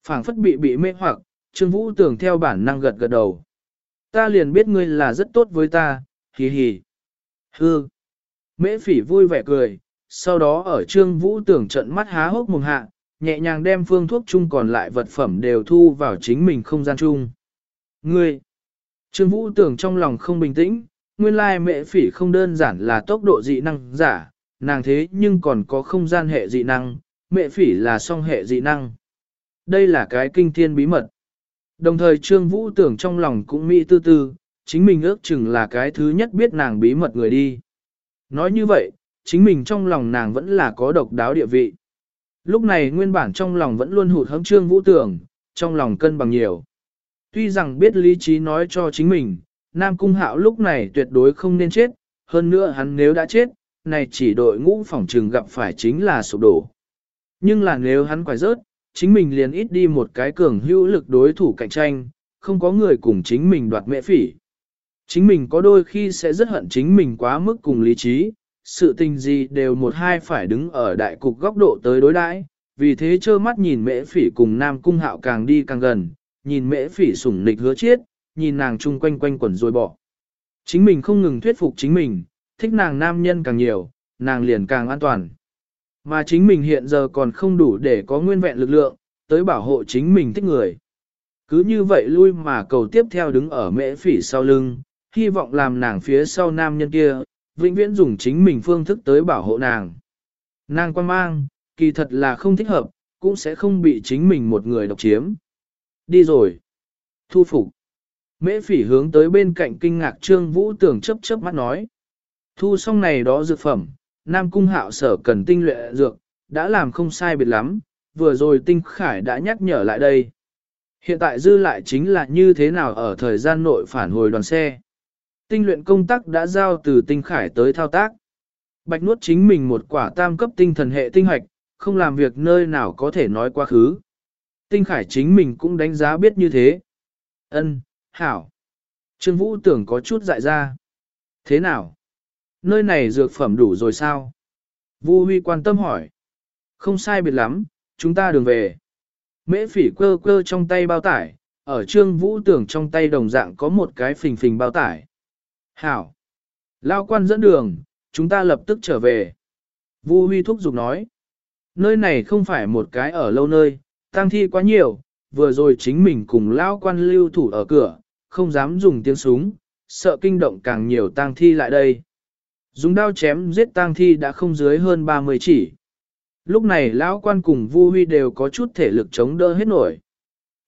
phảng phất bị bị mê hoặc, Trương Vũ tưởng theo bản năng gật gật đầu. Ta liền biết ngươi là rất tốt với ta, hì hì. Hư. Mễ phỉ vui vẻ cười, sau đó ở Trương Vũ tưởng trận mắt há hốc mồm hạ, nhẹ nhàng đem phương thuốc chung còn lại vật phẩm đều thu vào chính mình không gian chung. Ngươi. Trương Vũ tưởng trong lòng không bình tĩnh, nguyên lai mễ phỉ không đơn giản là tốc độ dị năng giả, nàng thế nhưng còn có không gian hệ dị năng, mẹ phỉ là song hệ dị năng. Đây là cái kinh thiên bí mật. Đồng thời Trương Vũ tưởng trong lòng cũng mỹ tư tư, chính mình ước chừng là cái thứ nhất biết nàng bí mật người đi. Nói như vậy, chính mình trong lòng nàng vẫn là có độc đáo địa vị. Lúc này nguyên bản trong lòng vẫn luôn hụt hẫng Trương Vũ tưởng, trong lòng cân bằng nhiều. Tuy rằng biết lý trí nói cho chính mình, Nam Cung Hạo lúc này tuyệt đối không nên chết, hơn nữa hắn nếu đã chết, này chỉ đội ngũ phòng trừng gặp phải chính là sụp đổ. Nhưng là nếu hắn quải rớt, chính mình liền ít đi một cái cường hữu lực đối thủ cạnh tranh, không có người cùng chính mình đoạt mẹ phỉ. Chính mình có đôi khi sẽ rất hận chính mình quá mức cùng lý trí, sự tình gì đều một hai phải đứng ở đại cục góc độ tới đối đãi, vì thế trơ mắt nhìn mễ phỉ cùng nam cung hạo càng đi càng gần, nhìn mễ phỉ sủng nịch hứa chiết, nhìn nàng chung quanh quanh quẩn rồi bỏ. Chính mình không ngừng thuyết phục chính mình, thích nàng nam nhân càng nhiều, nàng liền càng an toàn. Mà chính mình hiện giờ còn không đủ để có nguyên vẹn lực lượng, tới bảo hộ chính mình thích người. Cứ như vậy lui mà cầu tiếp theo đứng ở mễ phỉ sau lưng, hy vọng làm nàng phía sau nam nhân kia, vĩnh viễn dùng chính mình phương thức tới bảo hộ nàng. Nàng quan mang, kỳ thật là không thích hợp, cũng sẽ không bị chính mình một người độc chiếm. Đi rồi. Thu phục. Mễ phỉ hướng tới bên cạnh kinh ngạc trương vũ tưởng chấp chấp mắt nói. Thu xong này đó dược phẩm, Nam Cung hạo sở cần tinh luyện dược, đã làm không sai biệt lắm, vừa rồi tinh khải đã nhắc nhở lại đây. Hiện tại dư lại chính là như thế nào ở thời gian nội phản hồi đoàn xe. Tinh luyện công tác đã giao từ tinh khải tới thao tác. Bạch nuốt chính mình một quả tam cấp tinh thần hệ tinh hoạch, không làm việc nơi nào có thể nói quá khứ. Tinh khải chính mình cũng đánh giá biết như thế. Ân, hảo. Trương Vũ tưởng có chút dại ra. Thế nào? Nơi này dược phẩm đủ rồi sao? Vu Huy quan tâm hỏi. Không sai biệt lắm, chúng ta đường về. Mễ phỉ quơ quơ trong tay bao tải, ở trương vũ tưởng trong tay đồng dạng có một cái phình phình bao tải. Hảo! Lao quan dẫn đường, chúng ta lập tức trở về. Vu Huy thúc giục nói. Nơi này không phải một cái ở lâu nơi, tang thi quá nhiều, vừa rồi chính mình cùng Lao quan lưu thủ ở cửa, không dám dùng tiếng súng, sợ kinh động càng nhiều tang thi lại đây. Dùng đao chém giết tang thi đã không dưới hơn 30 chỉ. Lúc này lão quan cùng Vu Huy đều có chút thể lực chống đỡ hết nổi.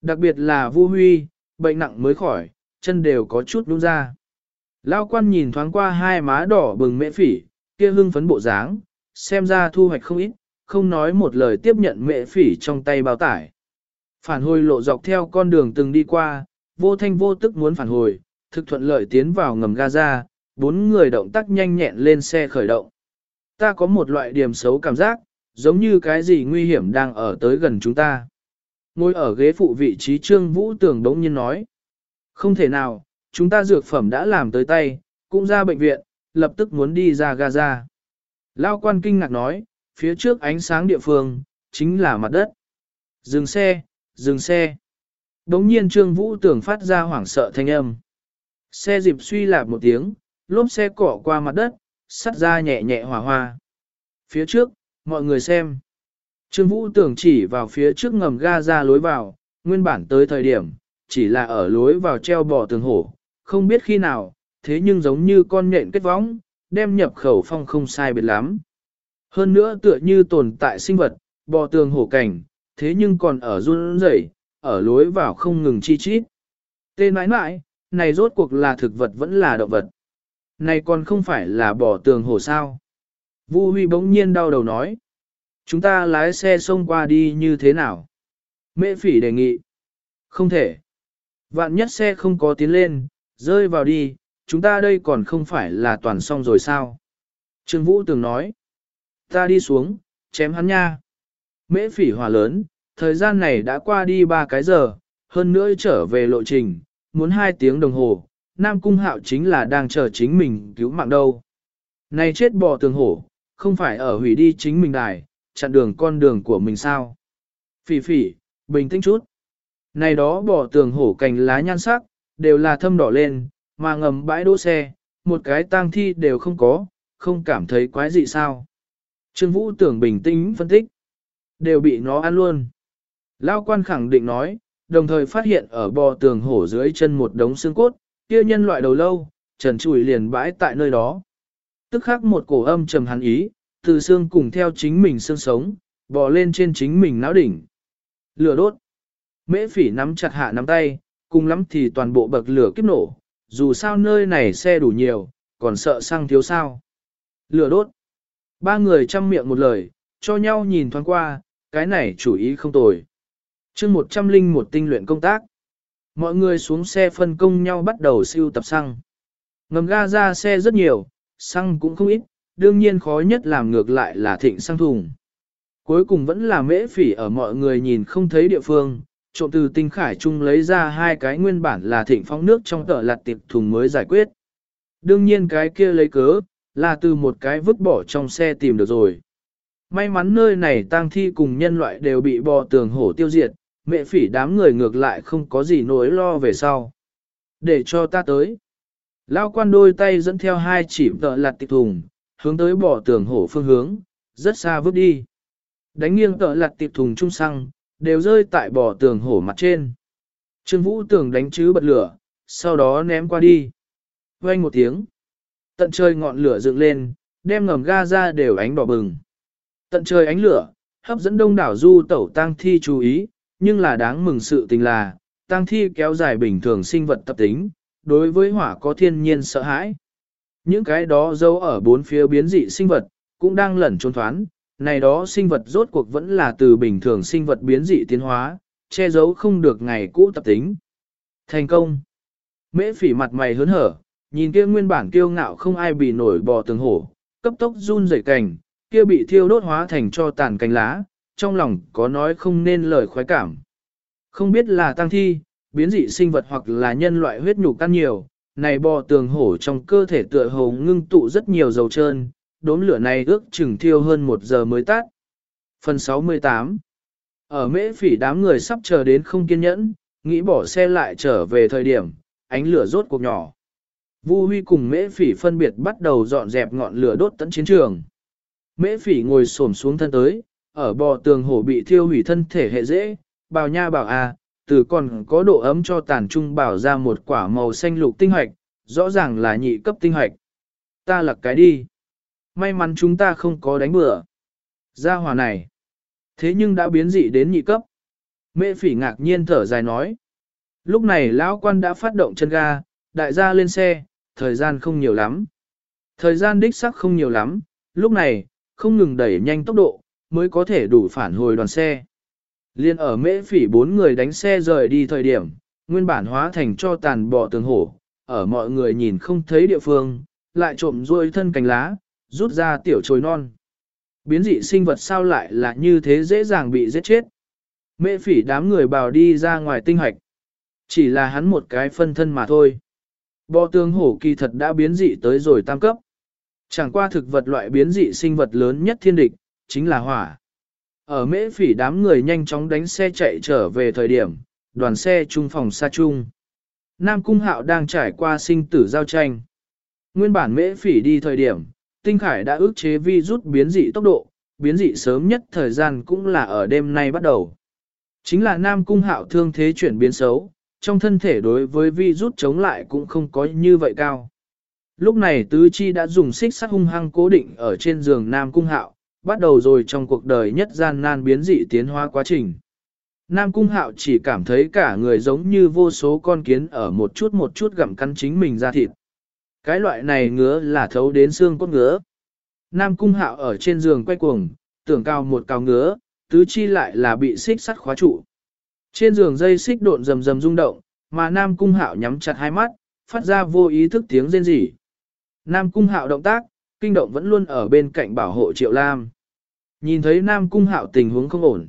Đặc biệt là Vu Huy, bệnh nặng mới khỏi, chân đều có chút đúng ra. Lão quan nhìn thoáng qua hai má đỏ bừng mẹ phỉ, kia hưng phấn bộ dáng, xem ra thu hoạch không ít, không nói một lời tiếp nhận mẹ phỉ trong tay bao tải. Phản hồi lộ dọc theo con đường từng đi qua, vô thanh vô tức muốn phản hồi, thực thuận lợi tiến vào ngầm Gaza, bốn người động tác nhanh nhẹn lên xe khởi động. Ta có một loại điểm xấu cảm giác, giống như cái gì nguy hiểm đang ở tới gần chúng ta. Ngồi ở ghế phụ vị trí Trương Vũ Tường đống nhiên nói. Không thể nào, chúng ta dược phẩm đã làm tới tay, cũng ra bệnh viện, lập tức muốn đi ra Gaza. Lao quan kinh ngạc nói, phía trước ánh sáng địa phương, chính là mặt đất. Dừng xe, dừng xe. Đống nhiên Trương Vũ Tường phát ra hoảng sợ thanh âm. Xe dịp suy lạp một tiếng, lốp xe cỏ qua mặt đất, sắt ra nhẹ nhẹ hòa hoa. Phía trước, mọi người xem. Trương Vũ tưởng chỉ vào phía trước ngầm ga ra lối vào, nguyên bản tới thời điểm, chỉ là ở lối vào treo bò tường hổ, không biết khi nào, thế nhưng giống như con nhện kết võng, đem nhập khẩu phong không sai biệt lắm. Hơn nữa tựa như tồn tại sinh vật, bò tường hổ cảnh, thế nhưng còn ở run rẩy, ở lối vào không ngừng chi chít. Tên mãi mãi, này rốt cuộc là thực vật vẫn là động vật. Này còn không phải là bỏ tường hổ sao. Vu Huy bỗng nhiên đau đầu nói. Chúng ta lái xe xông qua đi như thế nào? Mễ phỉ đề nghị. Không thể. Vạn nhất xe không có tiến lên, rơi vào đi, chúng ta đây còn không phải là toàn xong rồi sao? Trương Vũ từng nói. Ta đi xuống, chém hắn nha. Mễ phỉ hỏa lớn, thời gian này đã qua đi ba cái giờ, hơn nữa trở về lộ trình, muốn hai tiếng đồng hồ, Nam Cung Hạo chính là đang chờ chính mình cứu mạng đâu. Này chết bò tường hổ, không phải ở hủy đi chính mình đài, chặn đường con đường của mình sao. Phỉ phỉ, bình tĩnh chút. Này đó bò tường hổ cành lá nhan sắc, đều là thâm đỏ lên, mà ngầm bãi đỗ xe, một cái tang thi đều không có, không cảm thấy quái gì sao. Trương Vũ tưởng bình tĩnh phân tích, đều bị nó ăn luôn. Lao quan khẳng định nói, đồng thời phát hiện ở bò tường hổ dưới chân một đống xương cốt, kia nhân loại đầu lâu, trần trụi liền bãi tại nơi đó. Tức khắc một cổ âm trầm hắn ý, từ xương cùng theo chính mình xương sống, bò lên trên chính mình não đỉnh. Lửa đốt. Mễ phỉ nắm chặt hạ nắm tay, cùng lắm thì toàn bộ bậc lửa kiếp nổ, dù sao nơi này xe đủ nhiều, còn sợ xăng thiếu sao. Lửa đốt. Ba người chăm miệng một lời, cho nhau nhìn thoáng qua, cái này chủ ý không tồi. chương một trăm linh một tinh luyện công tác. Mọi người xuống xe phân công nhau bắt đầu siêu tập xăng. Ngầm ga ra xe rất nhiều, xăng cũng không ít, đương nhiên khó nhất làm ngược lại là thịnh xăng thùng. Cuối cùng vẫn là mễ phỉ ở mọi người nhìn không thấy địa phương, trộm từ tinh khải chung lấy ra hai cái nguyên bản là thịnh phong nước trong tờ lạt tiệp thùng mới giải quyết. Đương nhiên cái kia lấy cớ, là từ một cái vứt bỏ trong xe tìm được rồi. May mắn nơi này tang thi cùng nhân loại đều bị bò tường hổ tiêu diệt, mẹ phỉ đám người ngược lại không có gì nỗi lo về sau. Để cho ta tới. Lao quan đôi tay dẫn theo hai chỉ tợ lặt tịch thùng, hướng tới bỏ tường hổ phương hướng, rất xa vứt đi. Đánh nghiêng tợ lặt tịch thùng trung xăng, đều rơi tại bỏ tường hổ mặt trên. Trương Vũ tường đánh chứ bật lửa, sau đó ném qua đi. Vang một tiếng. Tận trời ngọn lửa dựng lên, đem ngầm ga ra đều ánh đỏ bừng. Tận trời ánh lửa, hấp dẫn đông đảo du tẩu tang thi chú ý, nhưng là đáng mừng sự tình là, tang thi kéo dài bình thường sinh vật tập tính, đối với hỏa có thiên nhiên sợ hãi. Những cái đó dấu ở bốn phía biến dị sinh vật, cũng đang lẩn trốn thoán, này đó sinh vật rốt cuộc vẫn là từ bình thường sinh vật biến dị tiến hóa, che giấu không được ngày cũ tập tính. Thành công! Mễ phỉ mặt mày hớn hở, nhìn kia nguyên bản kiêu ngạo không ai bị nổi bò tường hổ, cấp tốc run rẩy cành, kia bị thiêu đốt hóa thành cho tàn cành lá, trong lòng có nói không nên lời khoái cảm. Không biết là tăng thi, biến dị sinh vật hoặc là nhân loại huyết nhục tan nhiều, này bò tường hổ trong cơ thể tựa hồ ngưng tụ rất nhiều dầu trơn, đốm lửa này ước chừng thiêu hơn một giờ mới tắt. Phần 68 Ở mễ phỉ đám người sắp chờ đến không kiên nhẫn, nghĩ bỏ xe lại trở về thời điểm, ánh lửa rốt cuộc nhỏ. Vu Huy cùng mễ phỉ phân biệt bắt đầu dọn dẹp ngọn lửa đốt tận chiến trường. Mễ phỉ ngồi xổm xuống thân tới, ở bò tường hổ bị thiêu hủy thân thể hệ dễ, bào nha bảo à, từ còn có độ ấm cho tàn trung bảo ra một quả màu xanh lục tinh hoạch, rõ ràng là nhị cấp tinh hoạch. Ta lật cái đi. May mắn chúng ta không có đánh bừa. Gia hòa này. Thế nhưng đã biến dị đến nhị cấp. Mẹ phỉ ngạc nhiên thở dài nói. Lúc này lão quan đã phát động chân ga, đại gia lên xe, thời gian không nhiều lắm. Thời gian đích sắc không nhiều lắm, lúc này, không ngừng đẩy nhanh tốc độ, mới có thể đủ phản hồi đoàn xe. Liên ở mễ phỉ bốn người đánh xe rời đi thời điểm, nguyên bản hóa thành cho tàn bò tường hổ, ở mọi người nhìn không thấy địa phương, lại trộm ruôi thân cành lá, rút ra tiểu trồi non. Biến dị sinh vật sao lại là như thế dễ dàng bị giết chết. Mễ phỉ đám người bào đi ra ngoài tinh hoạch. Chỉ là hắn một cái phân thân mà thôi. Bò tường hổ kỳ thật đã biến dị tới rồi tam cấp. Chẳng qua thực vật loại biến dị sinh vật lớn nhất thiên địch, chính là hỏa. Ở mễ phỉ đám người nhanh chóng đánh xe chạy trở về thời điểm, đoàn xe trung phòng xa trung. Nam Cung Hạo đang trải qua sinh tử giao tranh. Nguyên bản mễ phỉ đi thời điểm, Tinh Khải đã ước chế vi rút biến dị tốc độ, biến dị sớm nhất thời gian cũng là ở đêm nay bắt đầu. Chính là Nam Cung Hạo thương thế chuyển biến xấu, trong thân thể đối với vi rút chống lại cũng không có như vậy cao. Lúc này Tứ Chi đã dùng xích sắt hung hăng cố định ở trên giường Nam Cung Hạo, bắt đầu rồi trong cuộc đời nhất gian nan biến dị tiến hóa quá trình. Nam Cung Hạo chỉ cảm thấy cả người giống như vô số con kiến ở một chút một chút gặm cắn chính mình ra thịt. Cái loại này ngứa là thấu đến xương cốt ngứa. Nam Cung Hạo ở trên giường quay cuồng, tưởng cao một cao ngứa, tứ chi lại là bị xích sắt khóa trụ. Trên giường dây xích độn rầm rầm rung động, mà Nam Cung Hạo nhắm chặt hai mắt, phát ra vô ý thức tiếng rên rỉ. Nam Cung Hạo động tác, kinh động vẫn luôn ở bên cạnh bảo hộ Triệu Lam. Nhìn thấy Nam Cung Hạo tình huống không ổn.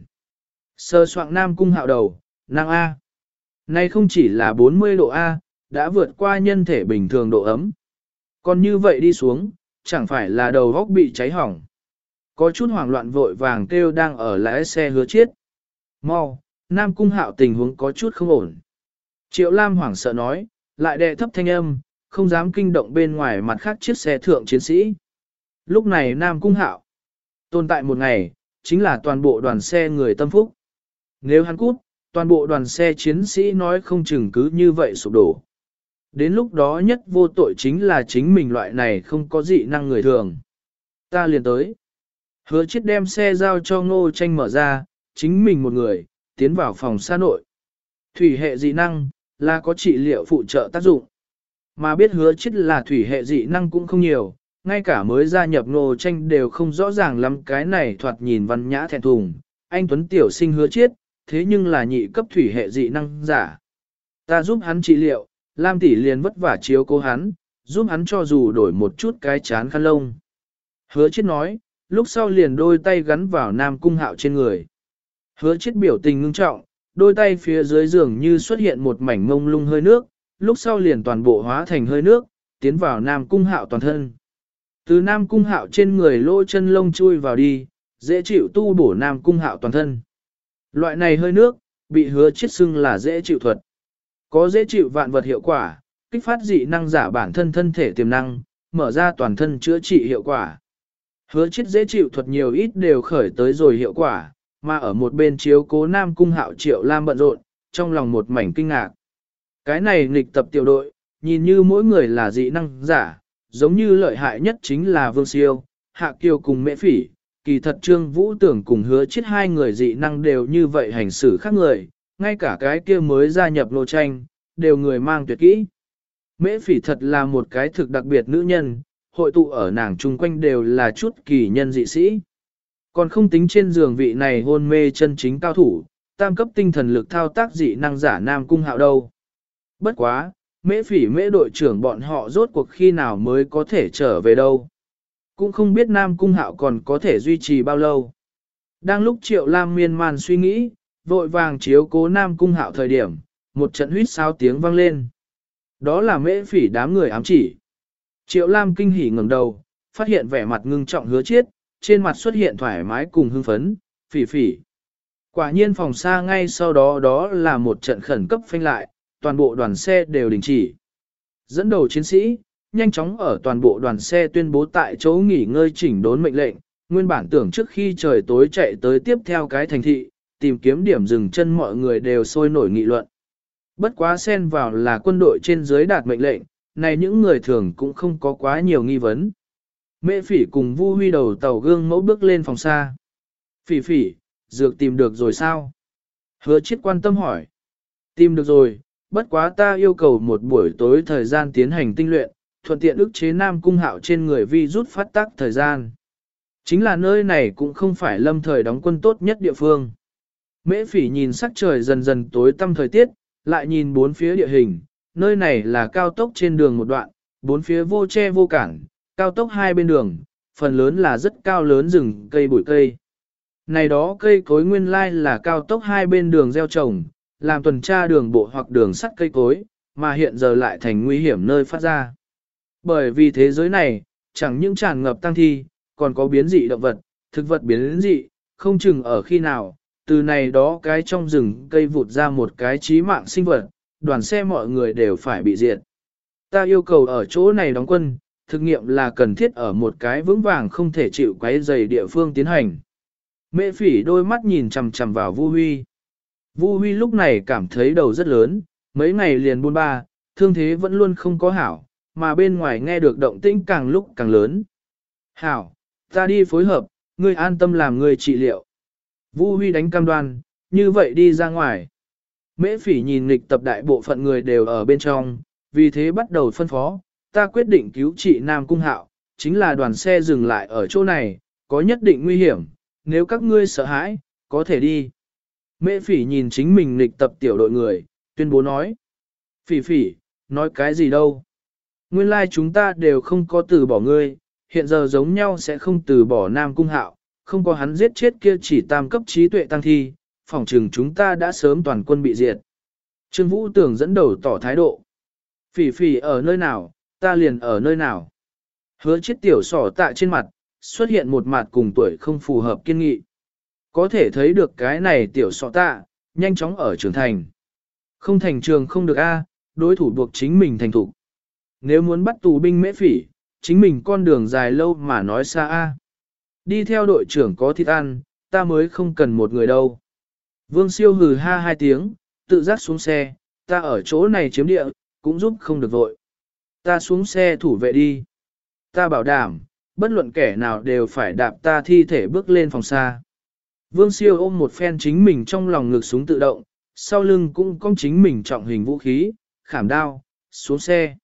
Sơ soạn Nam Cung Hạo đầu, năng A. Nay không chỉ là 40 độ A, đã vượt qua nhân thể bình thường độ ấm. Còn như vậy đi xuống, chẳng phải là đầu góc bị cháy hỏng. Có chút hoảng loạn vội vàng kêu đang ở lái xe hứa chiết. Mau, Nam Cung Hạo tình huống có chút không ổn. Triệu Lam hoảng sợ nói, lại đệ thấp thanh âm, không dám kinh động bên ngoài mặt khác chiếc xe thượng chiến sĩ. Lúc này Nam Cung Hạo tồn tại một ngày, chính là toàn bộ đoàn xe người tâm phúc. Nếu hắn cút, toàn bộ đoàn xe chiến sĩ nói không chừng cứ như vậy sụp đổ. Đến lúc đó nhất vô tội chính là chính mình loại này không có dị năng người thường. Ta liền tới. Hứa chết đem xe giao cho ngô tranh mở ra, chính mình một người, tiến vào phòng xa nội. Thủy hệ dị năng, là có trị liệu phụ trợ tác dụng. Mà biết hứa chết là thủy hệ dị năng cũng không nhiều, ngay cả mới gia nhập nô tranh đều không rõ ràng lắm cái này thoạt nhìn văn nhã thẹn thùng. Anh Tuấn Tiểu sinh hứa chết, thế nhưng là nhị cấp thủy hệ dị năng giả. Ta giúp hắn trị liệu, Lam tỷ liền vất vả chiếu cố hắn, giúp hắn cho dù đổi một chút cái chán khăn lông. Hứa chết nói, lúc sau liền đôi tay gắn vào nam cung hạo trên người. Hứa chết biểu tình ngưng trọng, đôi tay phía dưới giường như xuất hiện một mảnh mông lung hơi nước, lúc sau liền toàn bộ hóa thành hơi nước, tiến vào nam cung hạo toàn thân. Từ nam cung hạo trên người lỗ chân lông chui vào đi, dễ chịu tu bổ nam cung hạo toàn thân. Loại này hơi nước, bị hứa chết xưng là dễ chịu thuật. Có dễ chịu vạn vật hiệu quả, kích phát dị năng giả bản thân thân thể tiềm năng, mở ra toàn thân chữa trị hiệu quả. Hứa chết dễ chịu thuật nhiều ít đều khởi tới rồi hiệu quả, mà ở một bên chiếu cố nam cung hạo triệu lam bận rộn, trong lòng một mảnh kinh ngạc. Cái này nghịch tập tiểu đội, nhìn như mỗi người là dị năng giả, giống như lợi hại nhất chính là Vương Siêu, Hạ Kiều cùng Mễ Phỉ, kỳ thật Trương Vũ tưởng cùng hứa chết hai người dị năng đều như vậy hành xử khác người, ngay cả cái kia mới gia nhập lô tranh, đều người mang tuyệt kỹ. Mễ Phỉ thật là một cái thực đặc biệt nữ nhân, hội tụ ở nàng chung quanh đều là chút kỳ nhân dị sĩ. Còn không tính trên giường vị này hôn mê chân chính cao thủ, tam cấp tinh thần lực thao tác dị năng giả nam cung hạo đâu. Bất quá, mễ phỉ mễ đội trưởng bọn họ rốt cuộc khi nào mới có thể trở về đâu. Cũng không biết nam cung hạo còn có thể duy trì bao lâu. Đang lúc triệu lam miên man suy nghĩ, vội vàng chiếu cố nam cung hạo thời điểm, một trận huýt sao tiếng vang lên. Đó là mễ phỉ đám người ám chỉ. Triệu lam kinh hỉ ngẩng đầu, phát hiện vẻ mặt ngưng trọng hứa chiết, trên mặt xuất hiện thoải mái cùng hưng phấn, phỉ phỉ. Quả nhiên phòng xa ngay sau đó đó là một trận khẩn cấp phanh lại, toàn bộ đoàn xe đều đình chỉ. Dẫn đầu chiến sĩ, nhanh chóng ở toàn bộ đoàn xe tuyên bố tại chỗ nghỉ ngơi chỉnh đốn mệnh lệnh, nguyên bản tưởng trước khi trời tối chạy tới tiếp theo cái thành thị, tìm kiếm điểm dừng chân mọi người đều sôi nổi nghị luận. Bất quá xen vào là quân đội trên dưới đạt mệnh lệnh, này những người thường cũng không có quá nhiều nghi vấn. Mẹ phỉ cùng Vu Huy đầu tàu gương mẫu bước lên phòng xa. Phỉ phỉ, dược tìm được rồi sao? Hứa chết quan tâm hỏi. Tìm được rồi, bất quá ta yêu cầu một buổi tối thời gian tiến hành tinh luyện, thuận tiện ức chế nam cung hạo trên người vi rút phát tác thời gian. Chính là nơi này cũng không phải lâm thời đóng quân tốt nhất địa phương. Mễ phỉ nhìn sắc trời dần dần tối tăm thời tiết, lại nhìn bốn phía địa hình, nơi này là cao tốc trên đường một đoạn, bốn phía vô che vô cản, cao tốc hai bên đường, phần lớn là rất cao lớn rừng cây bụi cây. Này đó cây cối nguyên lai là cao tốc hai bên đường gieo trồng, làm tuần tra đường bộ hoặc đường sắt cây cối, mà hiện giờ lại thành nguy hiểm nơi phát ra. Bởi vì thế giới này, chẳng những tràn ngập tăng thi, còn có biến dị động vật, thực vật biến dị, không chừng ở khi nào, từ này đó cái trong rừng cây vụt ra một cái trí mạng sinh vật, đoàn xe mọi người đều phải bị diệt. Ta yêu cầu ở chỗ này đóng quân, thực nghiệm là cần thiết ở một cái vững vàng không thể chịu quấy dày địa phương tiến hành. Mẹ phỉ đôi mắt nhìn chằm chằm vào Vu Huy. Vu Huy lúc này cảm thấy đầu rất lớn, mấy ngày liền buôn ba, thương thế vẫn luôn không có hảo, mà bên ngoài nghe được động tĩnh càng lúc càng lớn. Hảo, ta đi phối hợp, ngươi an tâm làm người trị liệu. Vu Huy đánh cam đoan, như vậy đi ra ngoài. Mễ phỉ nhìn nghịch tập đại bộ phận người đều ở bên trong, vì thế bắt đầu phân phó, ta quyết định cứu trị Nam Cung Hạo, chính là đoàn xe dừng lại ở chỗ này, có nhất định nguy hiểm, nếu các ngươi sợ hãi, có thể đi. Mễ phỉ nhìn chính mình nghịch tập tiểu đội người, tuyên bố nói. Phỉ phỉ, nói cái gì đâu. Nguyên lai like chúng ta đều không có từ bỏ ngươi, hiện giờ giống nhau sẽ không từ bỏ Nam Cung Hạo, không có hắn giết chết kia chỉ tam cấp trí tuệ tăng thi, phỏng trừng chúng ta đã sớm toàn quân bị diệt. Trương Vũ Tưởng dẫn đầu tỏ thái độ. Phỉ phỉ ở nơi nào, ta liền ở nơi nào. Hứa chết tiểu sỏ tạ trên mặt, xuất hiện một mặt cùng tuổi không phù hợp kiên nghị. Có thể thấy được cái này tiểu sọ tạ, nhanh chóng ở trưởng thành. Không thành trường không được A, đối thủ buộc chính mình thành thủ. Nếu muốn bắt tù binh mễ phỉ, chính mình con đường dài lâu mà nói xa A. Đi theo đội trưởng có thịt ăn, ta mới không cần một người đâu. Vương siêu hừ ha hai tiếng, tự dắt xuống xe, ta ở chỗ này chiếm địa, cũng giúp không được vội. Ta xuống xe thủ vệ đi. Ta bảo đảm, bất luận kẻ nào đều phải đạp ta thi thể bước lên phòng xa. Vương siêu ôm một phen chính mình trong lòng ngực súng tự động, sau lưng cũng cong chính mình trọng hình vũ khí, khảm đao, xuống xe.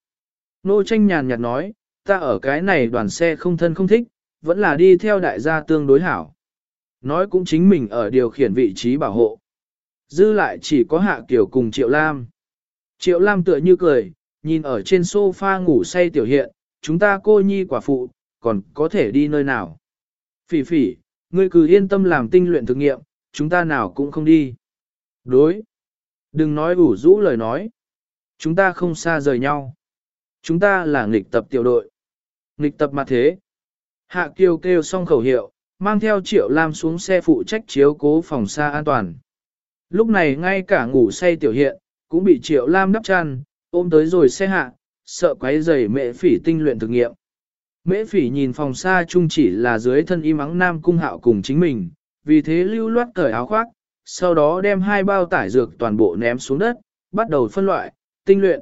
Nô tranh nhàn nhạt nói, ta ở cái này đoàn xe không thân không thích, vẫn là đi theo đại gia tương đối hảo. Nói cũng chính mình ở điều khiển vị trí bảo hộ. Dư lại chỉ có Hạ Kiều cùng Triệu Lam. Triệu Lam tựa như cười, nhìn ở trên sofa ngủ say tiểu hiện, chúng ta cô nhi quả phụ, còn có thể đi nơi nào. Phỉ phỉ, ngươi cứ yên tâm làm tinh luyện thực nghiệm, chúng ta nào cũng không đi. Đối. Đừng nói ủ rũ lời nói. Chúng ta không xa rời nhau. Chúng ta là nghịch tập tiểu đội. Nghịch tập mà thế. Hạ Kiều kêu xong khẩu hiệu, mang theo Triệu Lam xuống xe phụ trách chiếu cố phòng xa an toàn. Lúc này ngay cả ngủ say tiểu hiện, cũng bị Triệu Lam đắp chăn, ôm tới rồi xe hạ, sợ quấy rầy mẹ phỉ tinh luyện thực nghiệm. Mễ phỉ nhìn phòng xa chung chỉ là dưới thân y mắng nam cung hạo cùng chính mình, vì thế lưu loát cởi áo khoác, sau đó đem hai bao tải dược toàn bộ ném xuống đất, bắt đầu phân loại, tinh luyện.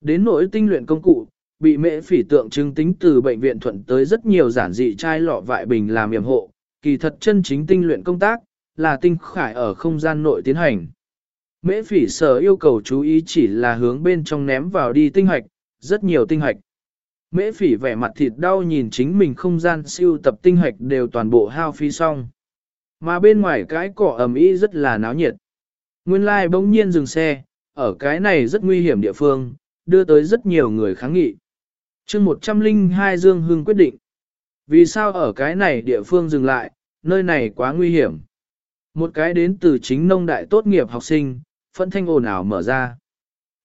Đến nỗi tinh luyện công cụ, bị mễ phỉ tượng trưng tính từ bệnh viện thuận tới rất nhiều giản dị chai lọ vại bình làm yểm hộ, kỳ thật chân chính tinh luyện công tác, là tinh khải ở không gian nội tiến hành. Mễ phỉ sở yêu cầu chú ý chỉ là hướng bên trong ném vào đi tinh hoạch, rất nhiều tinh hoạch. Mễ phỉ vẻ mặt thịt đau nhìn chính mình không gian siêu tập tinh hoạch đều toàn bộ hao phí xong. Mà bên ngoài cái cỏ ẩm ý rất là náo nhiệt. Nguyên lai like bỗng nhiên dừng xe, ở cái này rất nguy hiểm địa phương, đưa tới rất nhiều người kháng nghị. chương 102 Dương Hưng quyết định. Vì sao ở cái này địa phương dừng lại, nơi này quá nguy hiểm. Một cái đến từ chính nông đại tốt nghiệp học sinh, phân thanh ồn ào mở ra.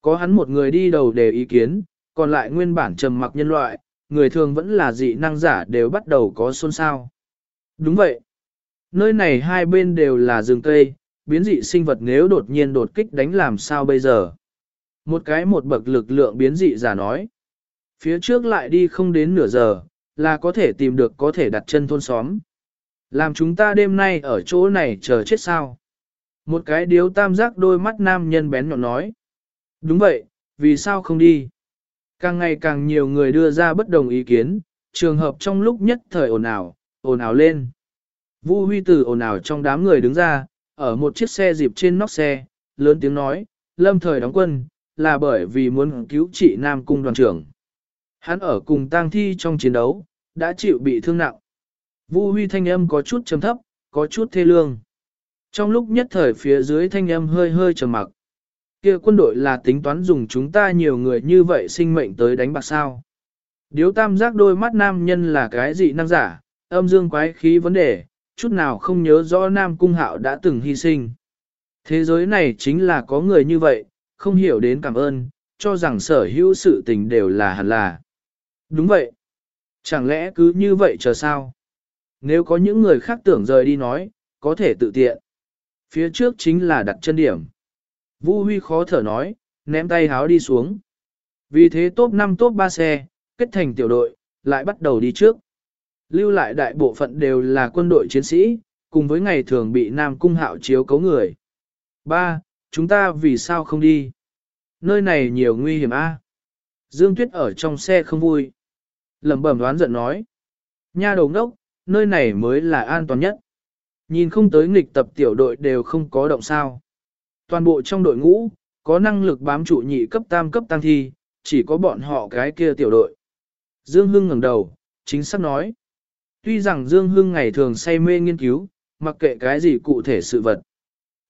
Có hắn một người đi đầu đề ý kiến, còn lại nguyên bản trầm mặc nhân loại, người thường vẫn là dị năng giả đều bắt đầu có xôn xao. Đúng vậy. Nơi này hai bên đều là rừng cây, biến dị sinh vật nếu đột nhiên đột kích đánh làm sao bây giờ. Một cái một bậc lực lượng biến dị giả nói. Phía trước lại đi không đến nửa giờ, là có thể tìm được có thể đặt chân thôn xóm. Làm chúng ta đêm nay ở chỗ này chờ chết sao. Một cái điếu tam giác đôi mắt nam nhân bén nhọn nói. Đúng vậy, vì sao không đi? Càng ngày càng nhiều người đưa ra bất đồng ý kiến, trường hợp trong lúc nhất thời ồn ào, ồn ào lên. Vu huy tử ồn ào trong đám người đứng ra, ở một chiếc xe dịp trên nóc xe, lớn tiếng nói, lâm thời đóng quân, là bởi vì muốn cứu trị Nam Cung đoàn trưởng. Hắn ở cùng tang thi trong chiến đấu, đã chịu bị thương nặng. Vu huy thanh âm có chút trầm thấp, có chút thê lương. Trong lúc nhất thời phía dưới thanh âm hơi hơi trầm mặc kia quân đội là tính toán dùng chúng ta nhiều người như vậy sinh mệnh tới đánh bạc sao. Điếu tam giác đôi mắt nam nhân là cái gì năng giả, âm dương quái khí vấn đề, chút nào không nhớ rõ Nam Cung Hạo đã từng hy sinh. Thế giới này chính là có người như vậy, không hiểu đến cảm ơn, cho rằng sở hữu sự tình đều là hẳn là. Đúng vậy. Chẳng lẽ cứ như vậy chờ sao? Nếu có những người khác tưởng rời đi nói, có thể tự tiện. Phía trước chính là đặt chân điểm. Vũ Huy khó thở nói, ném tay háo đi xuống. Vì thế top 5 top 3 xe, kết thành tiểu đội, lại bắt đầu đi trước. Lưu lại đại bộ phận đều là quân đội chiến sĩ, cùng với ngày thường bị Nam Cung Hạo chiếu cấu người. Ba, Chúng ta vì sao không đi? Nơi này nhiều nguy hiểm a. Dương Tuyết ở trong xe không vui. lẩm bẩm đoán giận nói. Nha đầu ngốc, nơi này mới là an toàn nhất. Nhìn không tới nghịch tập tiểu đội đều không có động sao. Toàn bộ trong đội ngũ, có năng lực bám trụ nhị cấp tam cấp tăng thi, chỉ có bọn họ cái kia tiểu đội. Dương Hưng ngẩng đầu, chính xác nói. Tuy rằng Dương Hưng ngày thường say mê nghiên cứu, mặc kệ cái gì cụ thể sự vật.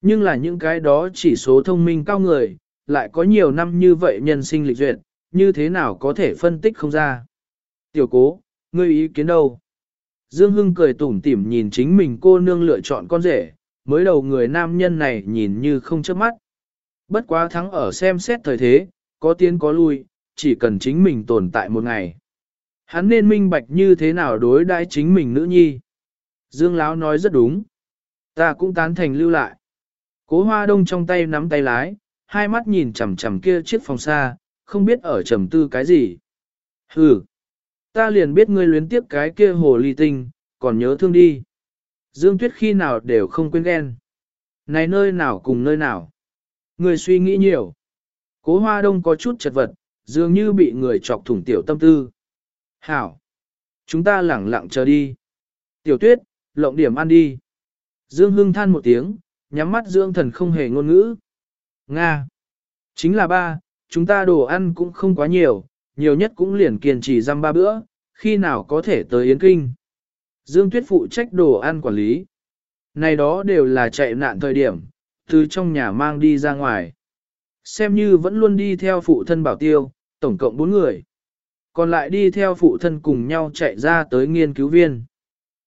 Nhưng là những cái đó chỉ số thông minh cao người, lại có nhiều năm như vậy nhân sinh lịch duyệt, như thế nào có thể phân tích không ra. Tiểu cố, ngươi ý kiến đâu? Dương Hưng cười tủm tỉm nhìn chính mình cô nương lựa chọn con rể, mới đầu người nam nhân này nhìn như không chớp mắt. Bất quá thắng ở xem xét thời thế, có tiến có lui, chỉ cần chính mình tồn tại một ngày. Hắn nên minh bạch như thế nào đối đãi chính mình nữ nhi. Dương Lão nói rất đúng. Ta cũng tán thành lưu lại. Cố hoa đông trong tay nắm tay lái, hai mắt nhìn chằm chằm kia chiếc phòng xa, không biết ở trầm tư cái gì. Hừ, ta liền biết ngươi luyến tiếp cái kia hồ ly tinh, còn nhớ thương đi. Dương Tuyết khi nào đều không quên ghen. Này nơi nào cùng nơi nào. Người suy nghĩ nhiều. Cố hoa đông có chút chật vật, dường như bị người chọc thủng tiểu tâm tư. Hảo! Chúng ta lẳng lặng chờ đi. Tiểu tuyết, lộng điểm ăn đi. Dương Hưng than một tiếng, nhắm mắt Dương thần không hề ngôn ngữ. Nga. Chính là ba, chúng ta đồ ăn cũng không quá nhiều, nhiều nhất cũng liền kiên trì răm ba bữa, khi nào có thể tới Yến Kinh. Dương Tuyết phụ trách đồ ăn quản lý. Này đó đều là chạy nạn thời điểm, từ trong nhà mang đi ra ngoài. Xem như vẫn luôn đi theo phụ thân bảo tiêu, tổng cộng 4 người. Còn lại đi theo phụ thân cùng nhau chạy ra tới nghiên cứu viên.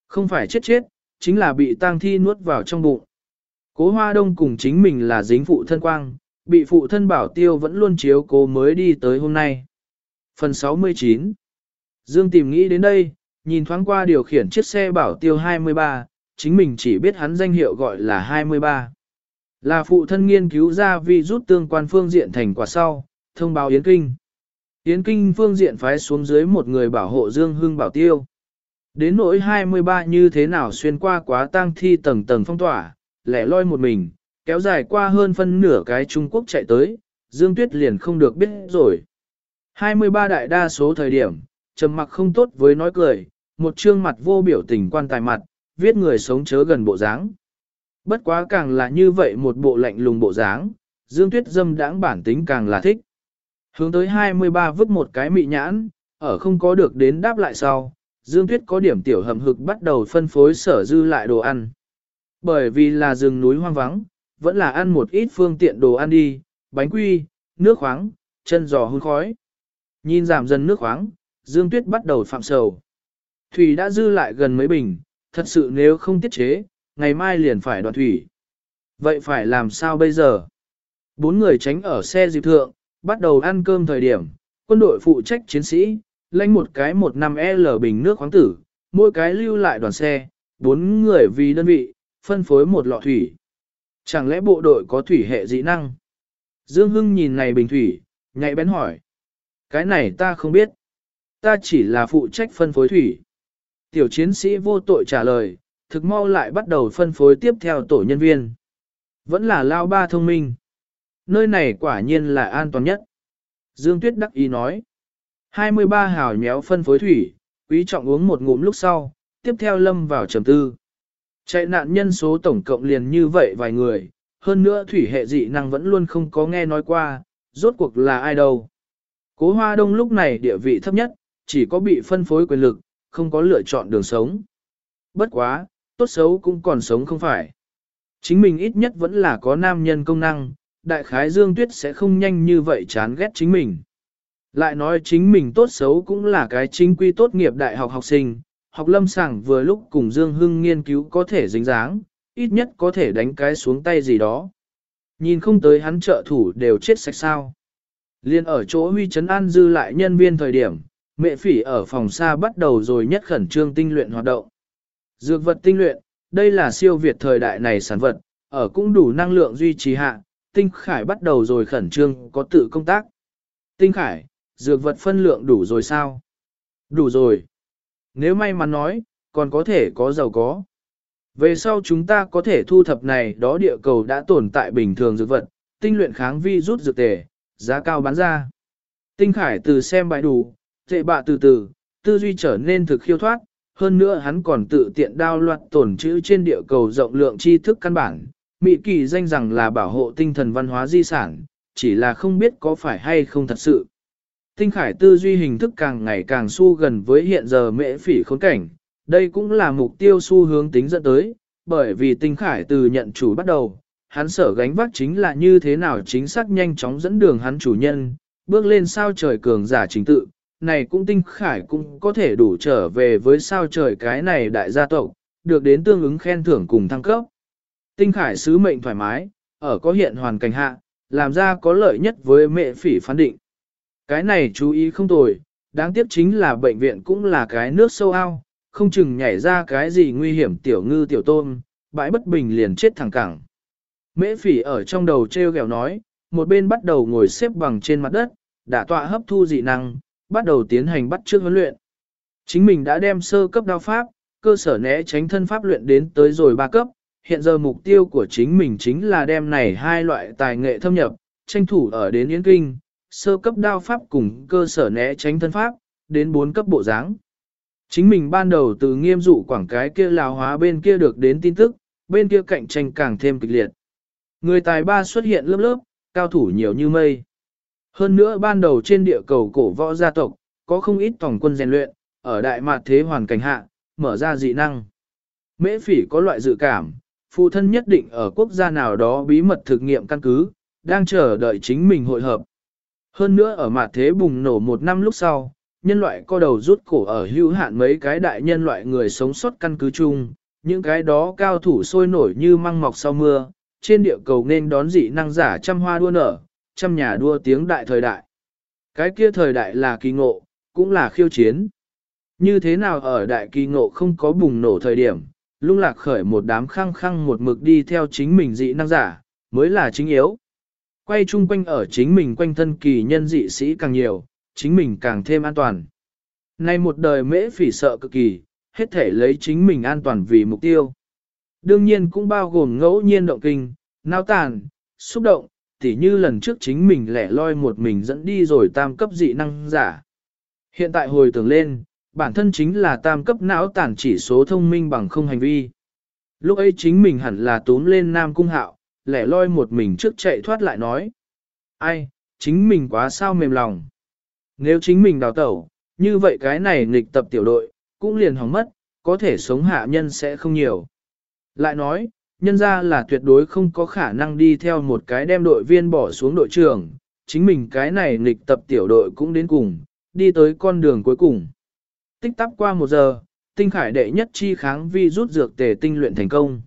Không phải chết chết, chính là bị tang thi nuốt vào trong bụng. Cố hoa đông cùng chính mình là dính phụ thân quang, bị phụ thân bảo tiêu vẫn luôn chiếu cố mới đi tới hôm nay. Phần 69 Dương tìm nghĩ đến đây, nhìn thoáng qua điều khiển chiếc xe bảo tiêu 23, chính mình chỉ biết hắn danh hiệu gọi là 23. Là phụ thân nghiên cứu ra vi rút tương quan phương diện thành quả sau, thông báo Yến Kinh. Yến Kinh phương diện phái xuống dưới một người bảo hộ Dương Hưng bảo tiêu. Đến nỗi 23 như thế nào xuyên qua quá tang thi tầng tầng phong tỏa, lẻ loi một mình, kéo dài qua hơn phân nửa cái Trung Quốc chạy tới, Dương Tuyết liền không được biết rồi. 23 đại đa số thời điểm, trầm mặc không tốt với nói cười, một trương mặt vô biểu tình quan tài mặt, viết người sống chớ gần bộ dáng. Bất quá càng là như vậy một bộ lạnh lùng bộ dáng, Dương Tuyết dâm đãng bản tính càng là thích. Hướng tới 23 vứt một cái mị nhãn, ở không có được đến đáp lại sau, Dương Tuyết có điểm tiểu hầm hực bắt đầu phân phối sở dư lại đồ ăn. Bởi vì là rừng núi hoang vắng, vẫn là ăn một ít phương tiện đồ ăn đi, bánh quy, nước khoáng, chân giò hun khói. Nhìn giảm dần nước khoáng, Dương Tuyết bắt đầu phạm sầu. Thủy đã dư lại gần mấy bình, thật sự nếu không tiết chế, ngày mai liền phải đoạn thủy. Vậy phải làm sao bây giờ? Bốn người tránh ở xe dịp thượng, bắt đầu ăn cơm thời điểm, quân đội phụ trách chiến sĩ, lãnh một cái một năm L bình nước khoáng tử, mỗi cái lưu lại đoàn xe, bốn người vì đơn vị, phân phối một lọ thủy. Chẳng lẽ bộ đội có thủy hệ dị năng? Dương Hưng nhìn này bình thủy, nhạy bén hỏi. Cái này ta không biết. Ta chỉ là phụ trách phân phối thủy. Tiểu chiến sĩ vô tội trả lời, thực mau lại bắt đầu phân phối tiếp theo tổ nhân viên. Vẫn là lao ba thông minh. Nơi này quả nhiên là an toàn nhất. Dương Tuyết đắc ý nói. 23 hào nhéo phân phối thủy, quý trọng uống một ngụm lúc sau, tiếp theo lâm vào trầm tư. Chạy nạn nhân số tổng cộng liền như vậy vài người, hơn nữa thủy hệ dị năng vẫn luôn không có nghe nói qua, rốt cuộc là ai đâu. Cố hoa đông lúc này địa vị thấp nhất, chỉ có bị phân phối quyền lực, không có lựa chọn đường sống. Bất quá, tốt xấu cũng còn sống không phải. Chính mình ít nhất vẫn là có nam nhân công năng, đại khái Dương Tuyết sẽ không nhanh như vậy chán ghét chính mình. Lại nói chính mình tốt xấu cũng là cái chính quy tốt nghiệp đại học học sinh, học lâm sàng vừa lúc cùng Dương Hưng nghiên cứu có thể dính dáng, ít nhất có thể đánh cái xuống tay gì đó. Nhìn không tới hắn trợ thủ đều chết sạch sao. Liên ở chỗ huy chấn an dư lại nhân viên thời điểm, mẹ phỉ ở phòng xa bắt đầu rồi nhất khẩn trương tinh luyện hoạt động. Dược vật tinh luyện, đây là siêu việt thời đại này sản vật, ở cũng đủ năng lượng duy trì hạ, tinh khải bắt đầu rồi khẩn trương có tự công tác. Tinh khải, dược vật phân lượng đủ rồi sao? Đủ rồi. Nếu may mắn nói, còn có thể có giàu có. Về sau chúng ta có thể thu thập này đó địa cầu đã tồn tại bình thường dược vật, tinh luyện kháng vi rút dược tề, giá cao bán ra. Tinh khải từ xem bài đủ, tệ bạ từ từ, tư duy trở nên thực khiêu thoát, hơn nữa hắn còn tự tiện đao loạt tổn chữ trên địa cầu rộng lượng tri thức căn bản, Mỹ kỳ danh rằng là bảo hộ tinh thần văn hóa di sản, chỉ là không biết có phải hay không thật sự. Tinh khải tư duy hình thức càng ngày càng su gần với hiện giờ mễ phỉ khốn cảnh, đây cũng là mục tiêu xu hướng tính dẫn tới, bởi vì tinh khải từ nhận chủ bắt đầu, hắn sở gánh vác chính là như thế nào chính xác nhanh chóng dẫn đường hắn chủ nhân, bước lên sao trời cường giả chính tự, này cũng tinh khải cũng có thể đủ trở về với sao trời cái này đại gia tộc, được đến tương ứng khen thưởng cùng thăng cấp. Tinh khải sứ mệnh thoải mái, ở có hiện hoàn cảnh hạ, làm ra có lợi nhất với mẹ phỉ phán định. Cái này chú ý không tồi, đáng tiếc chính là bệnh viện cũng là cái nước sâu ao, không chừng nhảy ra cái gì nguy hiểm tiểu ngư tiểu tôm, bãi bất bình liền chết thẳng cẳng. Mễ phỉ ở trong đầu treo gẹo nói, một bên bắt đầu ngồi xếp bằng trên mặt đất, đã tọa hấp thu dị năng, bắt đầu tiến hành bắt trước huấn luyện. Chính mình đã đem sơ cấp đao pháp, cơ sở né tránh thân pháp luyện đến tới rồi ba cấp, hiện giờ mục tiêu của chính mình chính là đem này hai loại tài nghệ thâm nhập, tranh thủ ở đến Yến Kinh, sơ cấp đao pháp cùng cơ sở né tránh thân pháp, đến bốn cấp bộ dáng. Chính mình ban đầu từ nghiêm dụ quảng cái kia lào hóa bên kia được đến tin tức, bên kia cạnh tranh càng thêm kịch liệt. Người tài ba xuất hiện lớp lớp, cao thủ nhiều như mây. Hơn nữa ban đầu trên địa cầu cổ võ gia tộc, có không ít tổng quân rèn luyện, ở đại mạt thế hoàn cảnh hạ, mở ra dị năng. Mễ phỉ có loại dự cảm, phụ thân nhất định ở quốc gia nào đó bí mật thực nghiệm căn cứ, đang chờ đợi chính mình hội hợp. Hơn nữa ở mạt thế bùng nổ một năm lúc sau, nhân loại co đầu rút cổ ở hữu hạn mấy cái đại nhân loại người sống sót căn cứ chung, những cái đó cao thủ sôi nổi như măng mọc sau mưa, trên địa cầu nên đón dị năng giả trăm hoa đua nở, trăm nhà đua tiếng đại thời đại. Cái kia thời đại là kỳ ngộ, cũng là khiêu chiến. Như thế nào ở đại kỳ ngộ không có bùng nổ thời điểm, lung lạc khởi một đám khăng khăng một mực đi theo chính mình dị năng giả, mới là chính yếu. Quay chung quanh ở chính mình quanh thân kỳ nhân dị sĩ càng nhiều, chính mình càng thêm an toàn. Nay một đời mễ phỉ sợ cực kỳ, hết thể lấy chính mình an toàn vì mục tiêu. Đương nhiên cũng bao gồm ngẫu nhiên động kinh, nao tàn, xúc động, tỉ như lần trước chính mình lẻ loi một mình dẫn đi rồi tam cấp dị năng giả. Hiện tại hồi tưởng lên, bản thân chính là tam cấp não tàn chỉ số thông minh bằng không hành vi. Lúc ấy chính mình hẳn là túm lên nam cung hạo, lẻ loi một mình trước chạy thoát lại nói. Ai, chính mình quá sao mềm lòng. Nếu chính mình đào tẩu, như vậy cái này nghịch tập tiểu đội, cũng liền hỏng mất, có thể sống hạ nhân sẽ không nhiều. Lại nói, nhân ra là tuyệt đối không có khả năng đi theo một cái đem đội viên bỏ xuống đội trưởng, chính mình cái này nghịch tập tiểu đội cũng đến cùng, đi tới con đường cuối cùng. Tích tắp qua một giờ, tinh khải đệ nhất chi kháng vi rút dược tề tinh luyện thành công.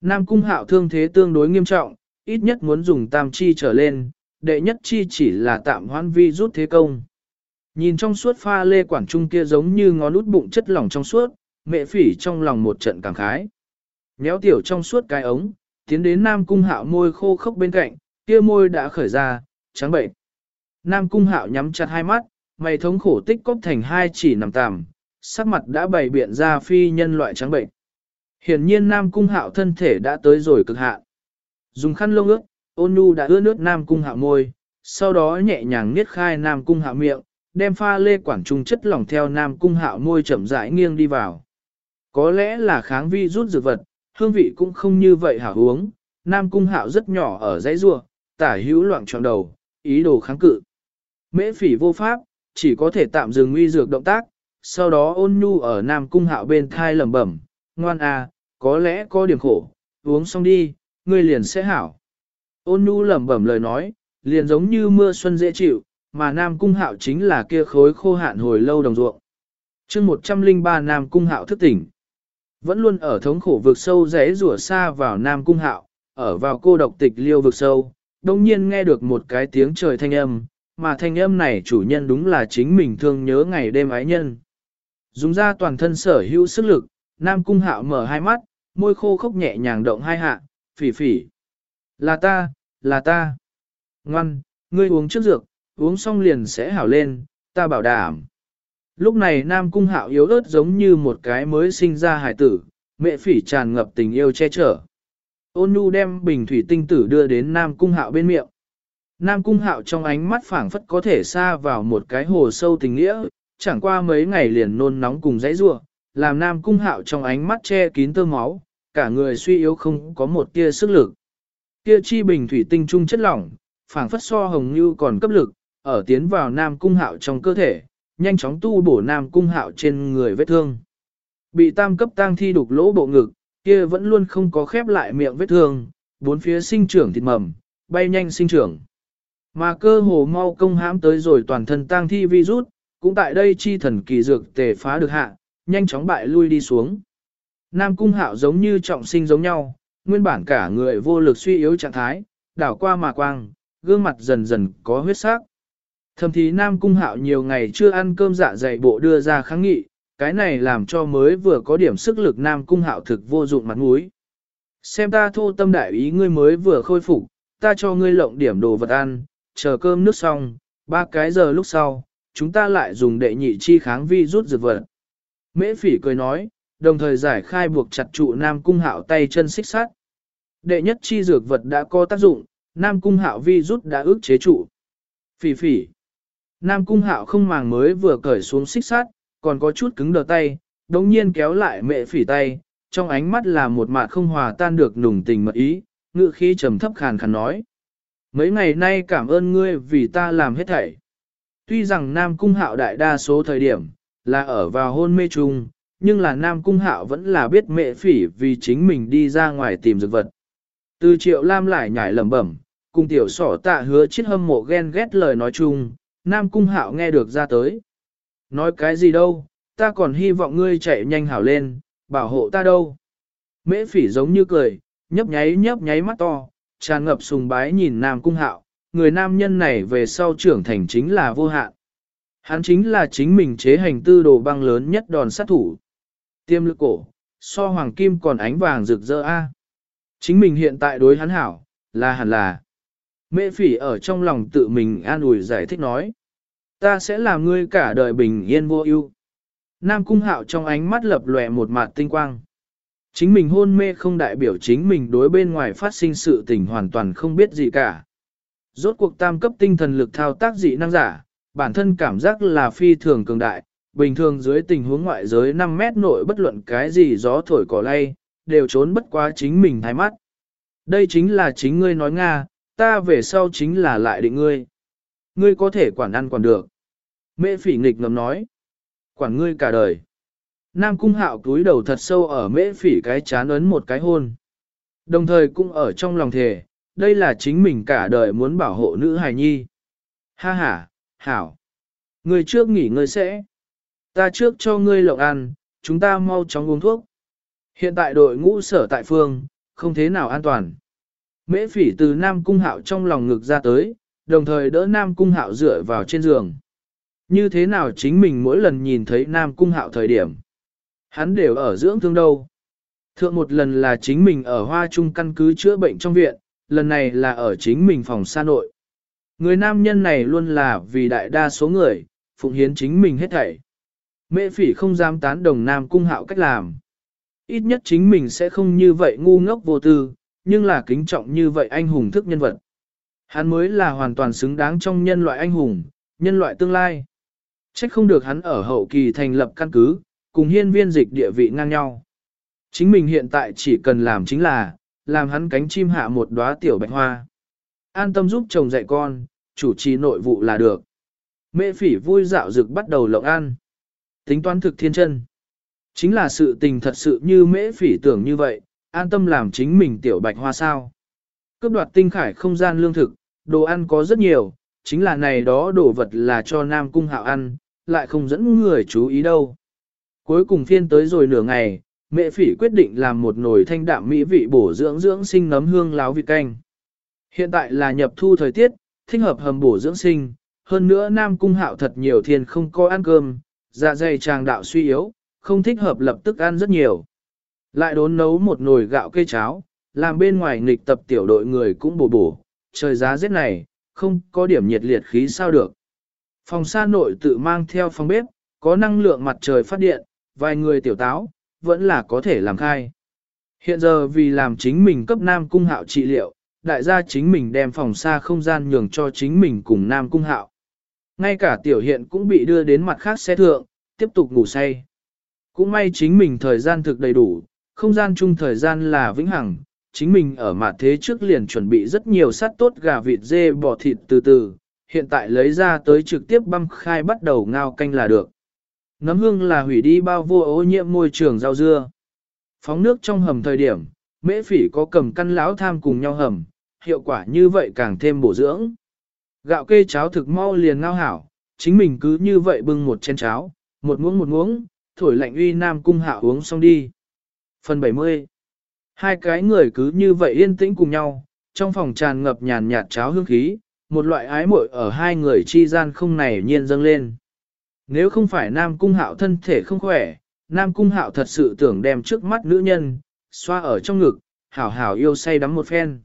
Nam cung hạo thương thế tương đối nghiêm trọng, ít nhất muốn dùng tam chi trở lên, đệ nhất chi chỉ là tạm hoãn vi rút thế công. Nhìn trong suốt pha lê quản trung kia giống như ngón út bụng chất lỏng trong suốt, mẹ phỉ trong lòng một trận cảm khái. Nhéo tiểu trong suốt cái ống, tiến đến Nam Cung Hạo môi khô khốc bên cạnh, kia môi đã khởi ra, trắng bệnh. Nam Cung Hạo nhắm chặt hai mắt, mày thống khổ tích cóp thành hai chỉ nằm tạm, sắc mặt đã bày biện ra phi nhân loại trắng bệnh. Hiển nhiên Nam Cung Hạo thân thể đã tới rồi cực hạn. Dùng khăn lông ướt, ôn nhu đã ướt nước Nam Cung Hạo môi, sau đó nhẹ nhàng niết khai Nam Cung Hạo miệng, đem pha lê quản trung chất lỏng theo Nam Cung Hạo môi chậm rãi nghiêng đi vào. Có lẽ là kháng vi rút dược vật, hương vị cũng không như vậy hảo uống, Nam Cung Hạo rất nhỏ ở dãy rua, tả hữu loạn tròn đầu, ý đồ kháng cự. Mễ phỉ vô pháp, chỉ có thể tạm dừng uy dược động tác, sau đó ôn nhu ở Nam Cung Hạo bên thai lẩm bẩm, ngoan à, có lẽ có điểm khổ, uống xong đi, ngươi liền sẽ hảo. Ôn nhu lẩm bẩm lời nói, liền giống như mưa xuân dễ chịu, mà Nam Cung Hạo chính là kia khối khô hạn hồi lâu đồng ruộng. chương 103 Nam Cung Hạo thức tỉnh. Vẫn luôn ở thống khổ vực sâu rẽ rủa xa vào Nam Cung Hạo, ở vào cô độc tịch liêu vực sâu, đồng nhiên nghe được một cái tiếng trời thanh âm, mà thanh âm này chủ nhân đúng là chính mình thương nhớ ngày đêm ái nhân. Dùng ra toàn thân sở hữu sức lực, Nam Cung Hạo mở hai mắt, môi khô khốc nhẹ nhàng động hai hạ, phỉ phỉ. Là ta, là ta. Ngoan, ngươi uống trước dược, uống xong liền sẽ hảo lên, ta bảo đảm. Lúc này Nam Cung Hạo yếu ớt giống như một cái mới sinh ra hải tử, mẹ phỉ tràn ngập tình yêu che chở. Ôn nhu đem bình thủy tinh tử đưa đến Nam Cung Hạo bên miệng. Nam Cung Hạo trong ánh mắt phảng phất có thể xa vào một cái hồ sâu tình nghĩa, chẳng qua mấy ngày liền nôn nóng cùng dãy rua, làm Nam Cung Hạo trong ánh mắt che kín tơ máu, cả người suy yếu không có một tia sức lực. Kia chi bình thủy tinh trung chất lỏng, phảng phất so hồng như còn cấp lực, ở tiến vào Nam Cung Hạo trong cơ thể, nhanh chóng tu bổ Nam Cung Hạo trên người vết thương. Bị tam cấp tang thi đục lỗ bộ ngực, kia vẫn luôn không có khép lại miệng vết thương, bốn phía sinh trưởng thịt mầm, bay nhanh sinh trưởng. Mà cơ hồ mau công hãm tới rồi toàn thân tang thi virus, cũng tại đây chi thần kỳ dược tề phá được hạ, nhanh chóng bại lui đi xuống. Nam cung hạo giống như trọng sinh giống nhau, nguyên bản cả người vô lực suy yếu trạng thái, đảo qua mà quang, gương mặt dần dần có huyết sắc. Thầm thì Nam Cung Hạo nhiều ngày chưa ăn cơm dạ dày bộ đưa ra kháng nghị, cái này làm cho mới vừa có điểm sức lực Nam Cung Hạo thực vô dụng mặt mũi. Xem ta thô tâm đại ý ngươi mới vừa khôi phục, ta cho ngươi lộng điểm đồ vật ăn, chờ cơm nước xong, ba cái giờ lúc sau, chúng ta lại dùng đệ nhị chi kháng vi rút dược vật. Mễ phỉ cười nói, đồng thời giải khai buộc chặt trụ Nam Cung Hạo tay chân xích sát. Đệ nhất chi dược vật đã có tác dụng, Nam Cung Hạo vi rút đã ức chế trụ. Phỉ phỉ. Nam Cung Hạo không màng mới vừa cởi xuống xích sát, còn có chút cứng đờ tay, đống nhiên kéo lại mẹ phỉ tay, trong ánh mắt là một mạt không hòa tan được nùng tình mật ý, ngự khí trầm thấp khàn khàn nói. Mấy ngày nay cảm ơn ngươi vì ta làm hết thảy. Tuy rằng Nam Cung Hạo đại đa số thời điểm, là ở vào hôn mê chung, nhưng là Nam Cung Hạo vẫn là biết mẹ phỉ vì chính mình đi ra ngoài tìm dược vật. Từ triệu lam lại nhảy lẩm bẩm, cùng tiểu sỏ tạ hứa chết hâm mộ ghen ghét lời nói chung, Nam Cung Hạo nghe được ra tới. Nói cái gì đâu, ta còn hy vọng ngươi chạy nhanh hảo lên, bảo hộ ta đâu. Mễ phỉ giống như cười, nhấp nháy nhấp nháy mắt to, tràn ngập sùng bái nhìn Nam Cung Hạo, người nam nhân này về sau trưởng thành chính là vô hạn. Hắn chính là chính mình chế hành tư đồ băng lớn nhất đòn sát thủ. Tiêm lực cổ, so hoàng kim còn ánh vàng rực rỡ a. Chính mình hiện tại đối hắn hảo, là hẳn là. Mễ phỉ ở trong lòng tự mình an ủi giải thích nói. Ta sẽ làm ngươi cả đời bình yên vô ưu. Nam cung hạo trong ánh mắt lập lòe một mạt tinh quang. Chính mình hôn mê không đại biểu chính mình đối bên ngoài phát sinh sự tình hoàn toàn không biết gì cả. Rốt cuộc tam cấp tinh thần lực thao tác dị năng giả, bản thân cảm giác là phi thường cường đại, bình thường dưới tình huống ngoại giới 5 mét nội bất luận cái gì gió thổi cỏ lay, đều trốn bất quá chính mình thái mắt. Đây chính là chính ngươi nói Nga, ta về sau chính là lại định ngươi. Ngươi có thể quản ăn quản được. Mễ phỉ nghịch ngầm nói. Quản ngươi cả đời. Nam cung hạo cúi đầu thật sâu ở mễ phỉ cái chán ấn một cái hôn. Đồng thời cũng ở trong lòng thề, đây là chính mình cả đời muốn bảo hộ nữ hài nhi. Ha ha, hảo. Ngươi trước nghỉ ngơi sẽ. Ta trước cho ngươi lộng ăn, chúng ta mau chóng uống thuốc. Hiện tại đội ngũ sở tại phương, không thế nào an toàn. Mễ phỉ từ Nam Cung Hạo trong lòng ngực ra tới, đồng thời đỡ Nam Cung Hạo dựa vào trên giường. Như thế nào chính mình mỗi lần nhìn thấy Nam Cung Hạo thời điểm. Hắn đều ở dưỡng thương đâu. Thượng một lần là chính mình ở Hoa Trung căn cứ chữa bệnh trong viện, lần này là ở chính mình phòng xa nội. Người nam nhân này luôn là vì đại đa số người, phụng hiến chính mình hết thảy. Mễ phỉ không dám tán đồng Nam Cung Hạo cách làm. Ít nhất chính mình sẽ không như vậy ngu ngốc vô tư, nhưng là kính trọng như vậy anh hùng thức nhân vật. Hắn mới là hoàn toàn xứng đáng trong nhân loại anh hùng, nhân loại tương lai. Trách không được hắn ở hậu kỳ thành lập căn cứ, cùng hiên viên dịch địa vị ngang nhau. Chính mình hiện tại chỉ cần làm chính là, làm hắn cánh chim hạ một đóa tiểu bạch hoa. An tâm giúp chồng dạy con, chủ trì nội vụ là được. Mẹ phỉ vui dạo dực bắt đầu lộng ăn. Tính toán thực thiên chân. Chính là sự tình thật sự như mễ phỉ tưởng như vậy, an tâm làm chính mình tiểu bạch hoa sao. Cướp đoạt tinh khải không gian lương thực, đồ ăn có rất nhiều, chính là này đó đồ vật là cho Nam Cung Hạo ăn, lại không dẫn người chú ý đâu. Cuối cùng phiên tới rồi nửa ngày, mẹ phỉ quyết định làm một nồi thanh đạm mỹ vị bổ dưỡng dưỡng sinh nấm hương láo vịt canh. Hiện tại là nhập thu thời tiết, thích hợp hầm bổ dưỡng sinh, hơn nữa Nam Cung Hạo thật nhiều thiên không có ăn cơm, dạ dày tràng đạo suy yếu, không thích hợp lập tức ăn rất nhiều. Lại đốn nấu một nồi gạo cây cháo, làm bên ngoài nghịch tập tiểu đội người cũng bổ bổ, trời giá rét này, không có điểm nhiệt liệt khí sao được. Phòng xa nội tự mang theo phòng bếp, có năng lượng mặt trời phát điện, vài người tiểu táo, vẫn là có thể làm khai. Hiện giờ vì làm chính mình cấp Nam Cung Hạo trị liệu, đại gia chính mình đem phòng xa không gian nhường cho chính mình cùng Nam Cung Hạo. Ngay cả tiểu hiện cũng bị đưa đến mặt khác xe thượng, tiếp tục ngủ say. Cũng may chính mình thời gian thực đầy đủ, không gian chung thời gian là vĩnh hằng, chính mình ở mặt thế trước liền chuẩn bị rất nhiều sắt tốt gà vịt dê bò thịt từ từ, hiện tại lấy ra tới trực tiếp băm khai bắt đầu ngao canh là được. Nấm hương là hủy đi bao vô ô nhiễm môi trường rau dưa. Phóng nước trong hầm thời điểm, mễ phỉ có cầm căn lão tham cùng nhau hầm, hiệu quả như vậy càng thêm bổ dưỡng. Gạo kê cháo thực mau liền ngao hảo, chính mình cứ như vậy bưng một chén cháo, một muỗng một muỗng, thổi lạnh uy nam cung hạ uống xong đi. Phần 70 Hai cái người cứ như vậy yên tĩnh cùng nhau, trong phòng tràn ngập nhàn nhạt cháo hương khí, một loại ái muội ở hai người chi gian không nảy nhiên dâng lên. Nếu không phải Nam Cung Hạo thân thể không khỏe, Nam Cung Hạo thật sự tưởng đem trước mắt nữ nhân, xoa ở trong ngực, hảo hảo yêu say đắm một phen.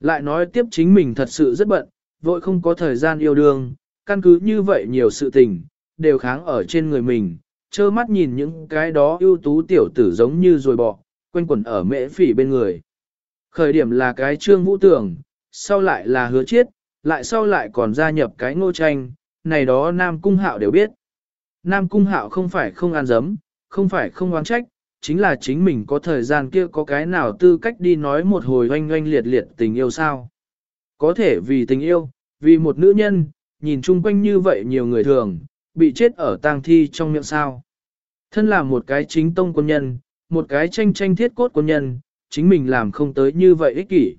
Lại nói tiếp chính mình thật sự rất bận, vội không có thời gian yêu đương, căn cứ như vậy nhiều sự tình, đều kháng ở trên người mình, trơ mắt nhìn những cái đó ưu tú tiểu tử giống như rồi bỏ, quanh quẩn ở mễ phỉ bên người. Khởi điểm là cái trương vũ tưởng, sau lại là hứa chiết, lại sau lại còn gia nhập cái ngô tranh, này đó Nam Cung Hạo đều biết. Nam Cung Hạo không phải không ăn dấm, không phải không oán trách, chính là chính mình có thời gian kia có cái nào tư cách đi nói một hồi oanh oanh liệt liệt tình yêu sao. có thể vì tình yêu, vì một nữ nhân, nhìn chung quanh như vậy nhiều người thường, bị chết ở tang thi trong miệng sao. Thân là một cái chính tông quân nhân, một cái tranh tranh thiết cốt quân nhân, chính mình làm không tới như vậy ích kỷ.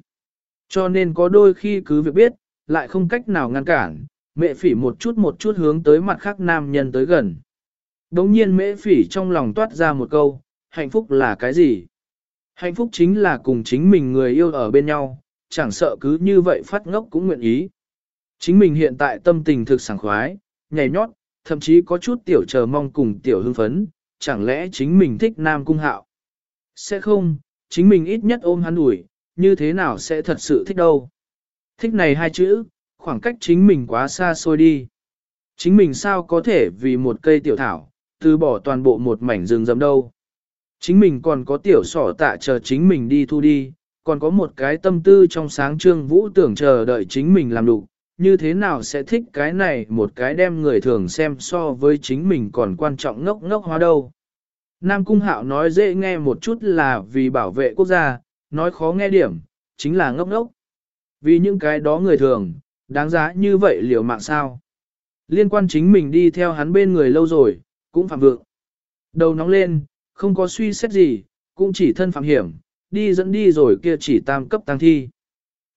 Cho nên có đôi khi cứ việc biết, lại không cách nào ngăn cản, mẹ phỉ một chút một chút hướng tới mặt khác nam nhân tới gần. Đống nhiên mễ phỉ trong lòng toát ra một câu, hạnh phúc là cái gì? Hạnh phúc chính là cùng chính mình người yêu ở bên nhau, chẳng sợ cứ như vậy phát ngốc cũng nguyện ý. Chính mình hiện tại tâm tình thực sảng khoái, nhảy nhót, thậm chí có chút tiểu chờ mong cùng tiểu hưng phấn, chẳng lẽ chính mình thích nam cung hạo? Sẽ không, chính mình ít nhất ôm hắn ủi, như thế nào sẽ thật sự thích đâu? Thích này hai chữ, khoảng cách chính mình quá xa xôi đi. Chính mình sao có thể vì một cây tiểu thảo, từ bỏ toàn bộ một mảnh rừng rậm đâu. Chính mình còn có tiểu sỏ tạ chờ chính mình đi thu đi, còn có một cái tâm tư trong sáng trương vũ tưởng chờ đợi chính mình làm đủ, như thế nào sẽ thích cái này một cái đem người thường xem so với chính mình còn quan trọng ngốc ngốc hóa đâu. Nam Cung Hạo nói dễ nghe một chút là vì bảo vệ quốc gia, nói khó nghe điểm, chính là ngốc ngốc. Vì những cái đó người thường, đáng giá như vậy liều mạng sao. Liên quan chính mình đi theo hắn bên người lâu rồi, cũng phạm vượng. Đầu nóng lên, không có suy xét gì, cũng chỉ thân phạm hiểm, đi dẫn đi rồi kia chỉ tam cấp tăng thi.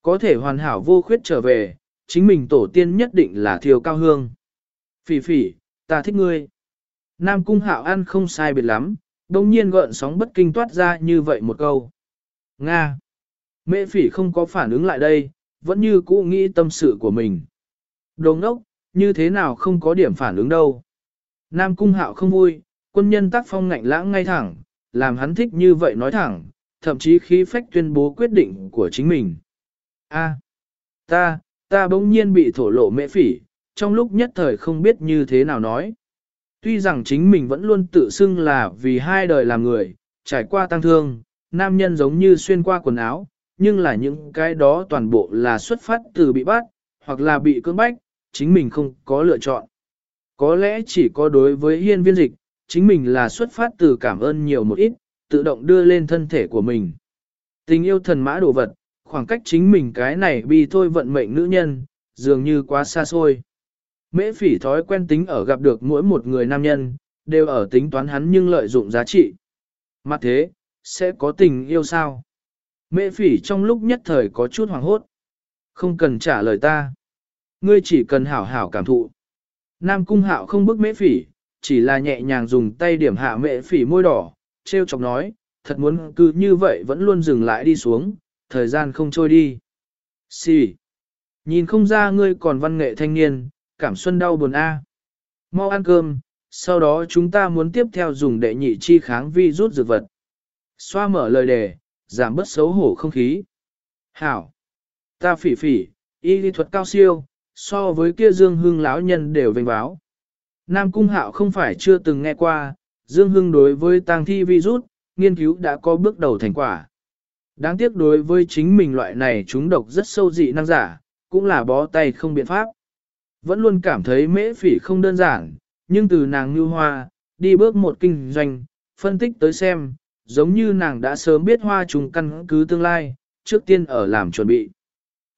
Có thể hoàn hảo vô khuyết trở về, chính mình tổ tiên nhất định là thiều cao hương. Phỉ phỉ, ta thích ngươi. Nam cung hạo ăn không sai biệt lắm, đồng nhiên gợn sóng bất kinh toát ra như vậy một câu. Nga. Mẹ phỉ không có phản ứng lại đây, vẫn như cũ nghĩ tâm sự của mình. Đồ ngốc, như thế nào không có điểm phản ứng đâu. Nam cung hạo không vui, quân nhân tác phong ngạnh lãng ngay thẳng, làm hắn thích như vậy nói thẳng, thậm chí khí phách tuyên bố quyết định của chính mình. A, ta, ta bỗng nhiên bị thổ lộ mễ phỉ, trong lúc nhất thời không biết như thế nào nói. Tuy rằng chính mình vẫn luôn tự xưng là vì hai đời làm người, trải qua tăng thương, nam nhân giống như xuyên qua quần áo, nhưng là những cái đó toàn bộ là xuất phát từ bị bắt, hoặc là bị cưỡng bách, chính mình không có lựa chọn. Có lẽ chỉ có đối với hiên viên dịch, chính mình là xuất phát từ cảm ơn nhiều một ít, tự động đưa lên thân thể của mình. Tình yêu thần mã đồ vật, khoảng cách chính mình cái này bi thôi vận mệnh nữ nhân, dường như quá xa xôi. Mễ phỉ thói quen tính ở gặp được mỗi một người nam nhân, đều ở tính toán hắn nhưng lợi dụng giá trị. Mà thế, sẽ có tình yêu sao? Mễ phỉ trong lúc nhất thời có chút hoàng hốt. Không cần trả lời ta. Ngươi chỉ cần hảo hảo cảm thụ. Nam cung hạo không bức mễ phỉ, chỉ là nhẹ nhàng dùng tay điểm hạ mễ phỉ môi đỏ, treo chọc nói, thật muốn cứ như vậy vẫn luôn dừng lại đi xuống, thời gian không trôi đi. Xì. Nhìn không ra ngươi còn văn nghệ thanh niên, cảm xuân đau buồn a. Mau ăn cơm, sau đó chúng ta muốn tiếp theo dùng đệ nhị chi kháng vi rút dược vật. Xoa mở lời đề, giảm bớt xấu hổ không khí. Hảo. Ta phỉ phỉ, y lý thuật cao siêu, so với kia Dương Hưng lão nhân đều vinh báo. Nam Cung Hạo không phải chưa từng nghe qua, Dương Hưng đối với tang thi virus, nghiên cứu đã có bước đầu thành quả. Đáng tiếc đối với chính mình loại này chúng độc rất sâu dị năng giả, cũng là bó tay không biện pháp. Vẫn luôn cảm thấy mễ phỉ không đơn giản, nhưng từ nàng như hoa, đi bước một kinh doanh, phân tích tới xem, giống như nàng đã sớm biết hoa trùng căn cứ tương lai, trước tiên ở làm chuẩn bị.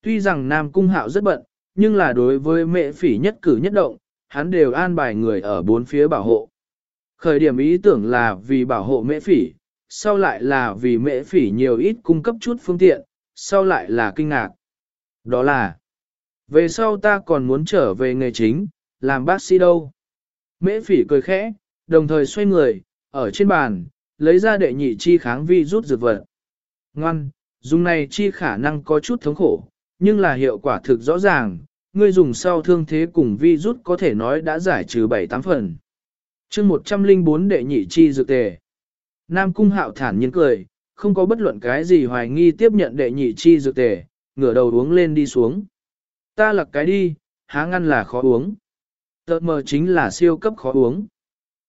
Tuy rằng Nam Cung Hạo rất bận, nhưng là đối với mẹ phỉ nhất cử nhất động, hắn đều an bài người ở bốn phía bảo hộ. Khởi điểm ý tưởng là vì bảo hộ mẹ phỉ, sau lại là vì mễ phỉ nhiều ít cung cấp chút phương tiện, sau lại là kinh ngạc. Đó là, về sau ta còn muốn trở về nghề chính, làm bác sĩ đâu. Mễ phỉ cười khẽ, đồng thời xoay người, ở trên bàn, lấy ra đệ nhị chi kháng vi rút dược vật. Ngoan, dùng này chi khả năng có chút thống khổ, nhưng là hiệu quả thực rõ ràng, ngươi dùng sau thương thế cùng vi rút có thể nói đã giải trừ 7-8 phần. chương 104 đệ nhị chi dược tề. Nam cung hạo thản nhiên cười, không có bất luận cái gì hoài nghi tiếp nhận đệ nhị chi dược tề, ngửa đầu uống lên đi xuống. Ta lặc cái đi, há ngăn là khó uống. Tợt mờ chính là siêu cấp khó uống.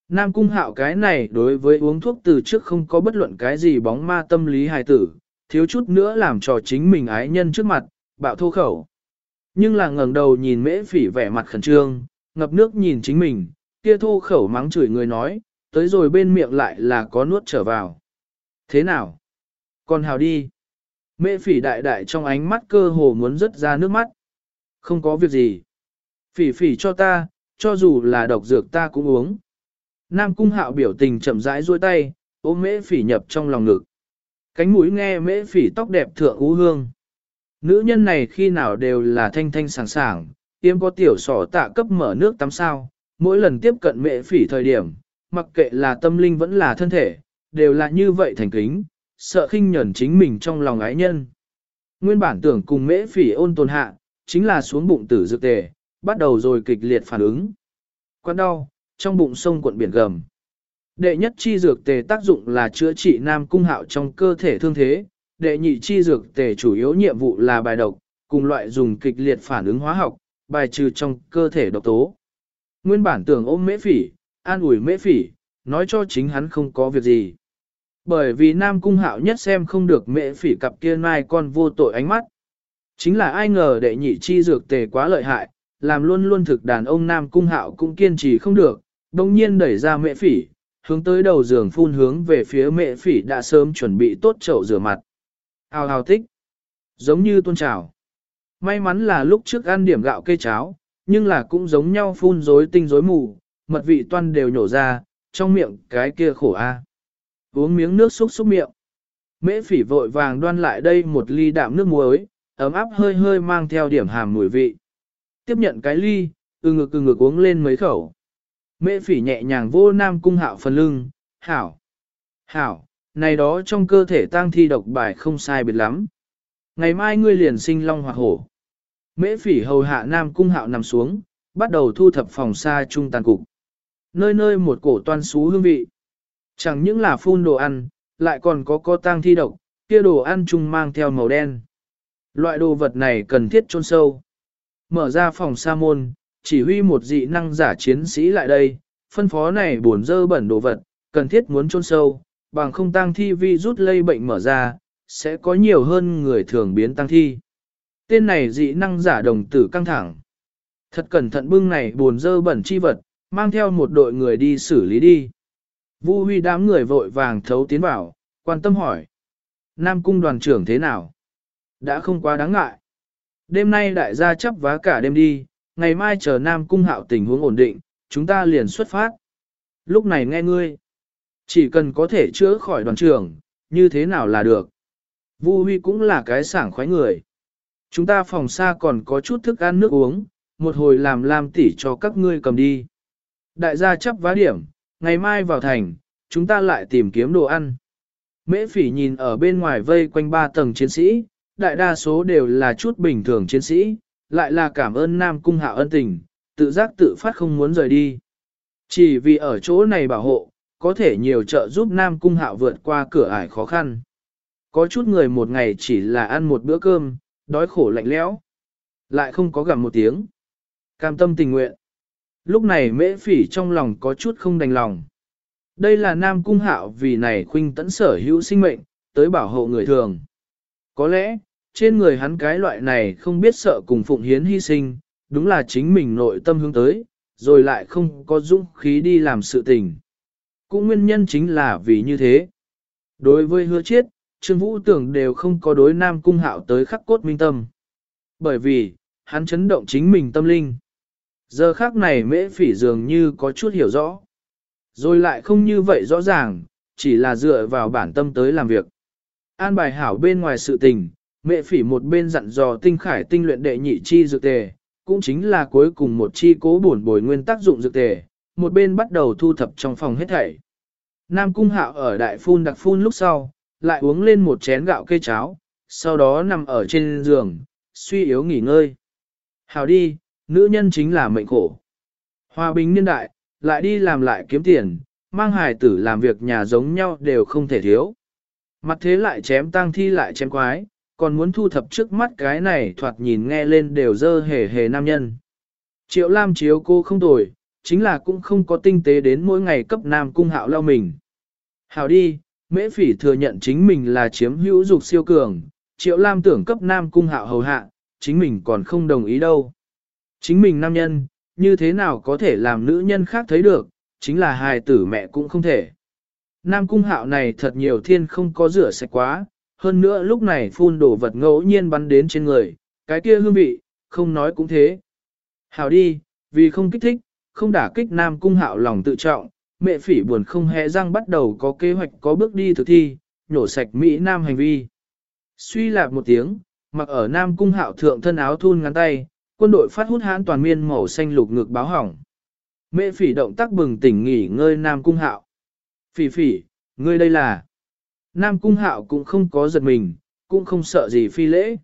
Nam cung hạo cái này đối với uống thuốc từ trước không có bất luận cái gì bóng ma tâm lý hài tử, thiếu chút nữa làm trò chính mình ái nhân trước mặt, bạo thô khẩu. Nhưng là ngẩng đầu nhìn mễ phỉ vẻ mặt khẩn trương, ngập nước nhìn chính mình, kia thô khẩu mắng chửi người nói, tới rồi bên miệng lại là có nuốt trở vào. Thế nào? Còn hào đi. Mễ phỉ đại đại trong ánh mắt cơ hồ muốn rớt ra nước mắt. Không có việc gì. Phỉ phỉ cho ta, cho dù là độc dược ta cũng uống. Nam cung hạo biểu tình chậm rãi duỗi tay, ôm mễ phỉ nhập trong lòng ngực. Cánh mũi nghe mễ phỉ tóc đẹp thượng ú hương. Nữ nhân này khi nào đều là thanh thanh sảng sảng, tiêm có tiểu sỏ tạ cấp mở nước tắm sao, mỗi lần tiếp cận mễ phỉ thời điểm, mặc kệ là tâm linh vẫn là thân thể, đều là như vậy thành kính, sợ khinh nhẫn chính mình trong lòng ái nhân. Nguyên bản tưởng cùng mễ phỉ ôn tồn hạ, chính là xuống bụng tử dược tề, bắt đầu rồi kịch liệt phản ứng. Quán đau, trong bụng sông cuộn biển gầm. Đệ nhất chi dược tề tác dụng là chữa trị nam cung hạo trong cơ thể thương thế, đệ nhị chi dược tề chủ yếu nhiệm vụ là bài độc, cùng loại dùng kịch liệt phản ứng hóa học, bài trừ trong cơ thể độc tố. Nguyên bản tưởng ôm mễ phỉ, an ủi mễ phỉ, nói cho chính hắn không có việc gì. Bởi vì nam cung hạo nhất xem không được mễ phỉ cặp kia mai con vô tội ánh mắt. Chính là ai ngờ đệ nhị chi dược tề quá lợi hại, làm luôn luôn thực đàn ông nam cung hạo cũng kiên trì không được, đồng nhiên đẩy ra mễ phỉ, hướng tới đầu giường phun hướng về phía mễ phỉ đã sớm chuẩn bị tốt chậu rửa mặt. Hào hào thích, giống như tôn trào. May mắn là lúc trước ăn điểm gạo cây cháo, nhưng là cũng giống nhau phun rối tinh rối mù, mật vị toan đều nhổ ra, trong miệng cái kia khổ a. Uống miếng nước xúc xúc miệng. Mễ phỉ vội vàng đoan lại đây một ly đạm nước muối, ấm áp hơi hơi mang theo điểm hàm mùi vị. Tiếp nhận cái ly, ừ ngực ừ ngực uống lên mấy khẩu. Mễ phỉ nhẹ nhàng vô nam cung hạo phần lưng, hảo, hảo, này đó trong cơ thể tang thi độc bài không sai biệt lắm. Ngày mai ngươi liền sinh long hoặc hổ. Mễ phỉ hầu hạ nam cung hạo nằm xuống, bắt đầu thu thập phòng xa trung tàn cục. Nơi nơi một cổ toan xú hương vị. Chẳng những là phun đồ ăn, lại còn có co tang thi độc, kia đồ ăn chung mang theo màu đen. Loại đồ vật này cần thiết chôn sâu. Mở ra phòng sa môn, chỉ huy một dị năng giả chiến sĩ lại đây, phân phó này buồn dơ bẩn đồ vật, cần thiết muốn chôn sâu, bằng không tang thi vi rút lây bệnh mở ra, sẽ có nhiều hơn người thường biến tăng thi. Tên này dị năng giả đồng tử căng thẳng. Thật cẩn thận bưng này buồn dơ bẩn chi vật, mang theo một đội người đi xử lý đi. Vu huy đám người vội vàng thấu tiến vào, quan tâm hỏi. Nam cung đoàn trưởng thế nào? Đã không quá đáng ngại. Đêm nay đại gia chấp vá cả đêm đi, ngày mai chờ Nam cung hạo tình huống ổn định, chúng ta liền xuất phát. Lúc này nghe ngươi. Chỉ cần có thể chữa khỏi đoàn trưởng, như thế nào là được. Vu Huy cũng là cái sảng khoái người. Chúng ta phòng xa còn có chút thức ăn nước uống, một hồi làm làm tỉ cho các ngươi cầm đi. Đại gia chấp vá điểm, ngày mai vào thành, chúng ta lại tìm kiếm đồ ăn. Mễ phỉ nhìn ở bên ngoài vây quanh ba tầng chiến sĩ, đại đa số đều là chút bình thường chiến sĩ, lại là cảm ơn Nam Cung Hạo ân tình, tự giác tự phát không muốn rời đi. Chỉ vì ở chỗ này bảo hộ, có thể nhiều trợ giúp Nam Cung Hạo vượt qua cửa ải khó khăn. Có chút người một ngày chỉ là ăn một bữa cơm, đói khổ lạnh lẽo, lại không có gặm một tiếng. Cam tâm tình nguyện. Lúc này mễ phỉ trong lòng có chút không đành lòng. Đây là Nam Cung Hạo vì này khuynh tẫn sở hữu sinh mệnh, tới bảo hộ người thường. Có lẽ, trên người hắn cái loại này không biết sợ cùng phụng hiến hy sinh, đúng là chính mình nội tâm hướng tới, rồi lại không có dũng khí đi làm sự tình. Cũng nguyên nhân chính là vì như thế. Đối với hứa chiết, Trương Vũ tưởng đều không có đối Nam Cung Hạo tới khắc cốt minh tâm. Bởi vì, hắn chấn động chính mình tâm linh. Giờ khác này mễ phỉ dường như có chút hiểu rõ. Rồi lại không như vậy rõ ràng, chỉ là dựa vào bản tâm tới làm việc. An bài hảo bên ngoài sự tình, mẹ phỉ một bên dặn dò tinh khải tinh luyện đệ nhị chi dược tề, cũng chính là cuối cùng một chi cố bổn bồi nguyên tác dụng dược tề, một bên bắt đầu thu thập trong phòng hết thảy. Nam cung hạo ở đại phun đặc phun lúc sau, lại uống lên một chén gạo cây cháo, sau đó nằm ở trên giường, suy yếu nghỉ ngơi. Hảo đi, nữ nhân chính là mệnh khổ. Hòa bình niên đại, lại đi làm lại kiếm tiền, mang hài tử làm việc nhà giống nhau đều không thể thiếu. Mặt thế lại chém tang thi lại chém quái, còn muốn thu thập trước mắt cái này thoạt nhìn nghe lên đều dơ hề hề nam nhân. Triệu Lam chiếu cô không tồi, chính là cũng không có tinh tế đến mỗi ngày cấp nam cung hạo lao mình. Hảo đi, mễ phỉ thừa nhận chính mình là chiếm hữu dục siêu cường, Triệu Lam tưởng cấp nam cung hạo hầu hạ, chính mình còn không đồng ý đâu. Chính mình nam nhân, như thế nào có thể làm nữ nhân khác thấy được, chính là hài tử mẹ cũng không thể. Nam cung hạo này thật nhiều thiên không có rửa sạch quá, hơn nữa lúc này phun đổ vật ngẫu nhiên bắn đến trên người, cái kia hương vị, không nói cũng thế. Hảo đi, vì không kích thích, không đả kích nam cung hạo lòng tự trọng, mẹ phỉ buồn không hề răng bắt đầu có kế hoạch có bước đi thực thi, nhổ sạch Mỹ Nam hành vi. Suy lạc một tiếng, mặc ở nam cung hạo thượng thân áo thun ngắn tay, quân đội phát hút hãn toàn miên màu xanh lục ngực báo hỏng. Mẹ phỉ động tác bừng tỉnh nghỉ ngơi nam cung hạo. Phỉ phỉ, ngươi đây là... Nam cung hạo cũng không có giật mình, cũng không sợ gì phi lễ.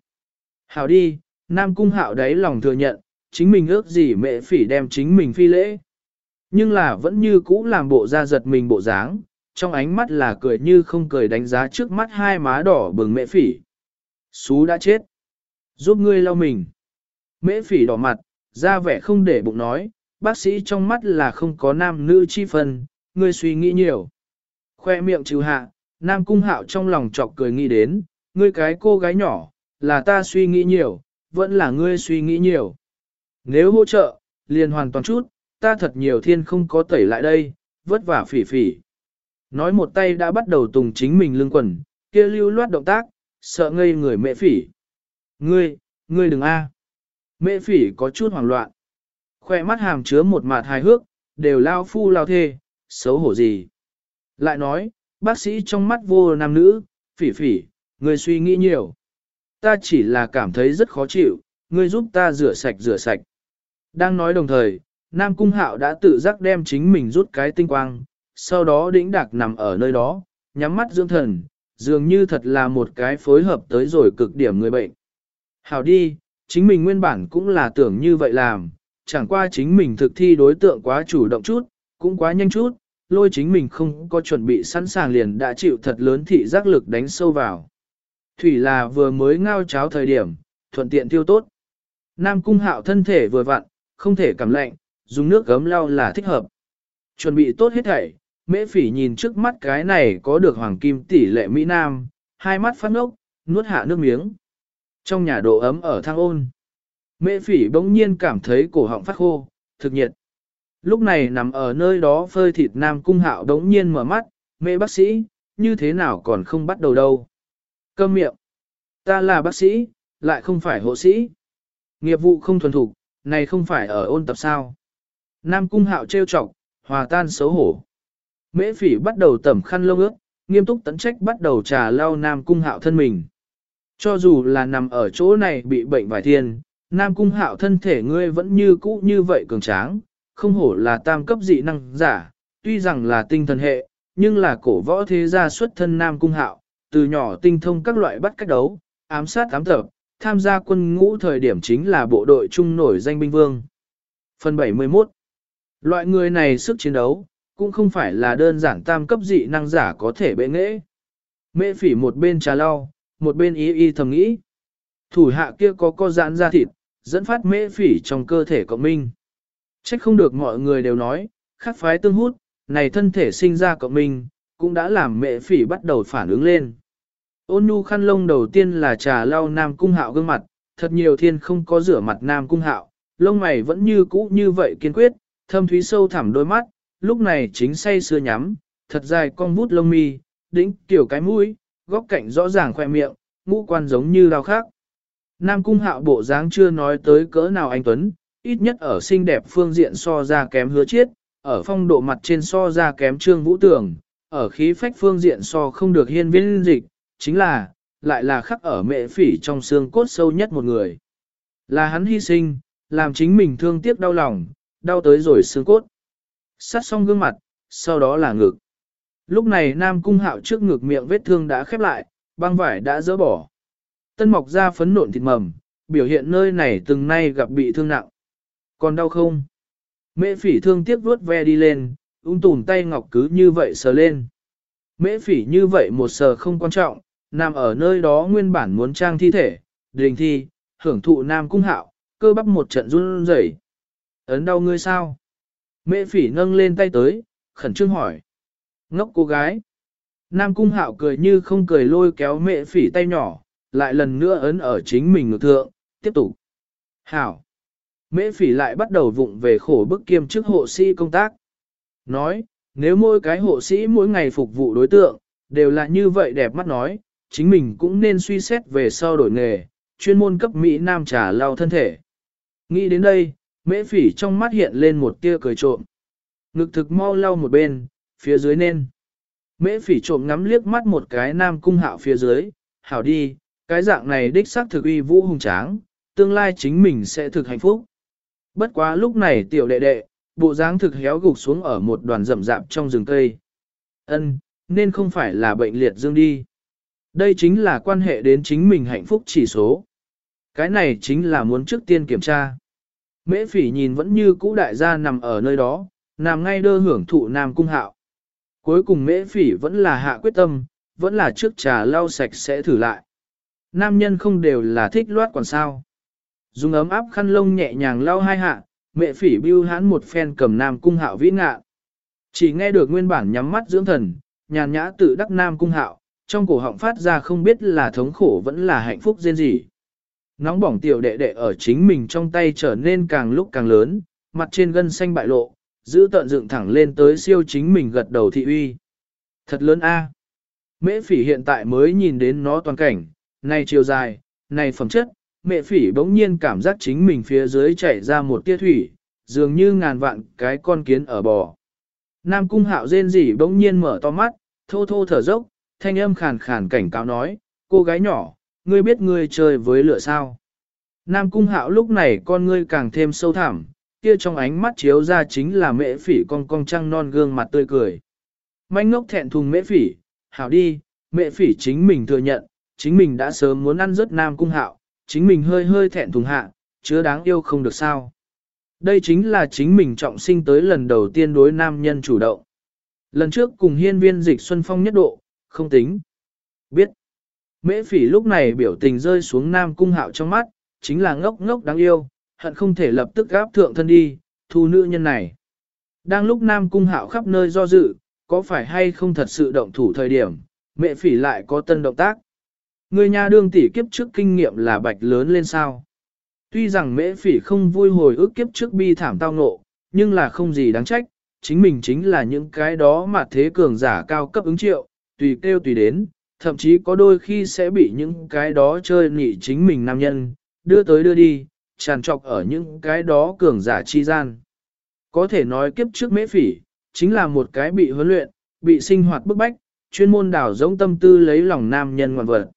Hảo đi, Nam cung hạo đáy lòng thừa nhận, chính mình ước gì mẹ phỉ đem chính mình phi lễ. Nhưng là vẫn như cũ làm bộ ra giật mình bộ dáng, trong ánh mắt là cười như không cười đánh giá trước mắt hai má đỏ bừng mẹ phỉ. Xú đã chết. Giúp ngươi lau mình. Mễ phỉ đỏ mặt, ra vẻ không để bụng nói, bác sĩ trong mắt là không có nam nữ chi phân, ngươi suy nghĩ nhiều. Khoe miệng trừ hạ, nam cung hạo trong lòng chọc cười nghĩ đến, ngươi cái cô gái nhỏ, là ta suy nghĩ nhiều, vẫn là ngươi suy nghĩ nhiều. Nếu hỗ trợ, liền hoàn toàn chút, ta thật nhiều thiên không có tẩy lại đây, vất vả phỉ phỉ. Nói một tay đã bắt đầu tùng chính mình lưng quần, kia lưu loát động tác, sợ ngây người mẹ phỉ. Ngươi, ngươi đừng a. Mẹ phỉ có chút hoảng loạn. Khoe mắt hàm chứa một mặt hài hước, đều lao phu lao thê, xấu hổ gì. Lại nói, bác sĩ trong mắt vô nam nữ, phỉ phỉ, ngươi suy nghĩ nhiều. Ta chỉ là cảm thấy rất khó chịu, ngươi giúp ta rửa sạch rửa sạch. Đang nói đồng thời, Nam Cung Hạo đã tự giác đem chính mình rút cái tinh quang, sau đó đĩnh đạc nằm ở nơi đó, nhắm mắt dưỡng thần, dường như thật là một cái phối hợp tới rồi cực điểm người bệnh. Hảo đi, chính mình nguyên bản cũng là tưởng như vậy làm, chẳng qua chính mình thực thi đối tượng quá chủ động chút, cũng quá nhanh chút, lôi chính mình không có chuẩn bị sẵn sàng liền đã chịu thật lớn thị giác lực đánh sâu vào. Thủy là vừa mới ngao cháo thời điểm, thuận tiện tiêu tốt. Nam cung hạo thân thể vừa vặn, không thể cảm lạnh, dùng nước gấm lau là thích hợp. Chuẩn bị tốt hết thảy, mễ phỉ nhìn trước mắt cái này có được hoàng kim tỷ lệ Mỹ Nam, hai mắt phát ngốc, nuốt hạ nước miếng. Trong nhà độ ấm ở thang ôn, mễ phỉ bỗng nhiên cảm thấy cổ họng phát khô, thực nhiệt. Lúc này nằm ở nơi đó phơi thịt Nam cung hạo đống nhiên mở mắt, mẹ bác sĩ, như thế nào còn không bắt đầu đâu. Cơm miệng. Ta là bác sĩ, lại không phải hộ sĩ. Nghiệp vụ không thuần thục, này không phải ở ôn tập sao. Nam cung hạo trêu chọc, hòa tan xấu hổ. Mễ phỉ bắt đầu tẩm khăn lông ước, nghiêm túc tấn trách bắt đầu trà lau Nam cung hạo thân mình. Cho dù là nằm ở chỗ này bị bệnh vài thiên, Nam cung hạo thân thể ngươi vẫn như cũ như vậy cường tráng, không hổ là tam cấp dị năng giả, tuy rằng là tinh thần hệ, nhưng là cổ võ thế gia xuất thân Nam cung hạo, từ nhỏ tinh thông các loại bắt cách đấu, ám sát ám tập, tham gia quân ngũ thời điểm chính là bộ đội trung nổi danh binh vương. Phần 71 Loại người này sức chiến đấu, cũng không phải là đơn giản tam cấp dị năng giả có thể bệ nghệ. Mễ phỉ một bên trà lau, một bên y y thầm nghĩ. Thủ hạ kia có co giãn ra thịt, dẫn phát mễ phỉ trong cơ thể cộng minh. Trách không được mọi người đều nói, khắc phái tương hút, này thân thể sinh ra cộng minh, cũng đã làm mễ phỉ bắt đầu phản ứng lên. Ôn nhu khăn lông đầu tiên là trà lau nam cung hạo gương mặt, thật nhiều thiên không có rửa mặt nam cung hạo, lông mày vẫn như cũ như vậy kiên quyết, thâm thúy sâu thẳm đôi mắt, lúc này chính say sưa nhắm, thật dài con vút lông mi, đỉnh kiểu cái mũi, góc cạnh rõ ràng khoe miệng, ngũ quan giống như đau khác. Nam cung hạo bộ dáng chưa nói tới cỡ nào anh Tuấn, ít nhất ở xinh đẹp phương diện so ra kém hứa chiết, ở phong độ mặt trên so ra kém trương vũ tưởng, ở khí phách phương diện so không được hiên viên dịch, chính là, lại là khắc ở mệ phỉ trong xương cốt sâu nhất một người. Là hắn hy sinh, làm chính mình thương tiếc đau lòng, đau tới rồi xương cốt. Sát xong gương mặt, sau đó là ngực. Lúc này Nam Cung Hạo trước ngực miệng vết thương đã khép lại, băng vải đã dỡ bỏ. Tân mọc ra phấn nộn thịt mầm, biểu hiện nơi này từng nay gặp bị thương nặng. Còn đau không? Mễ phỉ thương tiếc vuốt ve đi lên, ung tùn tay ngọc cứ như vậy sờ lên. Mễ phỉ như vậy một sờ không quan trọng, nằm ở nơi đó nguyên bản muốn trang thi thể, đình thi, hưởng thụ nam cung hạo, cơ bắp một trận run rẩy. Ấn đau ngươi sao? Mễ phỉ nâng lên tay tới, khẩn trương hỏi. Ngốc cô gái. Nam cung hạo cười như không cười lôi kéo Mẹ phỉ tay nhỏ, lại lần nữa ấn ở chính mình ngược thượng, tiếp tục. Hảo. Mễ phỉ lại bắt đầu vụng về khổ bức kiêm chức hộ sĩ công tác. Nói, nếu mỗi cái hộ sĩ mỗi ngày phục vụ đối tượng, đều là như vậy đẹp mắt nói, chính mình cũng nên suy xét về sau đổi nghề, chuyên môn cấp Mỹ Nam trà lau thân thể. Nghĩ đến đây, mễ phỉ trong mắt hiện lên một tia cười trộm. Ngực thực mau lau một bên, phía dưới nên. Mễ phỉ trộm ngắm liếc mắt một cái nam cung hạo phía dưới, hảo đi, cái dạng này đích xác thực uy vũ hùng tráng, tương lai chính mình sẽ thực hạnh phúc. Bất quá lúc này tiểu đệ đệ, bộ dáng thực héo gục xuống ở một đoàn rậm rạp trong rừng cây. Ân, nên không phải là bệnh liệt dương đi. Đây chính là quan hệ đến chính mình hạnh phúc chỉ số. Cái này chính là muốn trước tiên kiểm tra. Mễ phỉ nhìn vẫn như cũ đại gia nằm ở nơi đó, nằm ngay đơ hưởng thụ nam cung hạo. Cuối cùng mễ phỉ vẫn là hạ quyết tâm, vẫn là trước trà lau sạch sẽ thử lại. Nam nhân không đều là thích loát còn sao. Dùng ấm áp khăn lông nhẹ nhàng lau hai hạ, mẹ phỉ bưu hãn một phen cầm nam cung hạo vĩ ngạ. Chỉ nghe được nguyên bản nhắm mắt dưỡng thần, nhàn nhã tự đắc nam cung hạo, trong cổ họng phát ra không biết là thống khổ vẫn là hạnh phúc riêng gì. Nóng bỏng tiểu đệ đệ ở chính mình trong tay trở nên càng lúc càng lớn, mặt trên gân xanh bại lộ, giữ tận dựng thẳng lên tới siêu chính mình gật đầu thị uy. Thật lớn a. Mễ phỉ hiện tại mới nhìn đến nó toàn cảnh, này chiều dài, này phẩm chất, mẹ phỉ bỗng nhiên cảm giác chính mình phía dưới chảy ra một tia thủy, dường như ngàn vạn cái con kiến ở bò. Nam cung hạo rên rỉ bỗng nhiên mở to mắt, thô thô thở dốc, thanh âm khàn khàn cảnh cáo nói, cô gái nhỏ, ngươi biết ngươi chơi với lửa sao. Nam cung hạo lúc này con ngươi càng thêm sâu thẳm, kia trong ánh mắt chiếu ra chính là mễ phỉ con cong trăng non gương mặt tươi cười. Manh ngốc thẹn thùng mễ phỉ, hảo đi, mễ phỉ chính mình thừa nhận, chính mình đã sớm muốn ăn rớt Nam cung hạo, chính mình hơi hơi thẹn thùng hạ, chứa đáng yêu không được sao. Đây chính là chính mình trọng sinh tới lần đầu tiên đối nam nhân chủ động. Lần trước cùng hiên viên dịch xuân phong nhất độ, không tính. Biết. Mễ phỉ lúc này biểu tình rơi xuống nam cung hạo trong mắt, chính là ngốc ngốc đáng yêu, hận không thể lập tức gáp thượng thân đi, thu nữ nhân này. Đang lúc nam cung hạo khắp nơi do dự, có phải hay không thật sự động thủ thời điểm, mẹ phỉ lại có tân động tác. Người nhà đương tỷ kiếp trước kinh nghiệm là bạch lớn lên sao. Tuy rằng mễ phỉ không vui hồi ức kiếp trước bi thảm tao ngộ, nhưng là không gì đáng trách, chính mình chính là những cái đó mà thế cường giả cao cấp ứng triệu, tùy kêu tùy đến, thậm chí có đôi khi sẽ bị những cái đó chơi nị chính mình nam nhân, đưa tới đưa đi, tràn trọc ở những cái đó cường giả chi gian. Có thể nói kiếp trước mễ phỉ, chính là một cái bị huấn luyện, bị sinh hoạt bức bách, chuyên môn đảo giống tâm tư lấy lòng nam nhân ngoan vật.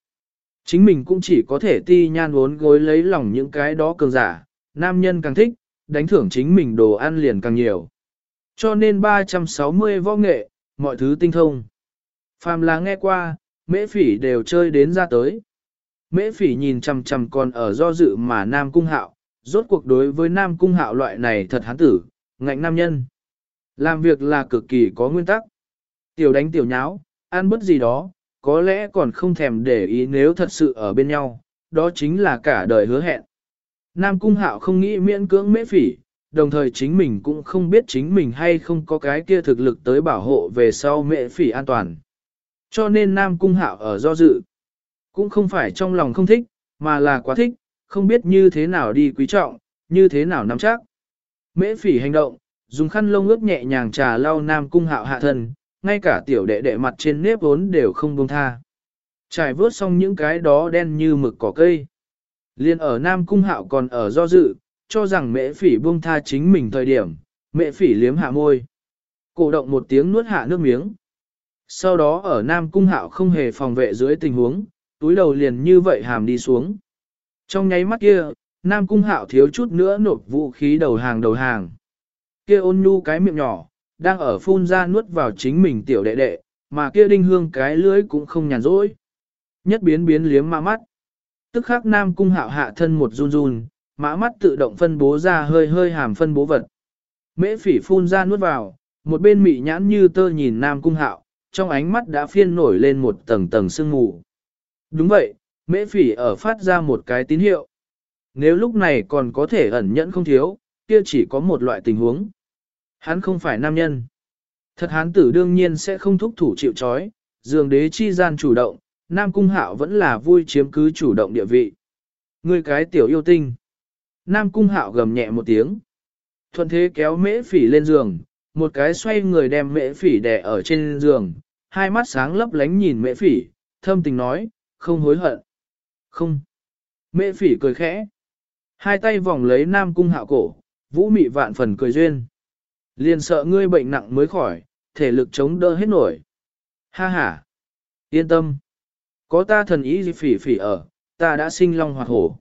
Chính mình cũng chỉ có thể ti nhan vốn gối lấy lòng những cái đó cường giả, nam nhân càng thích, đánh thưởng chính mình đồ ăn liền càng nhiều. Cho nên 360 võ nghệ, mọi thứ tinh thông. Phàm là nghe qua, mễ phỉ đều chơi đến ra tới. Mễ phỉ nhìn chằm chằm còn ở do dự mà nam cung hạo, rốt cuộc đối với nam cung hạo loại này thật hán tử, ngạnh nam nhân. Làm việc là cực kỳ có nguyên tắc. Tiểu đánh tiểu nháo, ăn bất gì đó, có lẽ còn không thèm để ý nếu thật sự ở bên nhau, đó chính là cả đời hứa hẹn. Nam Cung Hạo không nghĩ miễn cưỡng mễ phỉ, đồng thời chính mình cũng không biết chính mình hay không có cái kia thực lực tới bảo hộ về sau mễ phỉ an toàn. Cho nên Nam Cung Hạo ở do dự, cũng không phải trong lòng không thích, mà là quá thích, không biết như thế nào đi quý trọng, như thế nào nắm chắc. Mễ phỉ hành động, dùng khăn lông ướt nhẹ nhàng trà lau Nam Cung Hạo hạ thân, ngay cả tiểu đệ đệ mặt trên nếp vốn đều không buông tha. Trải vớt xong những cái đó đen như mực cỏ cây. Liên ở Nam Cung Hạo còn ở do dự, cho rằng Mễ phỉ buông tha chính mình thời điểm, Mễ phỉ liếm hạ môi. Cổ động một tiếng nuốt hạ nước miếng. Sau đó ở Nam Cung Hạo không hề phòng vệ dưới tình huống, túi đầu liền như vậy hàm đi xuống. Trong nháy mắt kia, Nam Cung Hạo thiếu chút nữa nộp vũ khí đầu hàng đầu hàng. Kia ôn nhu cái miệng nhỏ, đang ở phun ra nuốt vào chính mình tiểu đệ đệ, mà kia đinh hương cái lưới cũng không nhàn rỗi. Nhất biến biến liếm mã mắt. Tức khắc nam cung hạo hạ thân một run run, mã mắt tự động phân bố ra hơi hơi hàm phân bố vật. Mễ phỉ phun ra nuốt vào, một bên mị nhãn như tơ nhìn nam cung hạo, trong ánh mắt đã phiên nổi lên một tầng tầng sương mù. Đúng vậy, mễ phỉ ở phát ra một cái tín hiệu. Nếu lúc này còn có thể ẩn nhẫn không thiếu, kia chỉ có một loại tình huống. Hắn không phải nam nhân. Thật hán tử đương nhiên sẽ không thúc thủ chịu chói, dường đế chi gian chủ động, nam cung hạo vẫn là vui chiếm cứ chủ động địa vị. Người cái tiểu yêu tinh. Nam cung hạo gầm nhẹ một tiếng. Thuận thế kéo mễ phỉ lên giường, một cái xoay người đem mễ phỉ đè ở trên giường, hai mắt sáng lấp lánh nhìn mễ phỉ, thâm tình nói, không hối hận. Không. Mễ phỉ cười khẽ. Hai tay vòng lấy nam cung hạo cổ, vũ mị vạn phần cười duyên. Liền sợ ngươi bệnh nặng mới khỏi, thể lực chống đỡ hết nổi. Ha ha. Yên tâm. Có ta thần ý phỉ phỉ ở, ta đã sinh long hoạt hổ.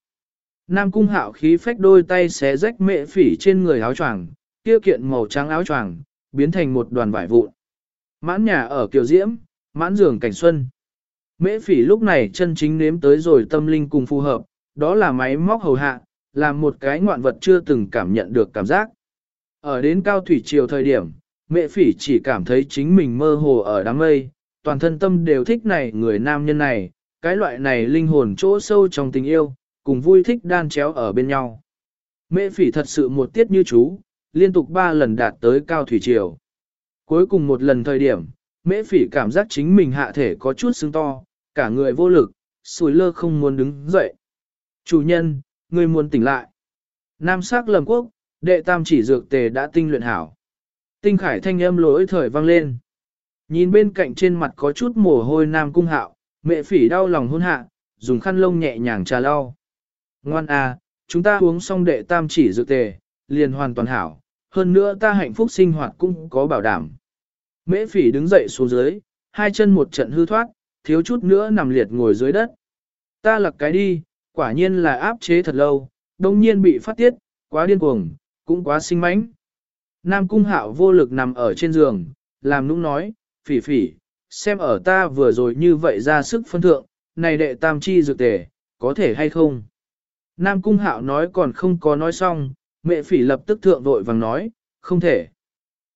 Nam cung hạo khí phách đôi tay xé rách mệ phỉ trên người áo choàng, kia kiện màu trắng áo choàng, biến thành một đoàn vải vụn. Mãn nhà ở kiều diễm, mãn giường cảnh xuân. Mễ phỉ lúc này chân chính nếm tới rồi tâm linh cùng phù hợp, đó là máy móc hầu hạ, là một cái ngoạn vật chưa từng cảm nhận được cảm giác. Ở đến cao thủy triều thời điểm, mẹ phỉ chỉ cảm thấy chính mình mơ hồ ở đám mây, toàn thân tâm đều thích này người nam nhân này, cái loại này linh hồn chỗ sâu trong tình yêu, cùng vui thích đan chéo ở bên nhau. Mẹ phỉ thật sự một tiết như chú, liên tục ba lần đạt tới cao thủy triều. Cuối cùng một lần thời điểm, mễ phỉ cảm giác chính mình hạ thể có chút sưng to, cả người vô lực, sùi lơ không muốn đứng dậy. Chủ nhân, người muốn tỉnh lại. Nam sắc lầm quốc, đệ tam chỉ dược tề đã tinh luyện hảo. Tinh khải thanh âm lỗi thời vang lên. Nhìn bên cạnh trên mặt có chút mồ hôi nam cung hạo, mẹ phỉ đau lòng hôn hạ, dùng khăn lông nhẹ nhàng trà lau. Ngoan à, chúng ta uống xong đệ tam chỉ dược tề, liền hoàn toàn hảo, hơn nữa ta hạnh phúc sinh hoạt cũng có bảo đảm. Mễ phỉ đứng dậy xuống dưới, hai chân một trận hư thoát, thiếu chút nữa nằm liệt ngồi dưới đất. Ta lật cái đi, quả nhiên là áp chế thật lâu, đồng nhiên bị phát tiết, quá điên cuồng, cũng quá sinh mãnh. Nam cung hạo vô lực nằm ở trên giường, làm nũng nói, phỉ phỉ, xem ở ta vừa rồi như vậy ra sức phân thượng, này đệ tam chi dược tề, có thể hay không? Nam cung hạo nói còn không có nói xong, mẹ phỉ lập tức thượng vội vàng nói, không thể.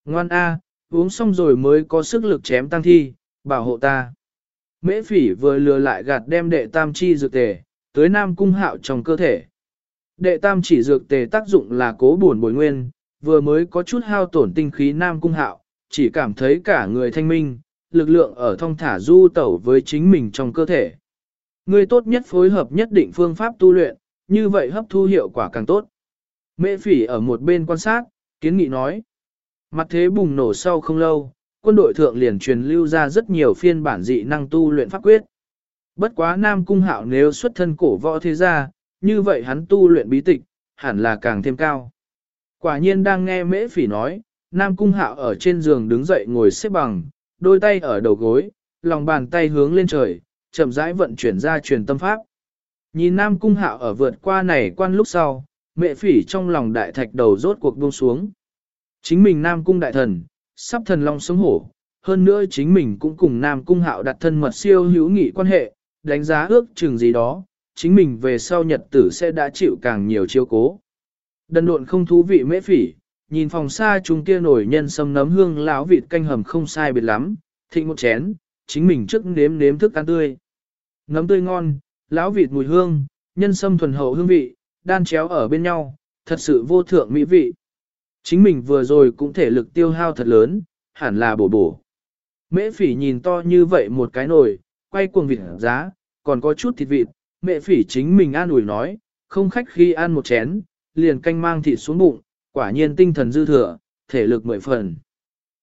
Ngoan A, uống xong rồi mới có sức lực chém tăng thi, bảo hộ ta. Mễ phỉ vừa lừa lại gạt đem đệ tam chi dược tề, tới nam cung hạo trong cơ thể. Đệ tam chỉ dược tề tác dụng là cố buồn bồi nguyên, vừa mới có chút hao tổn tinh khí nam cung hạo, chỉ cảm thấy cả người thanh minh, lực lượng ở thông thả du tẩu với chính mình trong cơ thể. Người tốt nhất phối hợp nhất định phương pháp tu luyện, như vậy hấp thu hiệu quả càng tốt. Mễ phỉ ở một bên quan sát, kiến nghị nói. Mặt thế bùng nổ sau không lâu, quân đội thượng liền truyền lưu ra rất nhiều phiên bản dị năng tu luyện pháp quyết. Bất quá Nam Cung Hạo nếu xuất thân cổ võ thế gia, như vậy hắn tu luyện bí tịch, hẳn là càng thêm cao. Quả nhiên đang nghe mễ phỉ nói, Nam Cung Hạo ở trên giường đứng dậy ngồi xếp bằng, đôi tay ở đầu gối, lòng bàn tay hướng lên trời, chậm rãi vận chuyển ra truyền tâm pháp. Nhìn Nam Cung Hạo ở vượt qua này quan lúc sau, Mễ phỉ trong lòng đại thạch đầu rốt cuộc buông xuống. Chính mình Nam Cung đại thần, sắp thần long sống hổ, hơn nữa chính mình cũng cùng Nam Cung Hạo đặt thân mật siêu hữu nghị quan hệ, đánh giá ước chừng gì đó, chính mình về sau nhật tử sẽ đã chịu càng nhiều chiếu cố. Đần độn không thú vị mễ phỉ, nhìn phòng xa chúng kia nổi nhân sâm nấm hương lão vịt canh hầm không sai biệt lắm, thịnh một chén, chính mình trước nếm nếm thức ăn tươi. Nấm tươi ngon, lão vịt mùi hương, nhân sâm thuần hậu hương vị, đan chéo ở bên nhau, thật sự vô thượng mỹ vị. Chính mình vừa rồi cũng thể lực tiêu hao thật lớn, hẳn là bổ bổ. Mễ phỉ nhìn to như vậy một cái nồi, quay cuồng vịt giá, còn có chút thịt vịt, mẹ phỉ chính mình an ủi nói, không khách khi ăn một chén, liền canh mang thịt xuống bụng, quả nhiên tinh thần dư thừa, thể lực mười phần.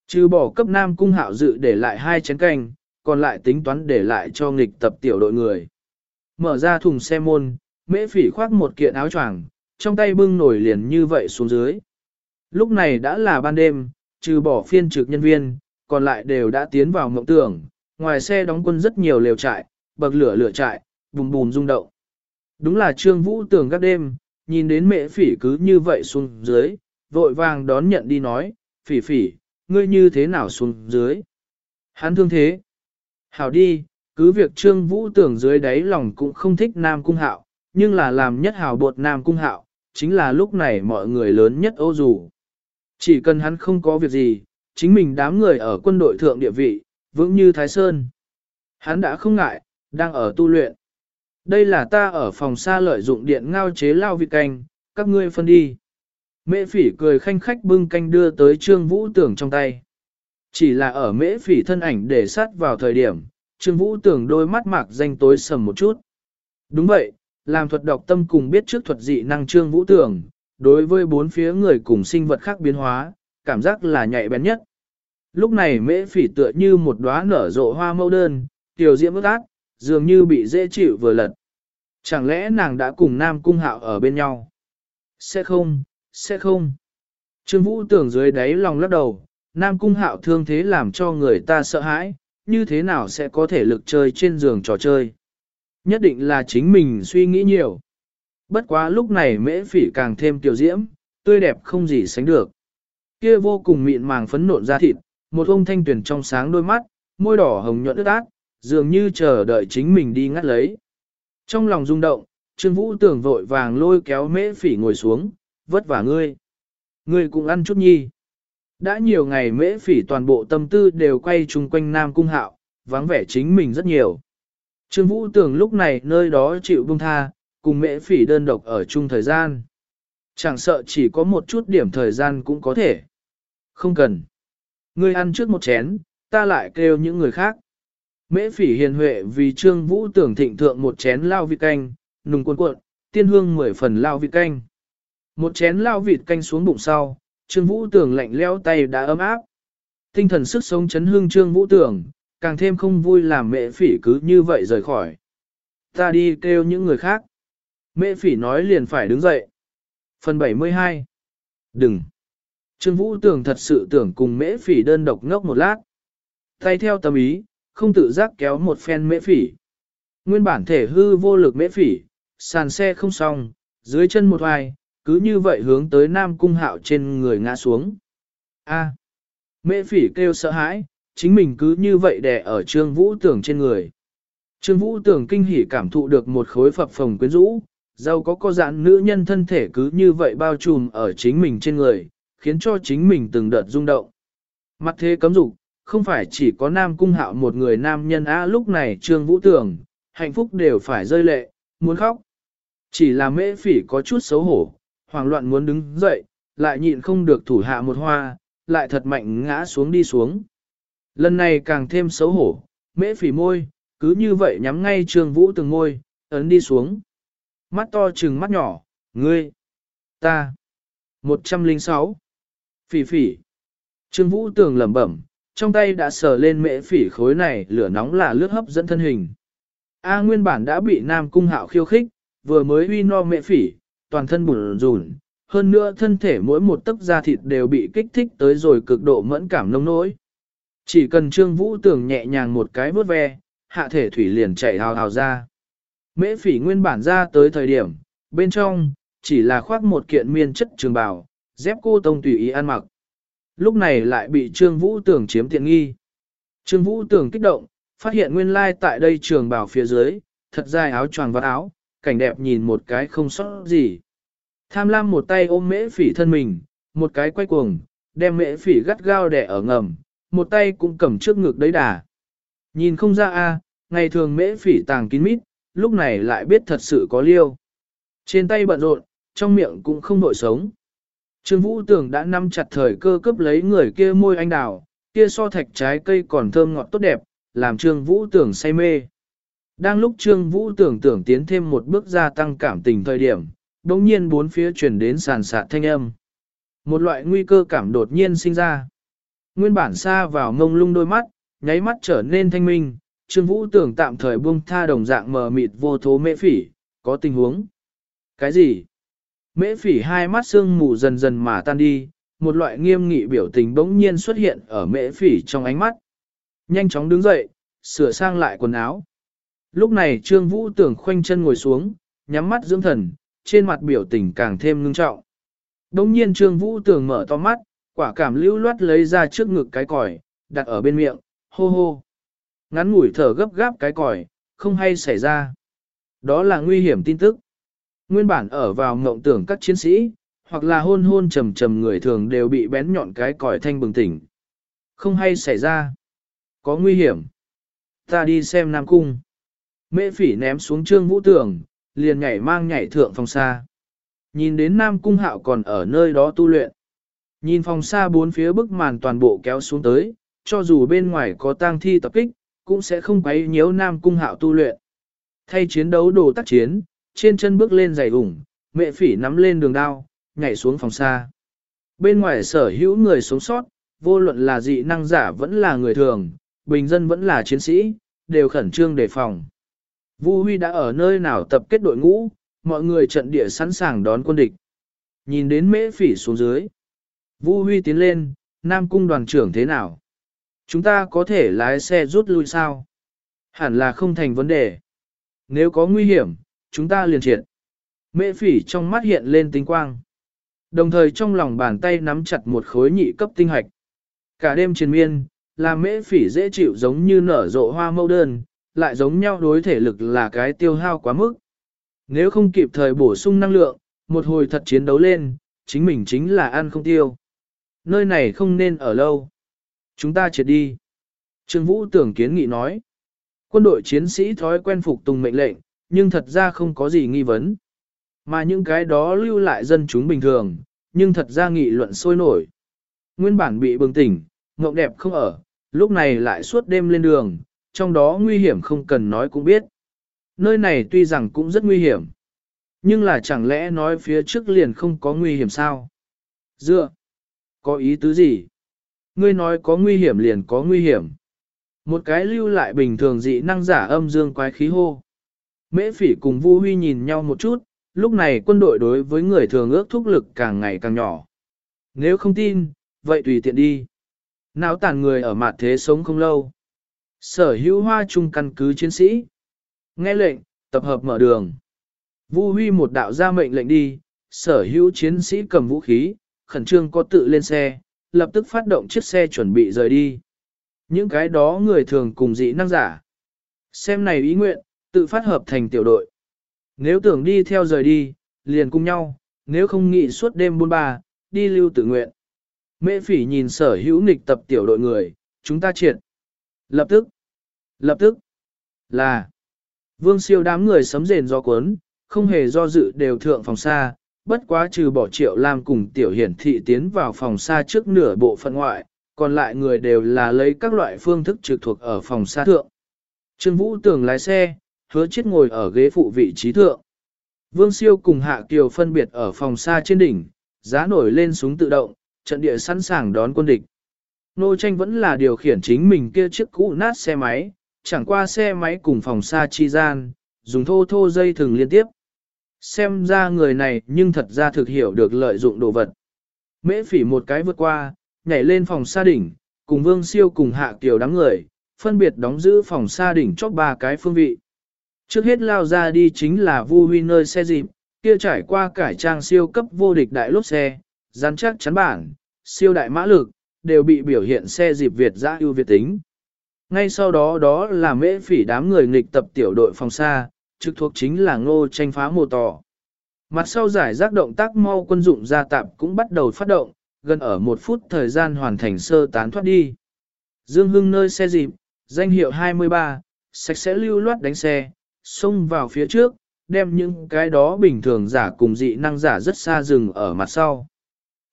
Trừ bỏ cấp nam cung hạo dự để lại hai chén canh, còn lại tính toán để lại cho nghịch tập tiểu đội người. Mở ra thùng xe môn, mễ phỉ khoác một kiện áo choàng, trong tay bưng nổi liền như vậy xuống dưới. Lúc này đã là ban đêm, trừ bỏ phiên trực nhân viên, còn lại đều đã tiến vào mộng tưởng, ngoài xe đóng quân rất nhiều lều trại, bậc lửa lửa trại, bùm bùm rung động. Đúng là Trương Vũ tưởng các đêm, nhìn đến mẹ phỉ cứ như vậy xuống dưới, vội vàng đón nhận đi nói, phỉ phỉ, ngươi như thế nào xuống dưới? Hắn thương thế. Hảo đi, cứ việc Trương Vũ tưởng dưới đáy lòng cũng không thích Nam Cung Hạo, nhưng là làm nhất hảo bột Nam Cung Hạo, chính là lúc này mọi người lớn nhất ô dù. Chỉ cần hắn không có việc gì, chính mình đám người ở quân đội thượng địa vị, vững như Thái Sơn. Hắn đã không ngại, đang ở tu luyện. Đây là ta ở phòng xa lợi dụng điện ngao chế lao vị canh, các ngươi phân đi. Mễ phỉ cười khanh khách bưng canh đưa tới Trương Vũ Tưởng trong tay. Chỉ là ở mễ phỉ thân ảnh để sát vào thời điểm, Trương Vũ Tưởng đôi mắt mạc danh tối sầm một chút. Đúng vậy, làm thuật đọc tâm cùng biết trước thuật dị năng Trương Vũ Tưởng, đối với bốn phía người cùng sinh vật khác biến hóa, cảm giác là nhạy bén nhất. Lúc này mễ phỉ tựa như một đóa nở rộ hoa mẫu đơn, tiểu diễm ước ác, dường như bị dễ chịu vừa lật. Chẳng lẽ nàng đã cùng Nam Cung Hạo ở bên nhau? Sẽ không, sẽ không. Trương Vũ tưởng dưới đáy lòng lắc đầu, Nam Cung Hạo thương thế làm cho người ta sợ hãi, như thế nào sẽ có thể lực chơi trên giường trò chơi. Nhất định là chính mình suy nghĩ nhiều. Bất quá lúc này mễ phỉ càng thêm tiểu diễm, tươi đẹp không gì sánh được. Kia vô cùng mịn màng phấn nộn ra thịt, một ông thanh tuyển trong sáng đôi mắt, môi đỏ hồng nhuận ướt át, dường như chờ đợi chính mình đi ngắt lấy. Trong lòng rung động, Trương Vũ tưởng vội vàng lôi kéo mễ phỉ ngồi xuống, vất vả ngươi. Ngươi cũng ăn chút nhi. Đã nhiều ngày mễ phỉ toàn bộ tâm tư đều quay chung quanh Nam Cung Hạo, vắng vẻ chính mình rất nhiều. Trương Vũ tưởng lúc này nơi đó chịu buông tha, cùng mễ phỉ đơn độc ở chung thời gian. Chẳng sợ chỉ có một chút điểm thời gian cũng có thể. Không cần. Ngươi ăn trước một chén, ta lại kêu những người khác. Mễ phỉ hiền huệ vì Trương Vũ tưởng thịnh thượng một chén lao vịt canh, nùng cuộn cuộn, tiên hương mười phần lao vịt canh. Một chén lao vịt canh xuống bụng sau, Trương Vũ tưởng lạnh leo tay đã ấm áp. Tinh thần sức sống chấn hương Trương Vũ tưởng, càng thêm không vui làm mẹ phỉ cứ như vậy rời khỏi. Ta đi kêu những người khác. Mễ phỉ nói liền phải đứng dậy. Phần 72 Đừng! Trương Vũ tưởng thật sự tưởng cùng mễ phỉ đơn độc ngốc một lát. Tay theo tâm ý, không tự giác kéo một phen mễ phỉ. Nguyên bản thể hư vô lực mễ phỉ, sàn xe không xong, dưới chân một hoài, cứ như vậy hướng tới Nam Cung Hạo trên người ngã xuống. A. Mễ phỉ kêu sợ hãi, chính mình cứ như vậy đè ở Trương Vũ Tưởng trên người. Trương Vũ Tưởng kinh hỉ cảm thụ được một khối phập phồng quyến rũ, giàu có có dạng nữ nhân thân thể cứ như vậy bao trùm ở chính mình trên người, khiến cho chính mình từng đợt rung động. Mặt thế cấm dục, không phải chỉ có Nam Cung Hạo một người nam nhân á lúc này Trương Vũ Tưởng, hạnh phúc đều phải rơi lệ, muốn khóc. Chỉ là mễ phỉ có chút xấu hổ, hoảng loạn muốn đứng dậy, lại nhịn không được thủ hạ một hoa, lại thật mạnh ngã xuống đi xuống. Lần này càng thêm xấu hổ, mễ phỉ môi, cứ như vậy nhắm ngay Trương Vũ từng môi, ấn đi xuống. Mắt to trừng mắt nhỏ, ngươi, ta, 106. Phỉ phỉ. Trương Vũ tường lẩm bẩm, trong tay đã sờ lên mễ phỉ khối này lửa nóng là lướt hấp dẫn thân hình. A nguyên bản đã bị Nam Cung Hạo khiêu khích, vừa mới huy no mễ phỉ, toàn thân bùn rùn, hơn nữa thân thể mỗi một tấc da thịt đều bị kích thích tới rồi cực độ mẫn cảm nông nỗi. Chỉ cần Trương Vũ tưởng nhẹ nhàng một cái vớt ve, hạ thể thủy liền chảy hào hào ra. Mễ phỉ nguyên bản ra tới thời điểm, bên trong, chỉ là khoác một kiện miên chất trường bào, dép cô tông tùy ý ăn mặc. Lúc này lại bị Trương Vũ tưởng chiếm tiện nghi. Trương Vũ tưởng kích động, phát hiện nguyên lai tại đây trường bào phía dưới, thật dài áo choàng vạt áo, cảnh đẹp nhìn một cái không sót gì. Tham lam một tay ôm mễ phỉ thân mình, một cái quay cuồng, đem mễ phỉ gắt gao đẻ ở ngầm, một tay cũng cầm trước ngực đấy đà. Nhìn không ra a, ngày thường mễ phỉ tàng kín mít, lúc này lại biết thật sự có liêu. Trên tay bận rộn, trong miệng cũng không nội sống. Trương Vũ Tưởng đã nắm chặt thời cơ cướp lấy người kia môi anh đào, kia so thạch trái cây còn thơm ngọt tốt đẹp, làm Trương Vũ Tưởng say mê. Đang lúc Trương Vũ tưởng tưởng tiến thêm một bước gia tăng cảm tình thời điểm, đồng nhiên bốn phía chuyển đến sàn sạt thanh âm. Một loại nguy cơ cảm đột nhiên sinh ra. Nguyên bản xa vào ngông lung đôi mắt, nháy mắt trở nên thanh minh, Trương Vũ tưởng tạm thời buông tha đồng dạng mờ mịt vô thố mễ phỉ, có tình huống. Cái gì? Mễ phỉ hai mắt sương mù dần dần mà tan đi, một loại nghiêm nghị biểu tình bỗng nhiên xuất hiện ở mễ phỉ trong ánh mắt. Nhanh chóng đứng dậy, sửa sang lại quần áo. Lúc này Trương Vũ tưởng khoanh chân ngồi xuống, nhắm mắt dưỡng thần, trên mặt biểu tình càng thêm ngưng trọng. Đống nhiên Trương Vũ tưởng mở to mắt, quả cảm lưu loát lấy ra trước ngực cái còi, đặt ở bên miệng, hô hô. Ngắn ngủi thở gấp gáp cái còi, không hay xảy ra. Đó là nguy hiểm tin tức. Nguyên bản ở vào ngộng tưởng các chiến sĩ, hoặc là hôn hôn trầm trầm người thường đều bị bén nhọn cái còi thanh bừng tỉnh. Không hay xảy ra. Có nguy hiểm. Ta đi xem Nam Cung. Mễ phỉ ném xuống trương vũ tường, liền nhảy mang nhảy thượng phòng xa. Nhìn đến Nam Cung Hạo còn ở nơi đó tu luyện. Nhìn phòng xa bốn phía bức màn toàn bộ kéo xuống tới, cho dù bên ngoài có tang thi tập kích, cũng sẽ không quấy nhiễu Nam Cung Hạo tu luyện. Thay chiến đấu đồ tác chiến, trên chân bước lên giày ủng, mẹ phỉ nắm lên đường đao, nhảy xuống phòng xa. Bên ngoài sở hữu người sống sót, vô luận là dị năng giả vẫn là người thường, bình dân vẫn là chiến sĩ, đều khẩn trương đề phòng. Vu Huy đã ở nơi nào tập kết đội ngũ, mọi người trận địa sẵn sàng đón quân địch. Nhìn đến mễ phỉ xuống dưới. Vu Huy tiến lên, Nam Cung đoàn trưởng thế nào? Chúng ta có thể lái xe rút lui sao? Hẳn là không thành vấn đề. Nếu có nguy hiểm, chúng ta liền triệt. Mễ phỉ trong mắt hiện lên tinh quang. Đồng thời trong lòng bàn tay nắm chặt một khối nhị cấp tinh hạch. Cả đêm triền miên, làm mễ phỉ dễ chịu giống như nở rộ hoa mâu đơn, lại giống nhau đối thể lực là cái tiêu hao quá mức. Nếu không kịp thời bổ sung năng lượng, một hồi thật chiến đấu lên, chính mình chính là ăn không tiêu. Nơi này không nên ở lâu. Chúng ta triệt đi. Trương Vũ tưởng kiến nghị nói. Quân đội chiến sĩ thói quen phục tùng mệnh lệnh, nhưng thật ra không có gì nghi vấn. Mà những cái đó lưu lại dân chúng bình thường, nhưng thật ra nghị luận sôi nổi. Nguyên bản bị bừng tỉnh, ngộng đẹp không ở, lúc này lại suốt đêm lên đường, trong đó nguy hiểm không cần nói cũng biết. Nơi này tuy rằng cũng rất nguy hiểm, nhưng là chẳng lẽ nói phía trước liền không có nguy hiểm sao? Dựa, có ý tứ gì? Ngươi nói có nguy hiểm liền có nguy hiểm. Một cái lưu lại bình thường dị năng giả âm dương quái khí hô. Mễ phỉ cùng Vu Huy nhìn nhau một chút, lúc này quân đội đối với người thường ước thúc lực càng ngày càng nhỏ. Nếu không tin, vậy tùy tiện đi. Náo tàn người ở mặt thế sống không lâu. Sở hữu hoa trung căn cứ chiến sĩ. Nghe lệnh, tập hợp mở đường. Vu Huy một đạo ra mệnh lệnh đi, sở hữu chiến sĩ cầm vũ khí, khẩn trương có tự lên xe, lập tức phát động chiếc xe chuẩn bị rời đi. Những cái đó người thường cùng dị năng giả. Xem này ý nguyện, tự phát hợp thành tiểu đội. Nếu tưởng đi theo rời đi, liền cùng nhau, nếu không nghĩ suốt đêm buôn ba, đi lưu tự nguyện. Mễ phỉ nhìn sở hữu nghịch tập tiểu đội người, chúng ta triệt. Lập tức, lập tức, là, vương siêu đám người sấm rền do cuốn, không hề do dự đều thượng phòng xa, bất quá trừ bỏ triệu lam cùng tiểu hiển thị tiến vào phòng xa trước nửa bộ phận ngoại, còn lại người đều là lấy các loại phương thức trực thuộc ở phòng xa thượng. Trương Vũ tưởng lái xe, hứa chết ngồi ở ghế phụ vị trí thượng. Vương Siêu cùng Hạ Kiều phân biệt ở phòng xa trên đỉnh, giá nổi lên súng tự động, trận địa sẵn sàng đón quân địch. Nô tranh vẫn là điều khiển chính mình kia chiếc cũ nát xe máy, chẳng qua xe máy cùng phòng xa chi gian, dùng thô thô dây thừng liên tiếp. Xem ra người này nhưng thật ra thực hiểu được lợi dụng đồ vật. Mễ phỉ một cái vượt qua, nhảy lên phòng xa đỉnh, cùng vương siêu cùng hạ kiều đám người, phân biệt đóng giữ phòng xa đỉnh chót ba cái phương vị. Trước hết lao ra đi chính là vu huy nơi xe dịp, kia trải qua cải trang siêu cấp vô địch đại lốp xe, rắn chắc chắn bản, siêu đại mã lực, đều bị biểu hiện xe dịp Việt giã ưu Việt tính. Ngay sau đó đó là mễ phỉ đám người nghịch tập tiểu đội phòng xa, trực thuộc chính là ngô tranh phá mồ tỏ. Mặt sau giải rác động tác mau quân dụng gia tạp cũng bắt đầu phát động, gần ở một phút thời gian hoàn thành sơ tán thoát đi. Dương Hưng nơi xe dịp, danh hiệu 23, sạch sẽ lưu loát đánh xe, xông vào phía trước, đem những cái đó bình thường giả cùng dị năng giả rất xa rừng ở mặt sau.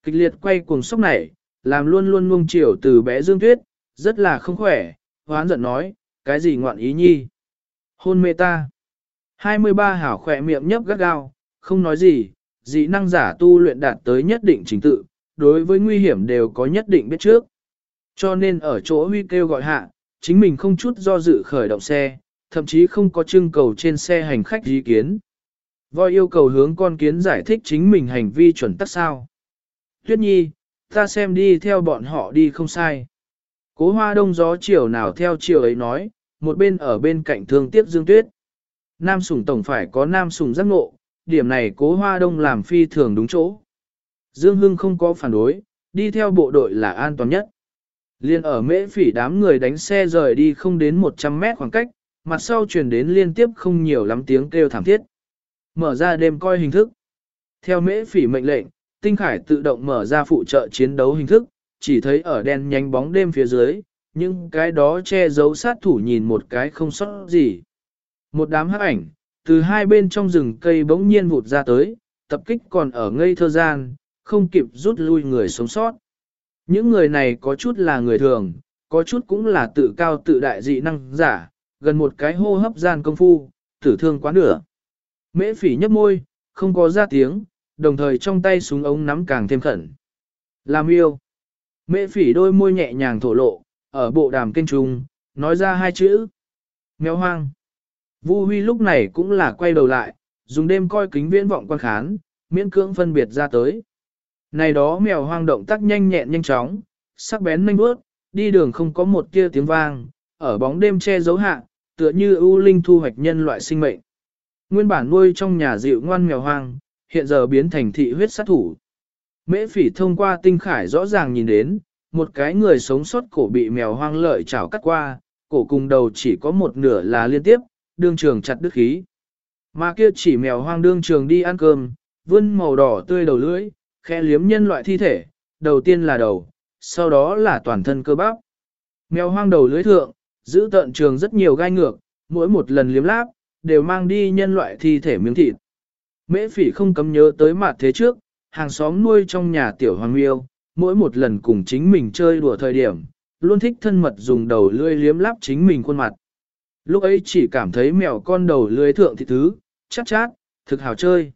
Kịch liệt quay cuồng sốc này, làm luôn luôn nuông chiều từ bé Dương Tuyết, rất là không khỏe, hoán giận nói, cái gì ngoạn ý nhi. Hôn mê ta. 23 hảo khỏe miệng nhấp gắt gao, không nói gì, dị năng giả tu luyện đạt tới nhất định trình tự, đối với nguy hiểm đều có nhất định biết trước. Cho nên ở chỗ huy kêu gọi hạ, chính mình không chút do dự khởi động xe, thậm chí không có trưng cầu trên xe hành khách ý kiến. Voi yêu cầu hướng con kiến giải thích chính mình hành vi chuẩn tắc sao. Tuyết nhi, ta xem đi theo bọn họ đi không sai. Cố hoa đông gió chiều nào theo chiều ấy nói, một bên ở bên cạnh thương tiếc dương tuyết. Nam sủng tổng phải có nam sủng giác ngộ, điểm này cố hoa đông làm phi thường đúng chỗ. Dương Hưng không có phản đối, đi theo bộ đội là an toàn nhất. Liên ở mễ phỉ đám người đánh xe rời đi không đến 100 mét khoảng cách, mặt sau truyền đến liên tiếp không nhiều lắm tiếng kêu thảm thiết. Mở ra đêm coi hình thức. Theo mễ phỉ mệnh lệnh, tinh khải tự động mở ra phụ trợ chiến đấu hình thức, chỉ thấy ở đen nhánh bóng đêm phía dưới, nhưng cái đó che giấu sát thủ nhìn một cái không sót gì. Một đám hắc ảnh, từ hai bên trong rừng cây bỗng nhiên vụt ra tới, tập kích còn ở ngây thơ gian, không kịp rút lui người sống sót. Những người này có chút là người thường, có chút cũng là tự cao tự đại dị năng giả, gần một cái hô hấp gian công phu, tử thương quá nửa. Mễ phỉ nhấp môi, không có ra tiếng, đồng thời trong tay súng ống nắm càng thêm khẩn. Làm yêu. Mễ phỉ đôi môi nhẹ nhàng thổ lộ, ở bộ đàm kênh trung, nói ra hai chữ. Mèo hoang. Vu Huy lúc này cũng là quay đầu lại, dùng đêm coi kính viễn vọng quan khán, miễn cưỡng phân biệt ra tới. Này đó mèo hoang động tác nhanh nhẹn nhanh chóng, sắc bén nhanh bước, đi đường không có một tia tiếng vang, ở bóng đêm che giấu hạ, tựa như ưu linh thu hoạch nhân loại sinh mệnh. Nguyên bản nuôi trong nhà dịu ngoan mèo hoang, hiện giờ biến thành thị huyết sát thủ. Mễ phỉ thông qua tinh khải rõ ràng nhìn đến, một cái người sống sót cổ bị mèo hoang lợi chảo cắt qua, cổ cùng đầu chỉ có một nửa là liên tiếp, đương trường chặt đứt khí. Mà kia chỉ mèo hoang đương trường đi ăn cơm, vươn màu đỏ tươi đầu lưỡi, khe liếm nhân loại thi thể, đầu tiên là đầu, sau đó là toàn thân cơ bắp. Mèo hoang đầu lưỡi thượng, giữ tận trường rất nhiều gai ngược, mỗi một lần liếm láp, đều mang đi nhân loại thi thể miếng thịt. Mễ phỉ không cấm nhớ tới mặt thế trước, hàng xóm nuôi trong nhà tiểu hoàng miêu, mỗi một lần cùng chính mình chơi đùa thời điểm, luôn thích thân mật dùng đầu lưỡi liếm láp chính mình khuôn mặt. Lúc ấy chỉ cảm thấy mèo con đầu lưới thượng thị thứ, chát chát, thực hào chơi.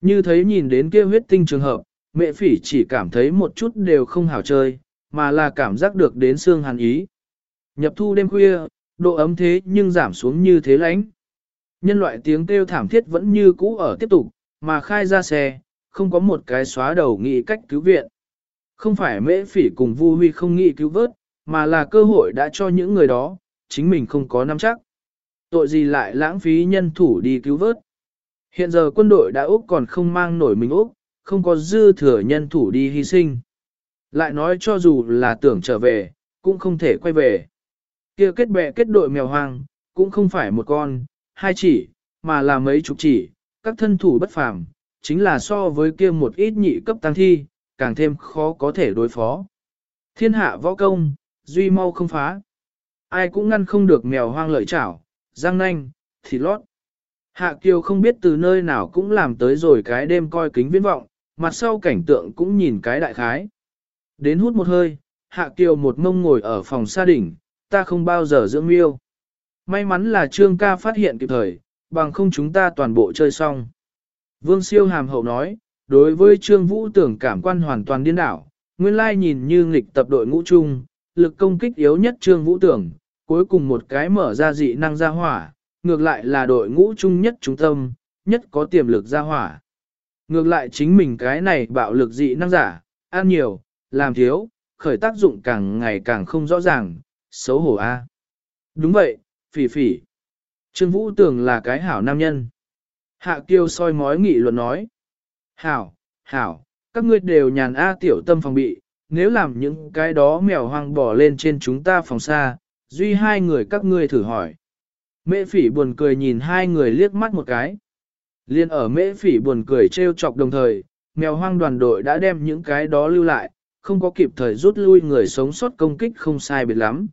Như thấy nhìn đến kia huyết tinh trường hợp, mẹ phỉ chỉ cảm thấy một chút đều không hào chơi, mà là cảm giác được đến xương hàn ý. Nhập thu đêm khuya, độ ấm thế nhưng giảm xuống như thế lãnh. Nhân loại tiếng kêu thảm thiết vẫn như cũ ở tiếp tục, mà khai ra xe, không có một cái xóa đầu nghĩ cách cứu viện. Không phải mễ phỉ cùng Vu Huy không nghĩ cứu vớt, mà là cơ hội đã cho những người đó, chính mình không có nắm chắc. Tội gì lại lãng phí nhân thủ đi cứu vớt. Hiện giờ quân đội đã Úc còn không mang nổi mình Úc, không có dư thừa nhân thủ đi hy sinh. Lại nói cho dù là tưởng trở về, cũng không thể quay về. kia kết bè kết đội mèo hoang, cũng không phải một con, hai chỉ, mà là mấy chục chỉ, các thân thủ bất phàm, chính là so với kia một ít nhị cấp tăng thi, càng thêm khó có thể đối phó. Thiên hạ võ công, duy mau không phá. Ai cũng ngăn không được mèo hoang lợi chảo, răng nanh, thịt lót. Hạ Kiều không biết từ nơi nào cũng làm tới rồi cái đêm coi kính viễn vọng, mặt sau cảnh tượng cũng nhìn cái đại khái. Đến hút một hơi, Hạ Kiều một mông ngồi ở phòng xa đỉnh, ta không bao giờ dưỡng miêu. May mắn là Trương ca phát hiện kịp thời, bằng không chúng ta toàn bộ chơi xong. Vương siêu hàm hậu nói, đối với Trương Vũ tưởng cảm quan hoàn toàn điên đảo, nguyên lai nhìn như nghịch tập đội ngũ chung, lực công kích yếu nhất Trương Vũ tưởng, cuối cùng một cái mở ra dị năng ra hỏa, ngược lại là đội ngũ chung nhất trung tâm, nhất có tiềm lực ra hỏa. Ngược lại chính mình cái này bạo lực dị năng giả, ăn nhiều, làm thiếu, khởi tác dụng càng ngày càng không rõ ràng, xấu hổ a. Đúng vậy, phỉ phỉ. Trương Vũ tưởng là cái hảo nam nhân. Hạ kiêu soi mói nghị luận nói. Hảo, hảo, các ngươi đều nhàn A tiểu tâm phòng bị, nếu làm những cái đó mèo hoang bỏ lên trên chúng ta phòng xa, duy hai người các ngươi thử hỏi. Mễ phỉ buồn cười nhìn hai người liếc mắt một cái. Liên ở mễ phỉ buồn cười trêu chọc đồng thời, mèo hoang đoàn đội đã đem những cái đó lưu lại, không có kịp thời rút lui người sống sót công kích không sai biệt lắm.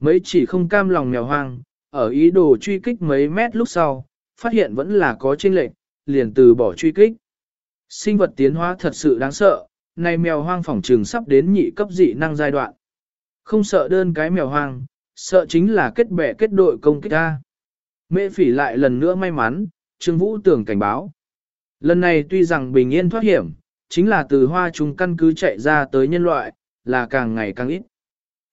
Mấy chỉ không cam lòng mèo hoang, ở ý đồ truy kích mấy mét lúc sau, phát hiện vẫn là có chênh lệnh, liền từ bỏ truy kích. Sinh vật tiến hóa thật sự đáng sợ, này mèo hoang phỏng trường sắp đến nhị cấp dị năng giai đoạn. Không sợ đơn cái mèo hoang, sợ chính là kết bè kết đội công kích ta. Mễ phỉ lại lần nữa may mắn, Trương Vũ tưởng cảnh báo. Lần này tuy rằng bình yên thoát hiểm, chính là từ hoa trùng căn cứ chạy ra tới nhân loại, là càng ngày càng ít.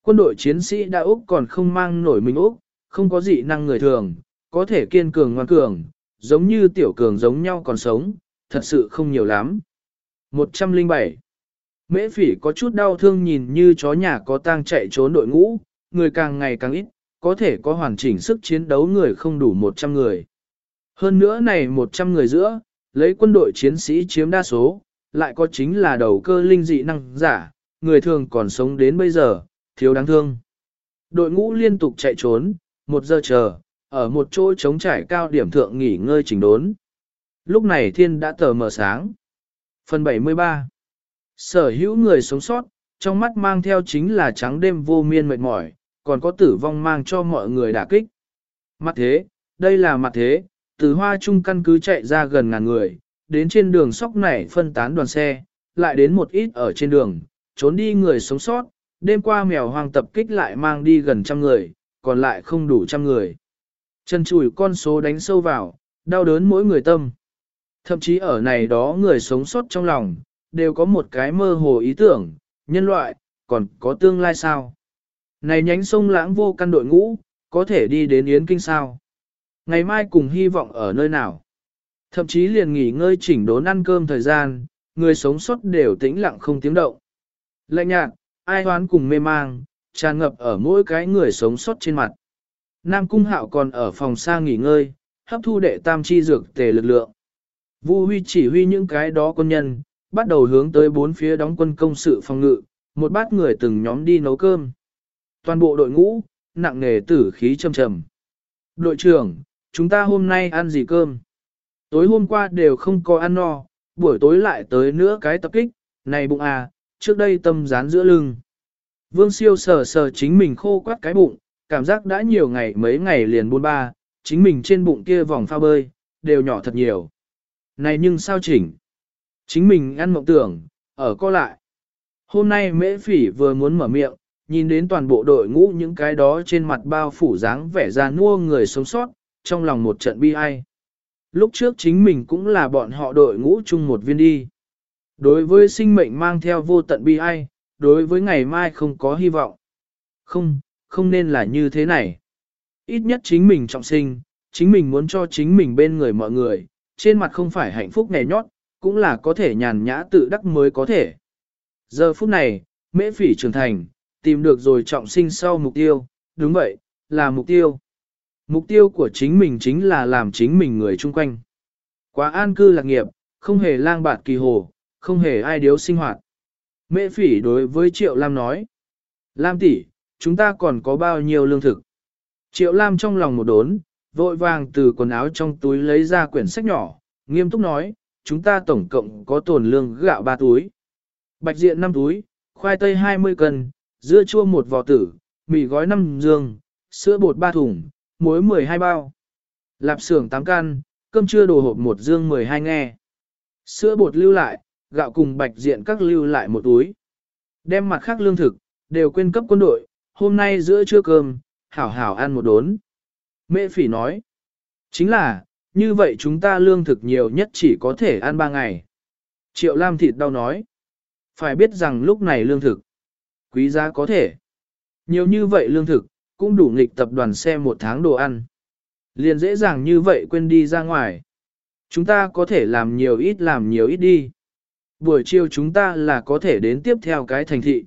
Quân đội chiến sĩ đã Úc còn không mang nổi mình Úc, không có dị năng người thường, có thể kiên cường ngoan cường, giống như tiểu cường giống nhau còn sống, thật sự không nhiều lắm. 107. Mễ phỉ có chút đau thương nhìn như chó nhà có tang chạy trốn đội ngũ, người càng ngày càng ít, có thể có hoàn chỉnh sức chiến đấu người không đủ 100 người. Hơn nữa này 100 người giữa, lấy quân đội chiến sĩ chiếm đa số, lại có chính là đầu cơ linh dị năng giả, người thường còn sống đến bây giờ, thiếu đáng thương. Đội ngũ liên tục chạy trốn, một giờ chờ, ở một chỗ trống trải cao điểm thượng nghỉ ngơi chỉnh đốn. Lúc này thiên đã tờ mờ sáng. Phần 73 Sở hữu người sống sót, trong mắt mang theo chính là trắng đêm vô miên mệt mỏi, còn có tử vong mang cho mọi người đả kích. Mặt thế, đây là mặt thế, từ hoa trung căn cứ chạy ra gần ngàn người, đến trên đường sóc này phân tán đoàn xe, lại đến một ít ở trên đường, trốn đi người sống sót, đêm qua mèo hoang tập kích lại mang đi gần trăm người, còn lại không đủ trăm người. Chân chùi con số đánh sâu vào, đau đớn mỗi người tâm. Thậm chí ở này đó người sống sót trong lòng, đều có một cái mơ hồ ý tưởng, nhân loại, còn có tương lai sao? Này nhánh sông lãng vô căn đội ngũ, có thể đi đến Yến Kinh sao? Ngày mai cùng hy vọng ở nơi nào. Thậm chí liền nghỉ ngơi chỉnh đốn ăn cơm thời gian, người sống sót đều tĩnh lặng không tiếng động. Lạnh nhạt, ai hoán cùng mê mang, tràn ngập ở mỗi cái người sống sót trên mặt. Nam Cung Hạo còn ở phòng xa nghỉ ngơi, hấp thu đệ tam chi dược tề lực lượng. Vu Huy chỉ huy những cái đó quân nhân, bắt đầu hướng tới bốn phía đóng quân công sự phòng ngự, một bát người từng nhóm đi nấu cơm. Toàn bộ đội ngũ, nặng nề tử khí trầm trầm. Đội trưởng, chúng ta hôm nay ăn gì cơm? Tối hôm qua đều không có ăn no, buổi tối lại tới nữa cái tập kích, này bụng à, trước đây tâm dán giữa lưng. Vương siêu sờ sờ chính mình khô quát cái bụng, cảm giác đã nhiều ngày mấy ngày liền buôn ba, chính mình trên bụng kia vòng phao bơi, đều nhỏ thật nhiều. Này nhưng sao chỉnh? Chính mình ăn mộng tưởng, ở co lại. Hôm nay mễ phỉ vừa muốn mở miệng, nhìn đến toàn bộ đội ngũ những cái đó trên mặt bao phủ dáng vẻ ra nua người sống sót, trong lòng một trận bi ai. Lúc trước chính mình cũng là bọn họ đội ngũ chung một viên đi. Đối với sinh mệnh mang theo vô tận bi ai, đối với ngày mai không có hy vọng. Không, không nên là như thế này. Ít nhất chính mình trọng sinh, chính mình muốn cho chính mình bên người mọi người, trên mặt không phải hạnh phúc nghè nhót, cũng là có thể nhàn nhã tự đắc mới có thể. Giờ phút này, mễ phỉ trưởng thành, tìm được rồi trọng sinh sau mục tiêu, đúng vậy, là mục tiêu. Mục tiêu của chính mình chính là làm chính mình người chung quanh. Quá an cư lạc nghiệp, không hề lang bạt kỳ hồ, không hề ai điếu sinh hoạt. Mễ phỉ đối với Triệu Lam nói. Lam tỷ, chúng ta còn có bao nhiêu lương thực? Triệu Lam trong lòng một đốn, vội vàng từ quần áo trong túi lấy ra quyển sách nhỏ, nghiêm túc nói, chúng ta tổng cộng có tồn lương gạo 3 túi. Bạch diện 5 túi, khoai tây 20 cân, dưa chua một vò tử, mì gói 5 dương, sữa bột 3 thùng, muối 12 bao. Lạp xưởng 8 can, cơm trưa đồ hộp một dương 12 nghe. Sữa bột lưu lại, gạo cùng bạch diện các lưu lại một túi. Đem mặt khác lương thực, đều quên cấp quân đội, hôm nay giữa trưa cơm, hảo hảo ăn một đốn. Mễ phỉ nói, chính là, như vậy chúng ta lương thực nhiều nhất chỉ có thể ăn 3 ngày. Triệu Lam thịt đau nói, phải biết rằng lúc này lương thực, quý giá có thể. Nhiều như vậy lương thực, cũng đủ nghịch tập đoàn xe một tháng đồ ăn. Liền dễ dàng như vậy quên đi ra ngoài. Chúng ta có thể làm nhiều ít làm nhiều ít đi. Buổi chiều chúng ta là có thể đến tiếp theo cái thành thị.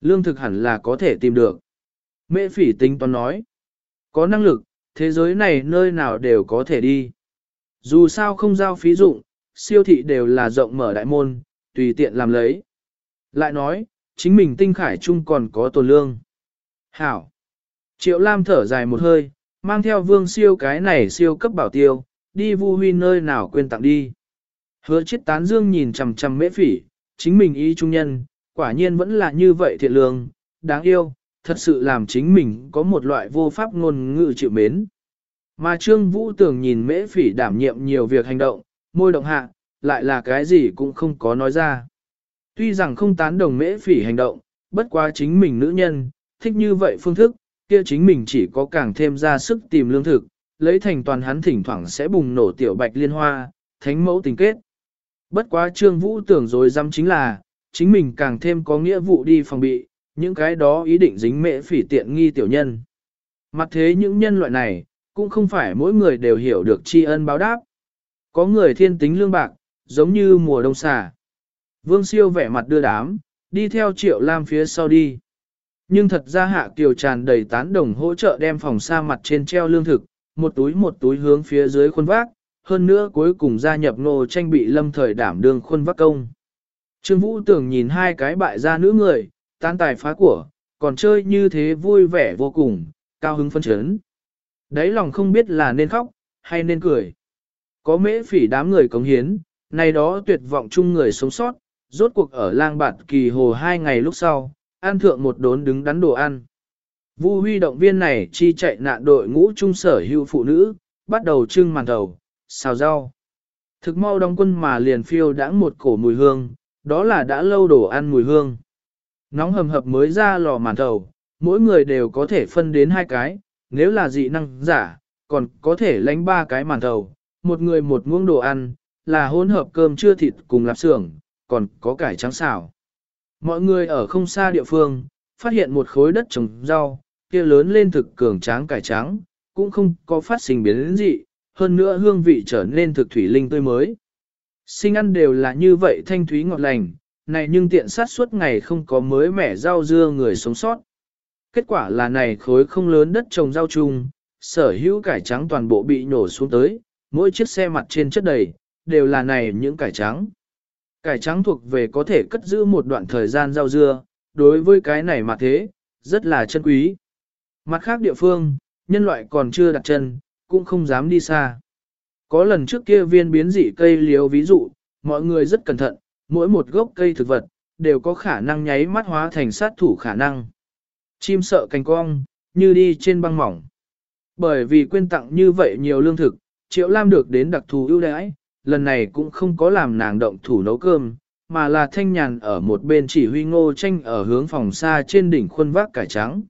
Lương thực hẳn là có thể tìm được. Mễ phỉ tính toán nói. Có năng lực, thế giới này nơi nào đều có thể đi. Dù sao không giao phí dụng, siêu thị đều là rộng mở đại môn, tùy tiện làm lấy. Lại nói, chính mình tinh khải chung còn có tồn lương. Hảo. Triệu Lam thở dài một hơi, mang theo vương siêu cái này siêu cấp bảo tiêu, đi vu huy nơi nào quên tặng đi. Hứa chết tán dương nhìn chằm chằm mễ phỉ, chính mình ý trung nhân, quả nhiên vẫn là như vậy thiện lương, đáng yêu, thật sự làm chính mình có một loại vô pháp ngôn ngữ chịu mến. Mà Trương Vũ Tường nhìn mễ phỉ đảm nhiệm nhiều việc hành động, môi động hạ, lại là cái gì cũng không có nói ra. Tuy rằng không tán đồng mễ phỉ hành động, bất quá chính mình nữ nhân, thích như vậy phương thức, kia chính mình chỉ có càng thêm ra sức tìm lương thực, lấy thành toàn hắn thỉnh thoảng sẽ bùng nổ tiểu bạch liên hoa, thánh mẫu tình kết. Bất quá Trương Vũ tưởng rồi dám chính là, chính mình càng thêm có nghĩa vụ đi phòng bị, những cái đó ý định dính mễ phỉ tiện nghi tiểu nhân. Mặt thế những nhân loại này, cũng không phải mỗi người đều hiểu được tri ân báo đáp. Có người thiên tính lương bạc, giống như mùa đông xà. Vương siêu vẻ mặt đưa đám, đi theo triệu lam phía sau đi. Nhưng thật ra hạ kiều tràn đầy tán đồng hỗ trợ đem phòng xa mặt trên treo lương thực, một túi một túi hướng phía dưới khuôn vác, hơn nữa cuối cùng gia nhập nô tranh bị lâm thời đảm đương khuôn vác công. Trương Vũ tưởng nhìn hai cái bại gia nữ người, tan tài phá của, còn chơi như thế vui vẻ vô cùng, cao hứng phân chấn. Đấy lòng không biết là nên khóc, hay nên cười. Có mễ phỉ đám người cống hiến, này đó tuyệt vọng chung người sống sót, rốt cuộc ở lang bạt kỳ hồ hai ngày lúc sau, ăn thượng một đốn đứng đắn đồ ăn. Vu huy động viên này chi chạy nạn đội ngũ trung sở hữu phụ nữ, bắt đầu trưng màn đầu, xào rau. Thực mau đóng quân mà liền phiêu đã một cổ mùi hương, đó là đã lâu đồ ăn mùi hương. Nóng hầm hập mới ra lò màn thầu, mỗi người đều có thể phân đến hai cái, nếu là dị năng giả, còn có thể lánh ba cái màn thầu, một người một muỗng đồ ăn, là hỗn hợp cơm chưa thịt cùng lạp xưởng, còn có cải trắng xào. Mọi người ở không xa địa phương, phát hiện một khối đất trồng rau, kia lớn lên thực cường tráng cải trắng, cũng không có phát sinh biến dị, hơn nữa hương vị trở nên thực thủy linh tươi mới. Sinh ăn đều là như vậy thanh thúy ngọt lành, này nhưng tiện sát suốt ngày không có mới mẻ rau dưa người sống sót. Kết quả là này khối không lớn đất trồng rau chung, sở hữu cải trắng toàn bộ bị nổ xuống tới, mỗi chiếc xe mặt trên chất đầy, đều là này những cải trắng. Cải trắng thuộc về có thể cất giữ một đoạn thời gian rau dưa, đối với cái này mà thế, rất là chân quý. Mặt khác địa phương, nhân loại còn chưa đặt chân, cũng không dám đi xa. Có lần trước kia viên biến dị cây liếu ví dụ, mọi người rất cẩn thận, mỗi một gốc cây thực vật, đều có khả năng nháy mắt hóa thành sát thủ khả năng. Chim sợ cành cong, như đi trên băng mỏng. Bởi vì quên tặng như vậy nhiều lương thực, Triệu Lam được đến đặc thù ưu đãi, lần này cũng không có làm nàng động thủ nấu cơm, mà là thanh nhàn ở một bên chỉ huy ngô tranh ở hướng phòng xa trên đỉnh khuôn vác cải trắng.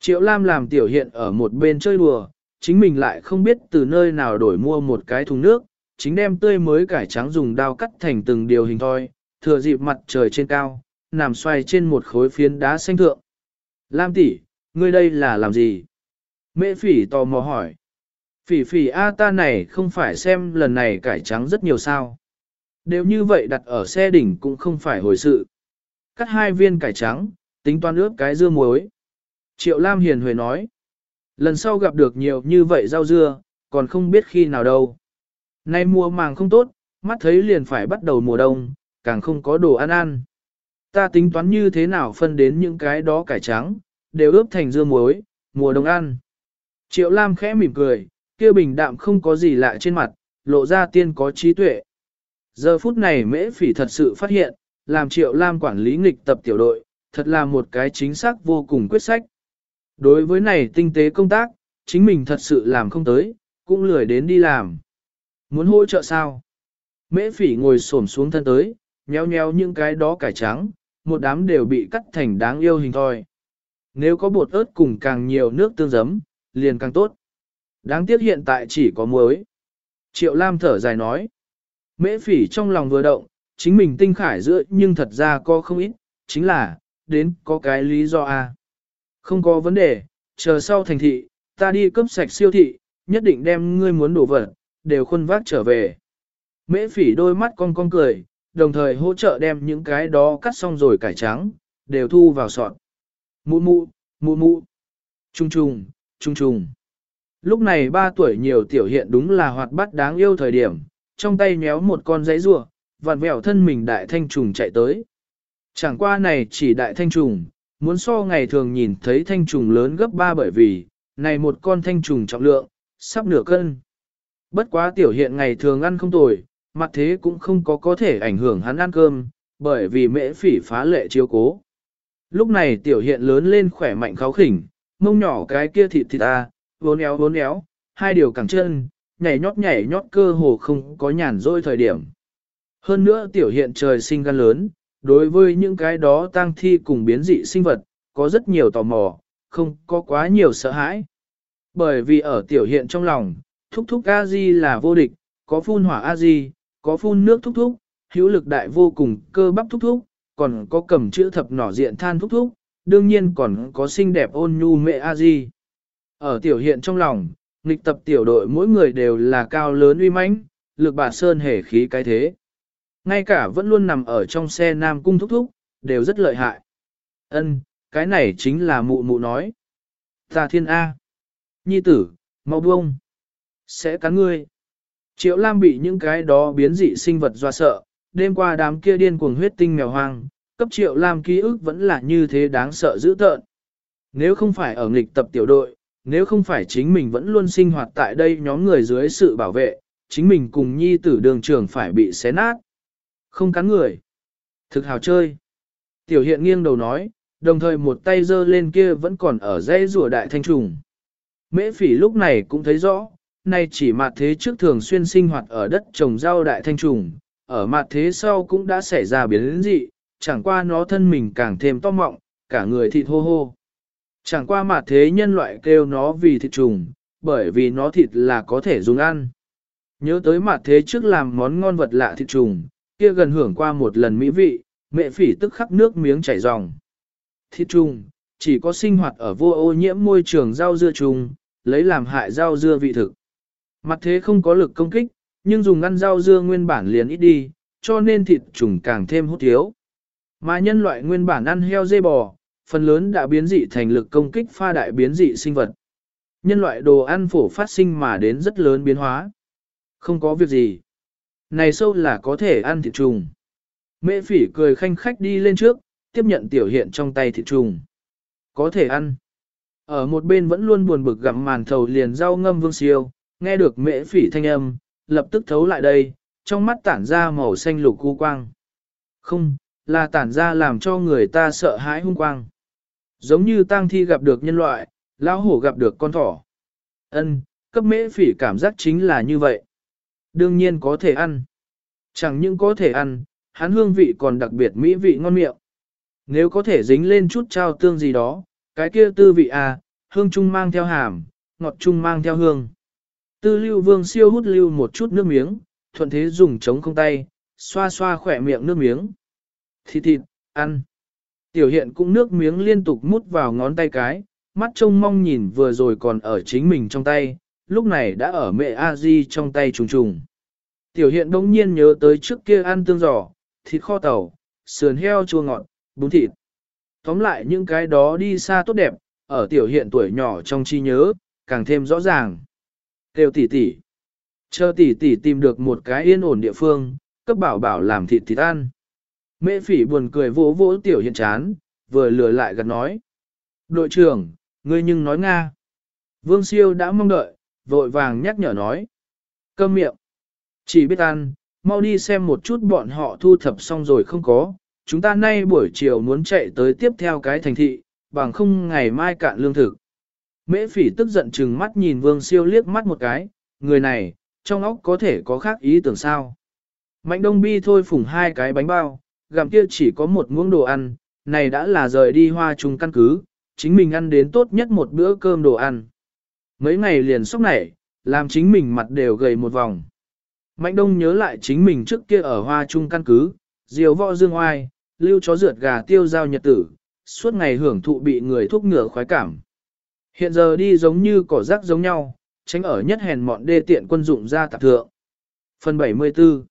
Triệu Lam làm tiểu hiện ở một bên chơi đùa, chính mình lại không biết từ nơi nào đổi mua một cái thùng nước, chính đem tươi mới cải trắng dùng dao cắt thành từng điều hình thoi, thừa dịp mặt trời trên cao, nằm xoay trên một khối phiến đá xanh thượng. Lam tỷ, ngươi đây là làm gì? Mễ phỉ tò mò hỏi. Phỉ phỉ A ta này không phải xem lần này cải trắng rất nhiều sao. Đều như vậy đặt ở xe đỉnh cũng không phải hồi sự. Cắt hai viên cải trắng, tính toán ướp cái dưa muối. Triệu Lam hiền huệ nói. Lần sau gặp được nhiều như vậy rau dưa, còn không biết khi nào đâu. Nay mùa màng không tốt, mắt thấy liền phải bắt đầu mùa đông, càng không có đồ ăn ăn. Ta tính toán như thế nào phân đến những cái đó cải trắng, đều ướp thành dưa muối, mùa đông ăn. Triệu Lam khẽ mỉm cười, kia bình đạm không có gì lạ trên mặt, lộ ra tiên có trí tuệ. Giờ phút này mễ phỉ thật sự phát hiện, làm Triệu Lam quản lý nghịch tập tiểu đội, thật là một cái chính xác vô cùng quyết sách. Đối với này tinh tế công tác, chính mình thật sự làm không tới, cũng lười đến đi làm. Muốn hỗ trợ sao? Mễ phỉ ngồi xổm xuống thân tới, nheo nheo những cái đó cải trắng, một đám đều bị cắt thành đáng yêu hình thôi. Nếu có bột ớt cùng càng nhiều nước tương giấm, liền càng tốt. Đáng tiếc hiện tại chỉ có muối. Triệu Lam thở dài nói. Mễ phỉ trong lòng vừa động, chính mình tinh khải giữa nhưng thật ra có không ít, chính là, đến có cái lý do a. Không có vấn đề, chờ sau thành thị, ta đi cấp sạch siêu thị, nhất định đem ngươi muốn đổ vật, đều khuân vác trở về. Mễ phỉ đôi mắt cong cong cười, đồng thời hỗ trợ đem những cái đó cắt xong rồi cải trắng, đều thu vào sọt. Mụ mụ, mụ mụ, trung trùng, trung trùng. Lúc này ba tuổi nhiều tiểu hiện đúng là hoạt bát đáng yêu thời điểm, trong tay nhéo một con giấy rùa, vặn vẹo thân mình đại thanh trùng chạy tới. Chẳng qua này chỉ đại thanh trùng, muốn so ngày thường nhìn thấy thanh trùng lớn gấp ba bởi vì, này một con thanh trùng trọng lượng, sắp nửa cân. Bất quá tiểu hiện ngày thường ăn không tồi, mặt thế cũng không có có thể ảnh hưởng hắn ăn cơm, bởi vì mễ phỉ phá lệ chiếu cố. Lúc này tiểu hiện lớn lên khỏe mạnh kháo khỉnh, mông nhỏ cái kia thịt thịt à, vốn éo vốn éo, hai điều cẳng chân, nhảy nhót nhảy nhót cơ hồ không có nhàn rỗi thời điểm. Hơn nữa tiểu hiện trời sinh gan lớn, đối với những cái đó tang thi cùng biến dị sinh vật, có rất nhiều tò mò, không có quá nhiều sợ hãi. Bởi vì ở tiểu hiện trong lòng, thúc thúc A-di là vô địch, có phun hỏa A-di, có phun nước thúc thúc, hữu lực đại vô cùng cơ bắp thúc thúc, còn có cầm chữ thập nỏ diện than thúc thúc, đương nhiên còn có xinh đẹp ôn nhu mẹ A-di. Ở tiểu hiện trong lòng, nghịch tập tiểu đội mỗi người đều là cao lớn uy mãnh, lực bà sơn hề khí cái thế. Ngay cả vẫn luôn nằm ở trong xe Nam Cung thúc thúc, đều rất lợi hại. Ân, cái này chính là mụ mụ nói. Ta thiên A. Nhi tử, mau buông. Sẽ cắn ngươi. Triệu Lam bị những cái đó biến dị sinh vật doa sợ, đêm qua đám kia điên cuồng huyết tinh mèo hoang, cấp Triệu Lam ký ức vẫn là như thế đáng sợ dữ tợn. Nếu không phải ở nghịch tập tiểu đội, nếu không phải chính mình vẫn luôn sinh hoạt tại đây nhóm người dưới sự bảo vệ, chính mình cùng nhi tử đường trường phải bị xé nát. Không cắn người. Thực hào chơi. Tiểu hiện nghiêng đầu nói, đồng thời một tay giơ lên kia vẫn còn ở dây rùa đại thanh trùng. Mễ phỉ lúc này cũng thấy rõ, nay chỉ mặt thế trước thường xuyên sinh hoạt ở đất trồng rau đại thanh trùng, ở mặt thế sau cũng đã xảy ra biến dị, chẳng qua nó thân mình càng thêm to mọng, cả người thịt hô hô. Chẳng qua mặt thế nhân loại kêu nó vì thịt trùng, bởi vì nó thịt là có thể dùng ăn. Nhớ tới mặt thế trước làm món ngon vật lạ thịt trùng, kia gần hưởng qua một lần mỹ vị, mẹ phỉ tức khắc nước miếng chảy ròng. Thịt trùng, chỉ có sinh hoạt ở vô ô nhiễm môi trường rau dưa trùng, lấy làm hại rau dưa vị thực. Mặt thế không có lực công kích, nhưng dùng ngăn rau dưa nguyên bản liền ít đi, cho nên thịt trùng càng thêm hút thiếu. Mà nhân loại nguyên bản ăn heo dê bò, phần lớn đã biến dị thành lực công kích pha đại biến dị sinh vật. Nhân loại đồ ăn phổ phát sinh mà đến rất lớn biến hóa. Không có việc gì. Này sâu là có thể ăn thịt trùng. Mễ phỉ cười khanh khách đi lên trước, tiếp nhận tiểu hiện trong tay thịt trùng. Có thể ăn. Ở một bên vẫn luôn buồn bực gặm màn thầu liền rau ngâm vương siêu, nghe được mễ phỉ thanh âm, lập tức thấu lại đây, trong mắt tản ra màu xanh lục cu quang. Không, là tản ra làm cho người ta sợ hãi hung quang. Giống như tang thi gặp được nhân loại, lão hổ gặp được con thỏ. Ân, cấp mễ phỉ cảm giác chính là như vậy. Đương nhiên có thể ăn. Chẳng những có thể ăn, hắn hương vị còn đặc biệt mỹ vị ngon miệng. Nếu có thể dính lên chút trao tương gì đó, cái kia tư vị à, hương trung mang theo hàm, ngọt trung mang theo hương. Tư lưu vương siêu hút lưu một chút nước miếng, thuận thế dùng chống không tay, xoa xoa khỏe miệng nước miếng. Thịt thịt, ăn. Tiểu hiện cũng nước miếng liên tục mút vào ngón tay cái, mắt trông mong nhìn vừa rồi còn ở chính mình trong tay, lúc này đã ở mẹ A-di trong tay trùng trùng. Tiểu hiện đông nhiên nhớ tới trước kia ăn tương giò, thịt kho tàu, sườn heo chua ngọt, bún thịt. Tóm lại những cái đó đi xa tốt đẹp, ở tiểu hiện tuổi nhỏ trong chi nhớ, càng thêm rõ ràng. Kêu tỷ tỷ. Chờ tỷ tỷ tìm được một cái yên ổn địa phương, cấp bảo bảo làm thịt thịt ăn. Mẹ phỉ buồn cười vỗ vỗ tiểu hiện chán, vừa lừa lại gần nói. Đội trưởng, ngươi nhưng nói Nga. Vương siêu đã mong đợi, vội vàng nhắc nhở nói. Câm miệng. Chỉ biết ăn, mau đi xem một chút bọn họ thu thập xong rồi không có. Chúng ta nay buổi chiều muốn chạy tới tiếp theo cái thành thị, bằng không ngày mai cạn lương thực. Mễ phỉ tức giận chừng mắt nhìn vương siêu liếc mắt một cái, người này, trong óc có thể có khác ý tưởng sao. Mạnh đông bi thôi phủng hai cái bánh bao, gặm kia chỉ có một muỗng đồ ăn, này đã là rời đi hoa trung căn cứ, chính mình ăn đến tốt nhất một bữa cơm đồ ăn. Mấy ngày liền sốc nảy, làm chính mình mặt đều gầy một vòng. Mạnh đông nhớ lại chính mình trước kia ở hoa trung căn cứ, diều võ dương oai, lưu chó rượt gà tiêu giao nhật tử, suốt ngày hưởng thụ bị người thúc ngựa khoái cảm. Hiện giờ đi giống như cỏ rác giống nhau, tránh ở nhất hèn mọn đê tiện quân dụng ra tạp thượng. Phần 74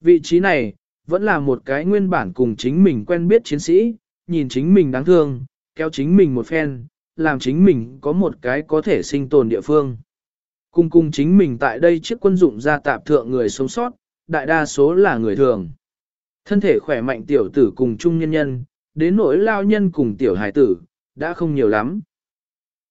Vị trí này, vẫn là một cái nguyên bản cùng chính mình quen biết chiến sĩ, nhìn chính mình đáng thương, kéo chính mình một phen, làm chính mình có một cái có thể sinh tồn địa phương. Cùng cùng chính mình tại đây chiếc quân dụng ra tạp thượng người sống sót, đại đa số là người thường. Thân thể khỏe mạnh tiểu tử cùng trung nhân nhân, đến nỗi lao nhân cùng tiểu hải tử, đã không nhiều lắm.